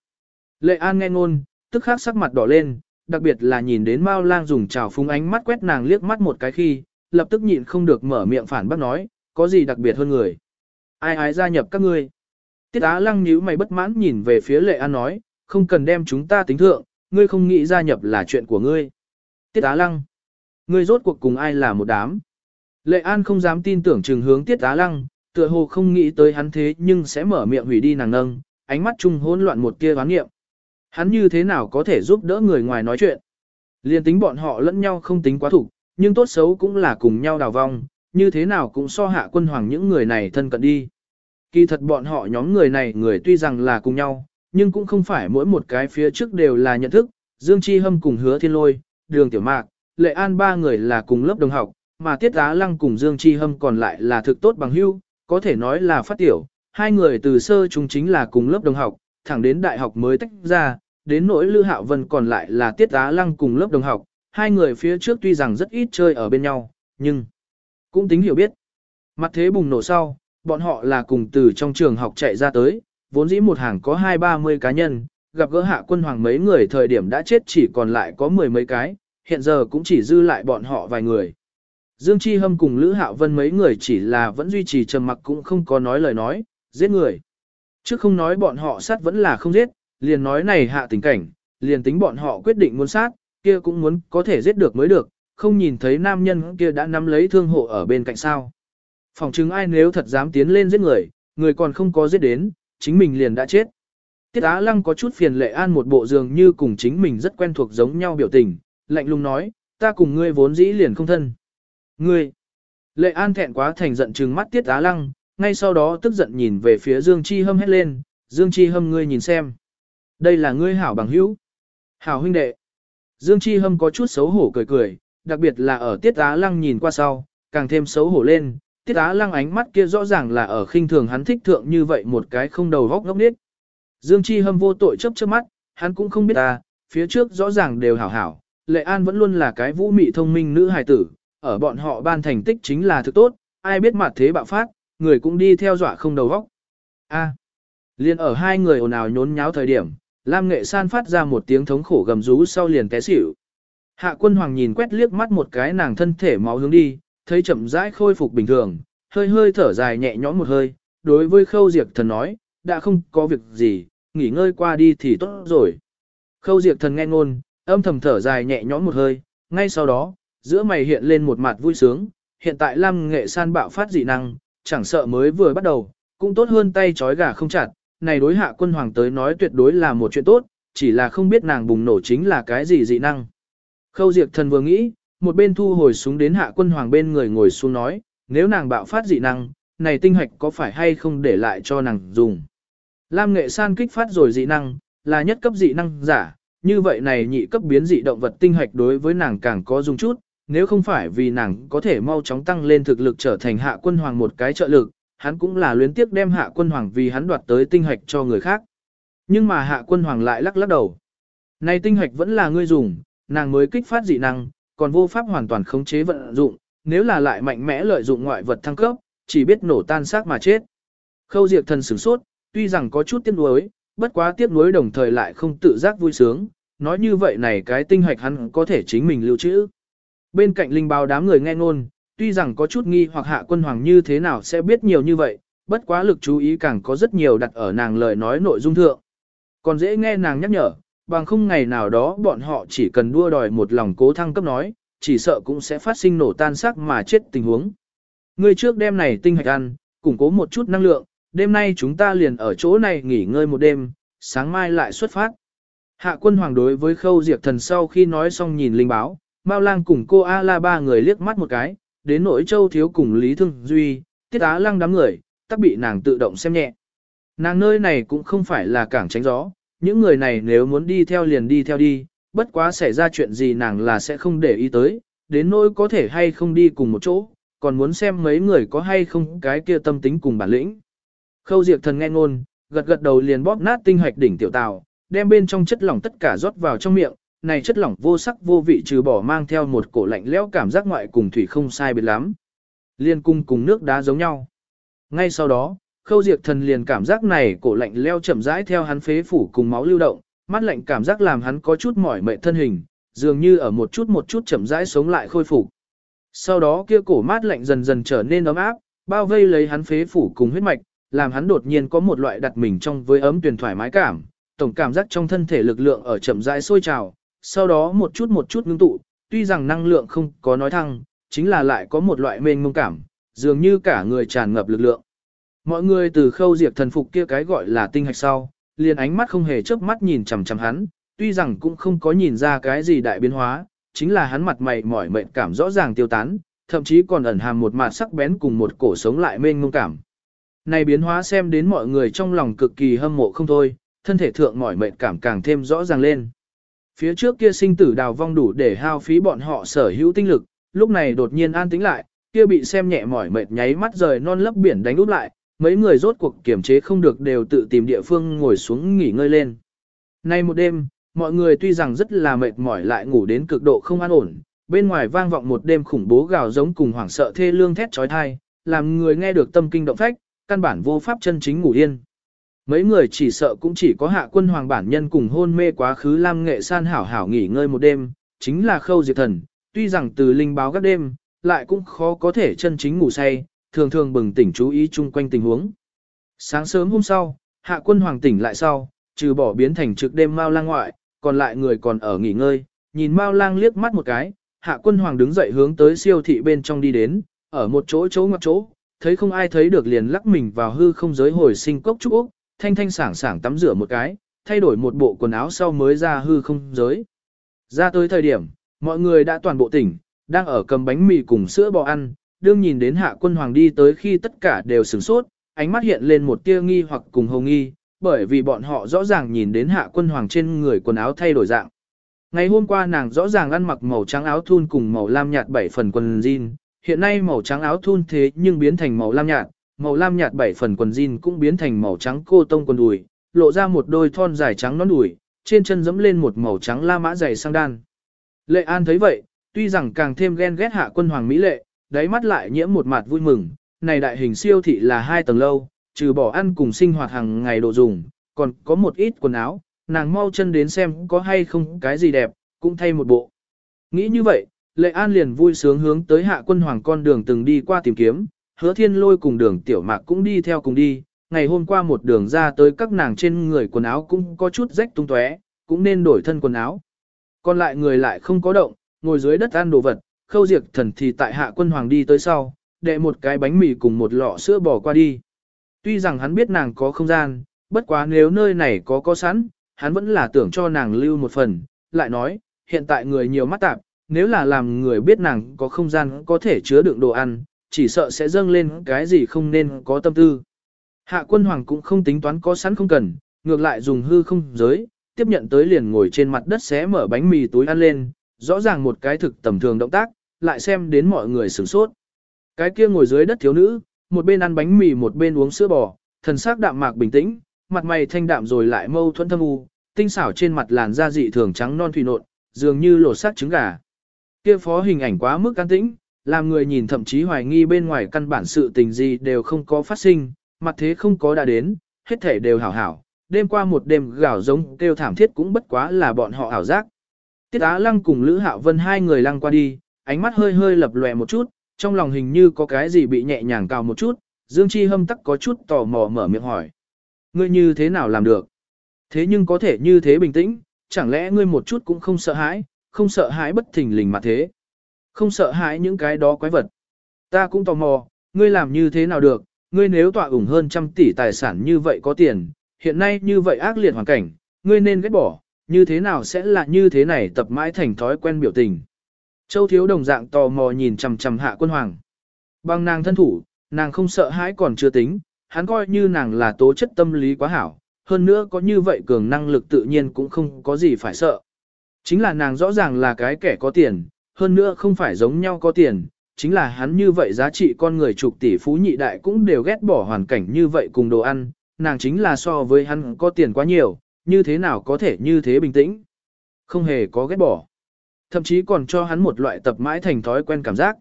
Lệ An nghe ngôn, tức khắc sắc mặt đỏ lên, đặc biệt là nhìn đến Mao lang dùng trào phúng ánh mắt quét nàng liếc mắt một cái khi, lập tức nhịn không được mở miệng phản bác nói, có gì đặc biệt hơn người. Ai ai gia nhập các ngươi. Tiết Á lăng nhíu mày bất mãn nhìn về phía Lệ An nói, không cần đem chúng ta tính thượng, ngươi không nghĩ gia nhập là chuyện của ngươi. Tiết Á lăng. Ngươi rốt cuộc cùng ai là một đám. Lệ An không dám tin tưởng trường hướng Tiết Á Lăng, tựa hồ không nghĩ tới hắn thế nhưng sẽ mở miệng hủy đi nàng nâng, ánh mắt trung hỗn loạn một tia oán nghiệm. Hắn như thế nào có thể giúp đỡ người ngoài nói chuyện? Liên tính bọn họ lẫn nhau không tính quá thủ, nhưng tốt xấu cũng là cùng nhau đào vong, như thế nào cũng so hạ quân hoàng những người này thân cận đi. Kỳ thật bọn họ nhóm người này người tuy rằng là cùng nhau, nhưng cũng không phải mỗi một cái phía trước đều là nhận thức, Dương Chi Hâm cùng hứa thiên lôi, đường tiểu mạc, lệ an ba người là cùng lớp đồng học, mà tiết á lăng cùng Dương Chi Hâm còn lại là thực tốt bằng hữu, có thể nói là phát tiểu, hai người từ sơ chúng chính là cùng lớp đồng học, thẳng đến đại học mới tách ra, đến nỗi Lư Hạo Vân còn lại là tiết á lăng cùng lớp đồng học, hai người phía trước tuy rằng rất ít chơi ở bên nhau, nhưng cũng tính hiểu biết. Mặt thế bùng nổ sau, bọn họ là cùng từ trong trường học chạy ra tới, vốn dĩ một hàng có hai ba mươi cá nhân, gặp gỡ hạ quân hoàng mấy người thời điểm đã chết chỉ còn lại có mười mấy cái, hiện giờ cũng chỉ dư lại bọn họ vài người. Dương Chi Hâm cùng Lữ Hạo Vân mấy người chỉ là vẫn duy trì trầm mặc cũng không có nói lời nói, giết người. Chứ không nói bọn họ sát vẫn là không giết, liền nói này hạ tình cảnh, liền tính bọn họ quyết định muốn sát, kia cũng muốn có thể giết được mới được, không nhìn thấy nam nhân kia đã nắm lấy thương hộ ở bên cạnh sao. Phòng chứng ai nếu thật dám tiến lên giết người, người còn không có giết đến, chính mình liền đã chết. Tiết Á Lăng có chút phiền lệ an một bộ dường như cùng chính mình rất quen thuộc giống nhau biểu tình, lạnh lùng nói, ta cùng ngươi vốn dĩ liền không thân. Ngươi! Lệ an thẹn quá thành giận trừng mắt Tiết Á Lăng, ngay sau đó tức giận nhìn về phía Dương Chi Hâm hét lên, Dương Chi Hâm ngươi nhìn xem. Đây là ngươi hảo bằng hữu. Hảo huynh đệ. Dương Chi Hâm có chút xấu hổ cười cười, đặc biệt là ở Tiết Á Lăng nhìn qua sau, càng thêm xấu hổ lên. Tiết Á Lăng ánh mắt kia rõ ràng là ở khinh thường hắn thích thượng như vậy một cái không đầu vóc ngốc nít. Dương Chi Hâm vô tội chấp chớp mắt, hắn cũng không biết ta, phía trước rõ ràng đều hảo hảo. Lệ An vẫn luôn là cái vũ mị thông minh nữ hài tử, ở bọn họ ban thành tích chính là thực tốt, ai biết mặt thế bạo phát, người cũng đi theo dọa không đầu vóc. A. Liên ở hai người ồn ào nhốn nháo thời điểm, Lam Nghệ San phát ra một tiếng thống khổ gầm rú sau liền té xỉu. Hạ quân hoàng nhìn quét liếc mắt một cái nàng thân thể máu hướng đi, thấy chậm rãi khôi phục bình thường, hơi hơi thở dài nhẹ nhõm một hơi, đối với khâu diệt thần nói, đã không có việc gì, nghỉ ngơi qua đi thì tốt rồi. Khâu diệt thần nghe ngôn, âm thầm thở dài nhẹ nhõm một hơi, ngay sau đó, giữa mày hiện lên một mặt vui sướng, hiện tại Lam Nghệ San bạo phát dị năng, chẳng sợ mới vừa bắt đầu, cũng tốt hơn tay chói gà không chặt, này đối hạ quân hoàng tới nói tuyệt đối là một chuyện tốt, chỉ là không biết nàng bùng nổ chính là cái gì dị năng. Khâu Diệt thần vừa nghĩ, một bên thu hồi súng đến hạ quân hoàng bên người ngồi xuống nói, nếu nàng bạo phát dị năng, này tinh hạch có phải hay không để lại cho nàng dùng. Lam nghệ san kích phát rồi dị năng, là nhất cấp dị năng giả, như vậy này nhị cấp biến dị động vật tinh hạch đối với nàng càng có dùng chút, nếu không phải vì nàng có thể mau chóng tăng lên thực lực trở thành hạ quân hoàng một cái trợ lực, hắn cũng là luyến tiếc đem hạ quân hoàng vì hắn đoạt tới tinh hạch cho người khác. Nhưng mà hạ quân hoàng lại lắc lắc đầu. Này tinh hạch vẫn là ngươi dùng, nàng mới kích phát dị năng, còn vô pháp hoàn toàn khống chế vận dụng, nếu là lại mạnh mẽ lợi dụng ngoại vật thăng cấp, chỉ biết nổ tan xác mà chết. Khâu diệt thần sửng sốt, tuy rằng có chút tiếc nuối, bất quá tiếc nuối đồng thời lại không tự giác vui sướng, nói như vậy này cái tinh hạch hắn có thể chính mình lưu trữ. Bên cạnh linh báo đám người nghe ngôn, tuy rằng có chút nghi hoặc hạ quân hoàng như thế nào sẽ biết nhiều như vậy, bất quá lực chú ý càng có rất nhiều đặt ở nàng lời nói nội dung thượng. Còn dễ nghe nàng nhắc nhở, bằng không ngày nào đó bọn họ chỉ cần đua đòi một lòng cố thăng cấp nói, chỉ sợ cũng sẽ phát sinh nổ tan xác mà chết tình huống. Người trước đêm này tinh hạch ăn, củng cố một chút năng lượng, đêm nay chúng ta liền ở chỗ này nghỉ ngơi một đêm, sáng mai lại xuất phát. Hạ quân hoàng đối với khâu diệt thần sau khi nói xong nhìn linh báo, Mao lang cùng cô A-la ba người liếc mắt một cái, đến nỗi châu thiếu cùng Lý Thương Duy, tiết á lăng đám người, tắc bị nàng tự động xem nhẹ. Nàng nơi này cũng không phải là cảng tránh gió, những người này nếu muốn đi theo liền đi theo đi, bất quá xảy ra chuyện gì nàng là sẽ không để ý tới, đến nỗi có thể hay không đi cùng một chỗ, còn muốn xem mấy người có hay không cái kia tâm tính cùng bản lĩnh. Khâu Diệp thần nghe ngôn, gật gật đầu liền bóp nát tinh hoạch đỉnh tiểu tàu, đem bên trong chất lỏng tất cả rót vào trong miệng, này chất lỏng vô sắc vô vị trừ bỏ mang theo một cổ lạnh lẽo cảm giác ngoại cùng thủy không sai biệt lắm. Liên cung cùng nước đá giống nhau. Ngay sau đó, khâu diệt thần liền cảm giác này cổ lạnh leo chậm rãi theo hắn phế phủ cùng máu lưu động, mắt lạnh cảm giác làm hắn có chút mỏi mệt thân hình, dường như ở một chút một chút chậm rãi sống lại khôi phục. Sau đó kia cổ mát lạnh dần dần trở nên ấm áp, bao vây lấy hắn phế phủ cùng huyết mạch, làm hắn đột nhiên có một loại đặt mình trong với ấm tuyển thoải mái cảm, tổng cảm giác trong thân thể lực lượng ở chậm rãi sôi trào, sau đó một chút một chút ngưng tụ, tuy rằng năng lượng không có nói thăng, chính là lại có một loại mênh mông cảm, dường như cả người tràn ngập lực lượng. Mọi người từ khâu diệt thần phục kia cái gọi là tinh hạch sau, liền ánh mắt không hề chớp mắt nhìn chằm chằm hắn, tuy rằng cũng không có nhìn ra cái gì đại biến hóa, chính là hắn mặt mày mỏi mệt cảm rõ ràng tiêu tán, thậm chí còn ẩn hàm một mặt sắc bén cùng một cổ sống lại mênh mông cảm. Này biến hóa xem đến mọi người trong lòng cực kỳ hâm mộ không thôi, thân thể thượng mỏi mệt cảm càng thêm rõ ràng lên. Phía trước kia sinh tử đào vong đủ để hao phí bọn họ sở hữu tinh lực, lúc này đột nhiên an tĩnh lại, kia bị xem nhẹ mỏi mệt nháy mắt rời non lấp biển đánh úp lại, mấy người rốt cuộc kiểm chế không được đều tự tìm địa phương ngồi xuống nghỉ ngơi lên. Nay một đêm, mọi người tuy rằng rất là mệt mỏi lại ngủ đến cực độ không an ổn, bên ngoài vang vọng một đêm khủng bố gào giống cùng hoảng sợ thê lương thét trói thai, làm người nghe được tâm kinh động phách, căn bản vô pháp chân chính ngủ yên. Mấy người chỉ sợ cũng chỉ có hạ quân hoàng bản nhân cùng hôn mê quá khứ lam nghệ san hảo hảo nghỉ ngơi một đêm, chính là khâu diệt thần, tuy rằng từ linh báo các đêm, lại cũng khó có thể chân chính ngủ say, thường thường bừng tỉnh chú ý chung quanh tình huống. Sáng sớm hôm sau, hạ quân hoàng tỉnh lại sau, trừ bỏ biến thành trực đêm mao lang ngoại, còn lại người còn ở nghỉ ngơi, nhìn mao lang liếc mắt một cái, hạ quân hoàng đứng dậy hướng tới siêu thị bên trong đi đến, ở một chỗ chỗ ngoặc chỗ, thấy không ai thấy được liền lắc mình vào hư không giới hồi sinh cốc trúc Úc, thanh thanh sảng sảng tắm rửa một cái, thay đổi một bộ quần áo sau mới ra hư không giới. Ra tới thời điểm, mọi người đã toàn bộ tỉnh, đang ở cầm bánh mì cùng sữa bò ăn, đương nhìn đến hạ quân hoàng đi tới khi tất cả đều sửng sốt, ánh mắt hiện lên một tia nghi hoặc cùng hồng nghi, bởi vì bọn họ rõ ràng nhìn đến hạ quân hoàng trên người quần áo thay đổi dạng. Ngày hôm qua nàng rõ ràng ăn mặc màu trắng áo thun cùng màu lam nhạt bảy phần quần jean, hiện nay màu trắng áo thun thế nhưng biến thành màu lam nhạt, màu lam nhạt bảy phần quần jean cũng biến thành màu trắng cô tông quần đùi, lộ ra một đôi thon dài trắng nón đùi, trên chân dẫm lên một màu trắng la mã dày sang đan. Lệ An thấy vậy, tuy rằng càng thêm ghen ghét hạ quân hoàng mỹ lệ, đáy mắt lại nhiễm một mặt vui mừng, này đại hình siêu thị là hai tầng lâu, trừ bỏ ăn cùng sinh hoạt hàng ngày đồ dùng, còn có một ít quần áo, nàng mau chân đến xem có hay không cái gì đẹp, cũng thay một bộ. Nghĩ như vậy, Lệ An liền vui sướng hướng tới hạ quân hoàng con đường từng đi qua tìm kiếm, hứa thiên lôi cùng đường tiểu mạc cũng đi theo cùng đi, ngày hôm qua một đường ra tới các nàng trên người quần áo cũng có chút rách tung tóe, cũng nên đổi thân quần áo. Còn lại người lại không có động, ngồi dưới đất ăn đồ vật, khâu diệt thần thì tại hạ quân hoàng đi tới sau, đệ một cái bánh mì cùng một lọ sữa bò qua đi. Tuy rằng hắn biết nàng có không gian, bất quá nếu nơi này có có sẵn, hắn vẫn là tưởng cho nàng lưu một phần, lại nói, hiện tại người nhiều mắt tạp, nếu là làm người biết nàng có không gian có thể chứa đựng đồ ăn, chỉ sợ sẽ dâng lên cái gì không nên có tâm tư. Hạ quân hoàng cũng không tính toán có sẵn không cần, ngược lại dùng hư không giới, tiếp nhận tới liền ngồi trên mặt đất xé mở bánh mì túi ăn lên, rõ ràng một cái thực tầm thường động tác, lại xem đến mọi người sửng sốt. Cái kia ngồi dưới đất thiếu nữ, một bên ăn bánh mì một bên uống sữa bò, thần sắc đạm mạc bình tĩnh, mặt mày thanh đạm rồi lại mâu thuẫn thâm u, tinh xảo trên mặt làn da dị thường trắng non thủy nộn, dường như lột xác trứng gà. Kia phó hình ảnh quá mức an tĩnh, làm người nhìn thậm chí hoài nghi bên ngoài căn bản sự tình gì đều không có phát sinh, mặt thế không có đã đến, hết thể đều hảo hảo, đêm qua một đêm gào giống kêu thảm thiết cũng bất quá là bọn họ ảo giác. Tiết Á Lăng cùng Lữ Hạo Vân hai người lăng qua đi, ánh mắt hơi hơi lập lòe một chút, trong lòng hình như có cái gì bị nhẹ nhàng cào một chút, Dương Chi hâm tắc có chút tò mò mở miệng hỏi. Ngươi như thế nào làm được? Thế nhưng có thể như thế bình tĩnh, chẳng lẽ ngươi một chút cũng không sợ hãi, không sợ hãi bất thình lình mà thế? Không sợ hãi những cái đó quái vật. Ta cũng tò mò, ngươi làm như thế nào được, ngươi nếu tọa ủng hơn trăm tỷ tài sản như vậy có tiền, hiện nay như vậy ác liệt hoàn cảnh, ngươi nên ghét bỏ, như thế nào sẽ là như thế này tập mãi thành thói quen biểu tình. Châu thiếu đồng dạng tò mò nhìn chằm chằm hạ quân hoàng. Bằng nàng thân thủ, nàng không sợ hãi còn chưa tính, hắn coi như nàng là tố chất tâm lý quá hảo, hơn nữa có như vậy cường năng lực tự nhiên cũng không có gì phải sợ. Chính là nàng rõ ràng là cái kẻ có tiền, hơn nữa không phải giống nhau có tiền, chính là hắn như vậy giá trị con người chục tỷ phú nhị đại cũng đều ghét bỏ hoàn cảnh như vậy cùng đồ ăn, nàng chính là so với hắn có tiền quá nhiều, như thế nào có thể như thế bình tĩnh. Không hề có ghét bỏ. Thậm chí còn cho hắn một loại tập mãi thành thói quen cảm giác.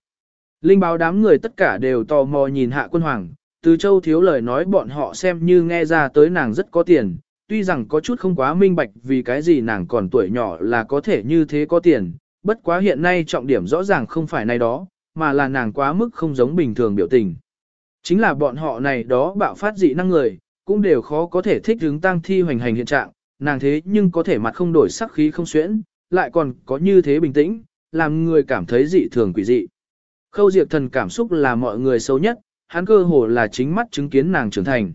Linh báo đám người tất cả đều tò mò nhìn hạ quân hoàng, từ châu thiếu lời nói bọn họ xem như nghe ra tới nàng rất có tiền, tuy rằng có chút không quá minh bạch vì cái gì nàng còn tuổi nhỏ là có thể như thế có tiền, bất quá hiện nay trọng điểm rõ ràng không phải này đó, mà là nàng quá mức không giống bình thường biểu tình. Chính là bọn họ này đó bạo phát dị năng người, cũng đều khó có thể thích hướng tăng thi hoành hành hiện trạng, nàng thế nhưng có thể mặt không đổi sắc khí không xuyễn, lại còn có như thế bình tĩnh, làm người cảm thấy dị thường quỷ dị. khâu diệt thần cảm xúc là mọi người xấu nhất, hắn cơ hồ là chính mắt chứng kiến nàng trưởng thành.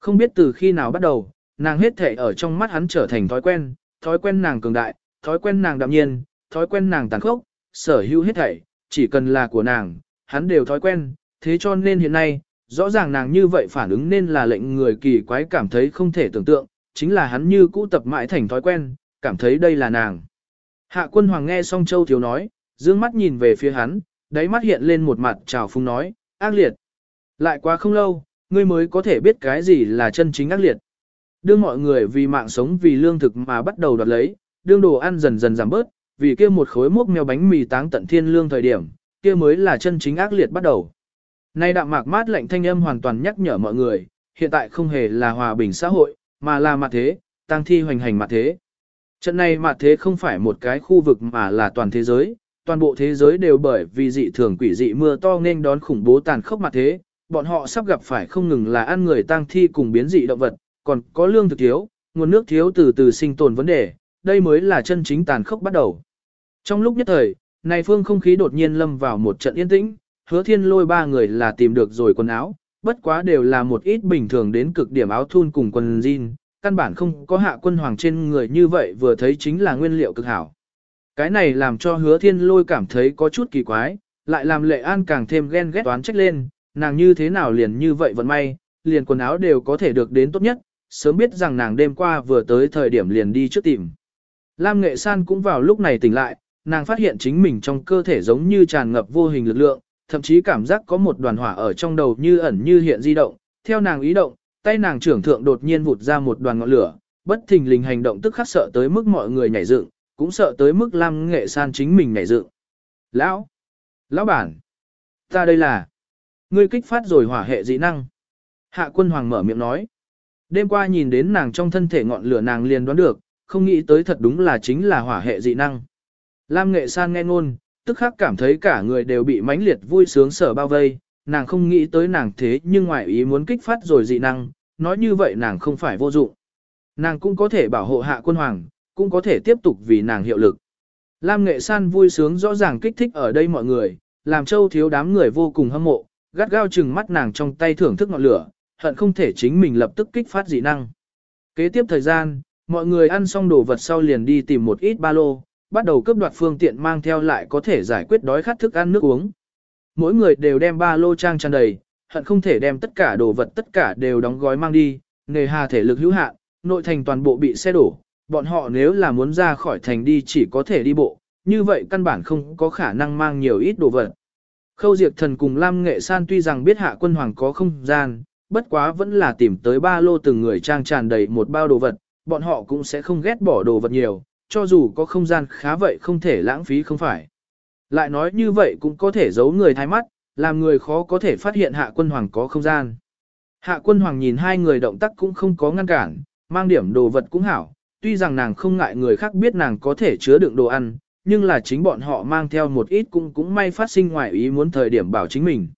Không biết từ khi nào bắt đầu, nàng hết thể ở trong mắt hắn trở thành thói quen, thói quen nàng cường đại, thói quen nàng đạm nhiên, thói quen nàng tàn khốc, sở hữu hết thảy, chỉ cần là của nàng, hắn đều thói quen, thế cho nên hiện nay, rõ ràng nàng như vậy phản ứng nên là lệnh người kỳ quái cảm thấy không thể tưởng tượng, chính là hắn như cũ tập mãi thành thói quen, cảm thấy đây là nàng. Hạ quân hoàng nghe xong châu thiếu nói, dương mắt nhìn về phía hắn, đáy mắt hiện lên một mặt trào phung nói, ác liệt. Lại quá không lâu, ngươi mới có thể biết cái gì là chân chính ác liệt. Đưa mọi người vì mạng sống vì lương thực mà bắt đầu đoạt lấy, đương đồ ăn dần dần giảm bớt, vì kia một khối mốc mèo bánh mì táng tận thiên lương thời điểm, kia mới là chân chính ác liệt bắt đầu. Nay đạm mạc mát lạnh thanh âm hoàn toàn nhắc nhở mọi người, hiện tại không hề là hòa bình xã hội, mà là mặt thế, tăng thi hoành hành mặt thế. Trận này mặt thế không phải một cái khu vực mà là toàn thế giới, toàn bộ thế giới đều bởi vì dị thường quỷ dị mưa to nên đón khủng bố tàn khốc mặt thế, bọn họ sắp gặp phải không ngừng là ăn người tăng thi cùng biến dị động vật, còn có lương thực thiếu, nguồn nước thiếu từ từ sinh tồn vấn đề, đây mới là chân chính tàn khốc bắt đầu. Trong lúc nhất thời, này phương không khí đột nhiên lâm vào một trận yên tĩnh, hứa thiên lôi ba người là tìm được rồi quần áo, bất quá đều là một ít bình thường đến cực điểm áo thun cùng quần jean, căn bản không có hạ quân hoàng trên người như vậy vừa thấy chính là nguyên liệu cực hảo. Cái này làm cho hứa thiên lôi cảm thấy có chút kỳ quái, lại làm lệ an càng thêm ghen ghét toán trách lên, nàng như thế nào liền như vậy vẫn may, liền quần áo đều có thể được đến tốt nhất, sớm biết rằng nàng đêm qua vừa tới thời điểm liền đi trước tìm. Lam Nghệ San cũng vào lúc này tỉnh lại, nàng phát hiện chính mình trong cơ thể giống như tràn ngập vô hình lực lượng, thậm chí cảm giác có một đoàn hỏa ở trong đầu như ẩn như hiện di động, theo nàng ý động, tay nàng trưởng thượng đột nhiên vụt ra một đoàn ngọn lửa, bất thình lình hành động tức khắc sợ tới mức mọi người nhảy dựng, cũng sợ tới mức Lam Nghệ San chính mình nhảy dựng. Lão! Lão bản! Ta đây là... Ngươi kích phát rồi hỏa hệ dị năng. Hạ quân hoàng mở miệng nói. Đêm qua nhìn đến nàng trong thân thể ngọn lửa nàng liền đoán được, không nghĩ tới thật đúng là chính là hỏa hệ dị năng. Lam Nghệ San nghe ngôn, tức khắc cảm thấy cả người đều bị mãnh liệt vui sướng sở bao vây, nàng không nghĩ tới nàng thế nhưng ngoại ý muốn kích phát rồi dị năng, nói như vậy nàng không phải vô dụng. Nàng cũng có thể bảo hộ hạ quân hoàng, cũng có thể tiếp tục vì nàng hiệu lực. Lam Nghệ San vui sướng rõ ràng kích thích ở đây mọi người, làm châu thiếu đám người vô cùng hâm mộ, gắt gao chừng mắt nàng trong tay thưởng thức ngọn lửa, hận không thể chính mình lập tức kích phát dị năng. Kế tiếp thời gian, mọi người ăn xong đồ vật sau liền đi tìm một ít ba lô, bắt đầu cướp đoạt phương tiện mang theo lại có thể giải quyết đói khát thức ăn nước uống. Mỗi người đều đem ba lô trang tràn đầy, hận không thể đem tất cả đồ vật tất cả đều đóng gói mang đi, nghề hà thể lực hữu hạn, nội thành toàn bộ bị xe đổ, bọn họ nếu là muốn ra khỏi thành đi chỉ có thể đi bộ, như vậy căn bản không có khả năng mang nhiều ít đồ vật. Khâu Diệp Thần cùng Lam Nghệ San tuy rằng biết hạ quân hoàng có không gian, bất quá vẫn là tìm tới ba lô từng người trang tràn đầy một bao đồ vật, bọn họ cũng sẽ không ghét bỏ đồ vật nhiều, cho dù có không gian khá vậy không thể lãng phí không phải. Lại nói như vậy cũng có thể giấu người thay mắt, làm người khó có thể phát hiện hạ quân hoàng có không gian. Hạ quân hoàng nhìn hai người động tác cũng không có ngăn cản, mang điểm đồ vật cũng hảo, tuy rằng nàng không ngại người khác biết nàng có thể chứa đựng đồ ăn, nhưng là chính bọn họ mang theo một ít cũng cũng may phát sinh ngoài ý muốn thời điểm bảo chính mình.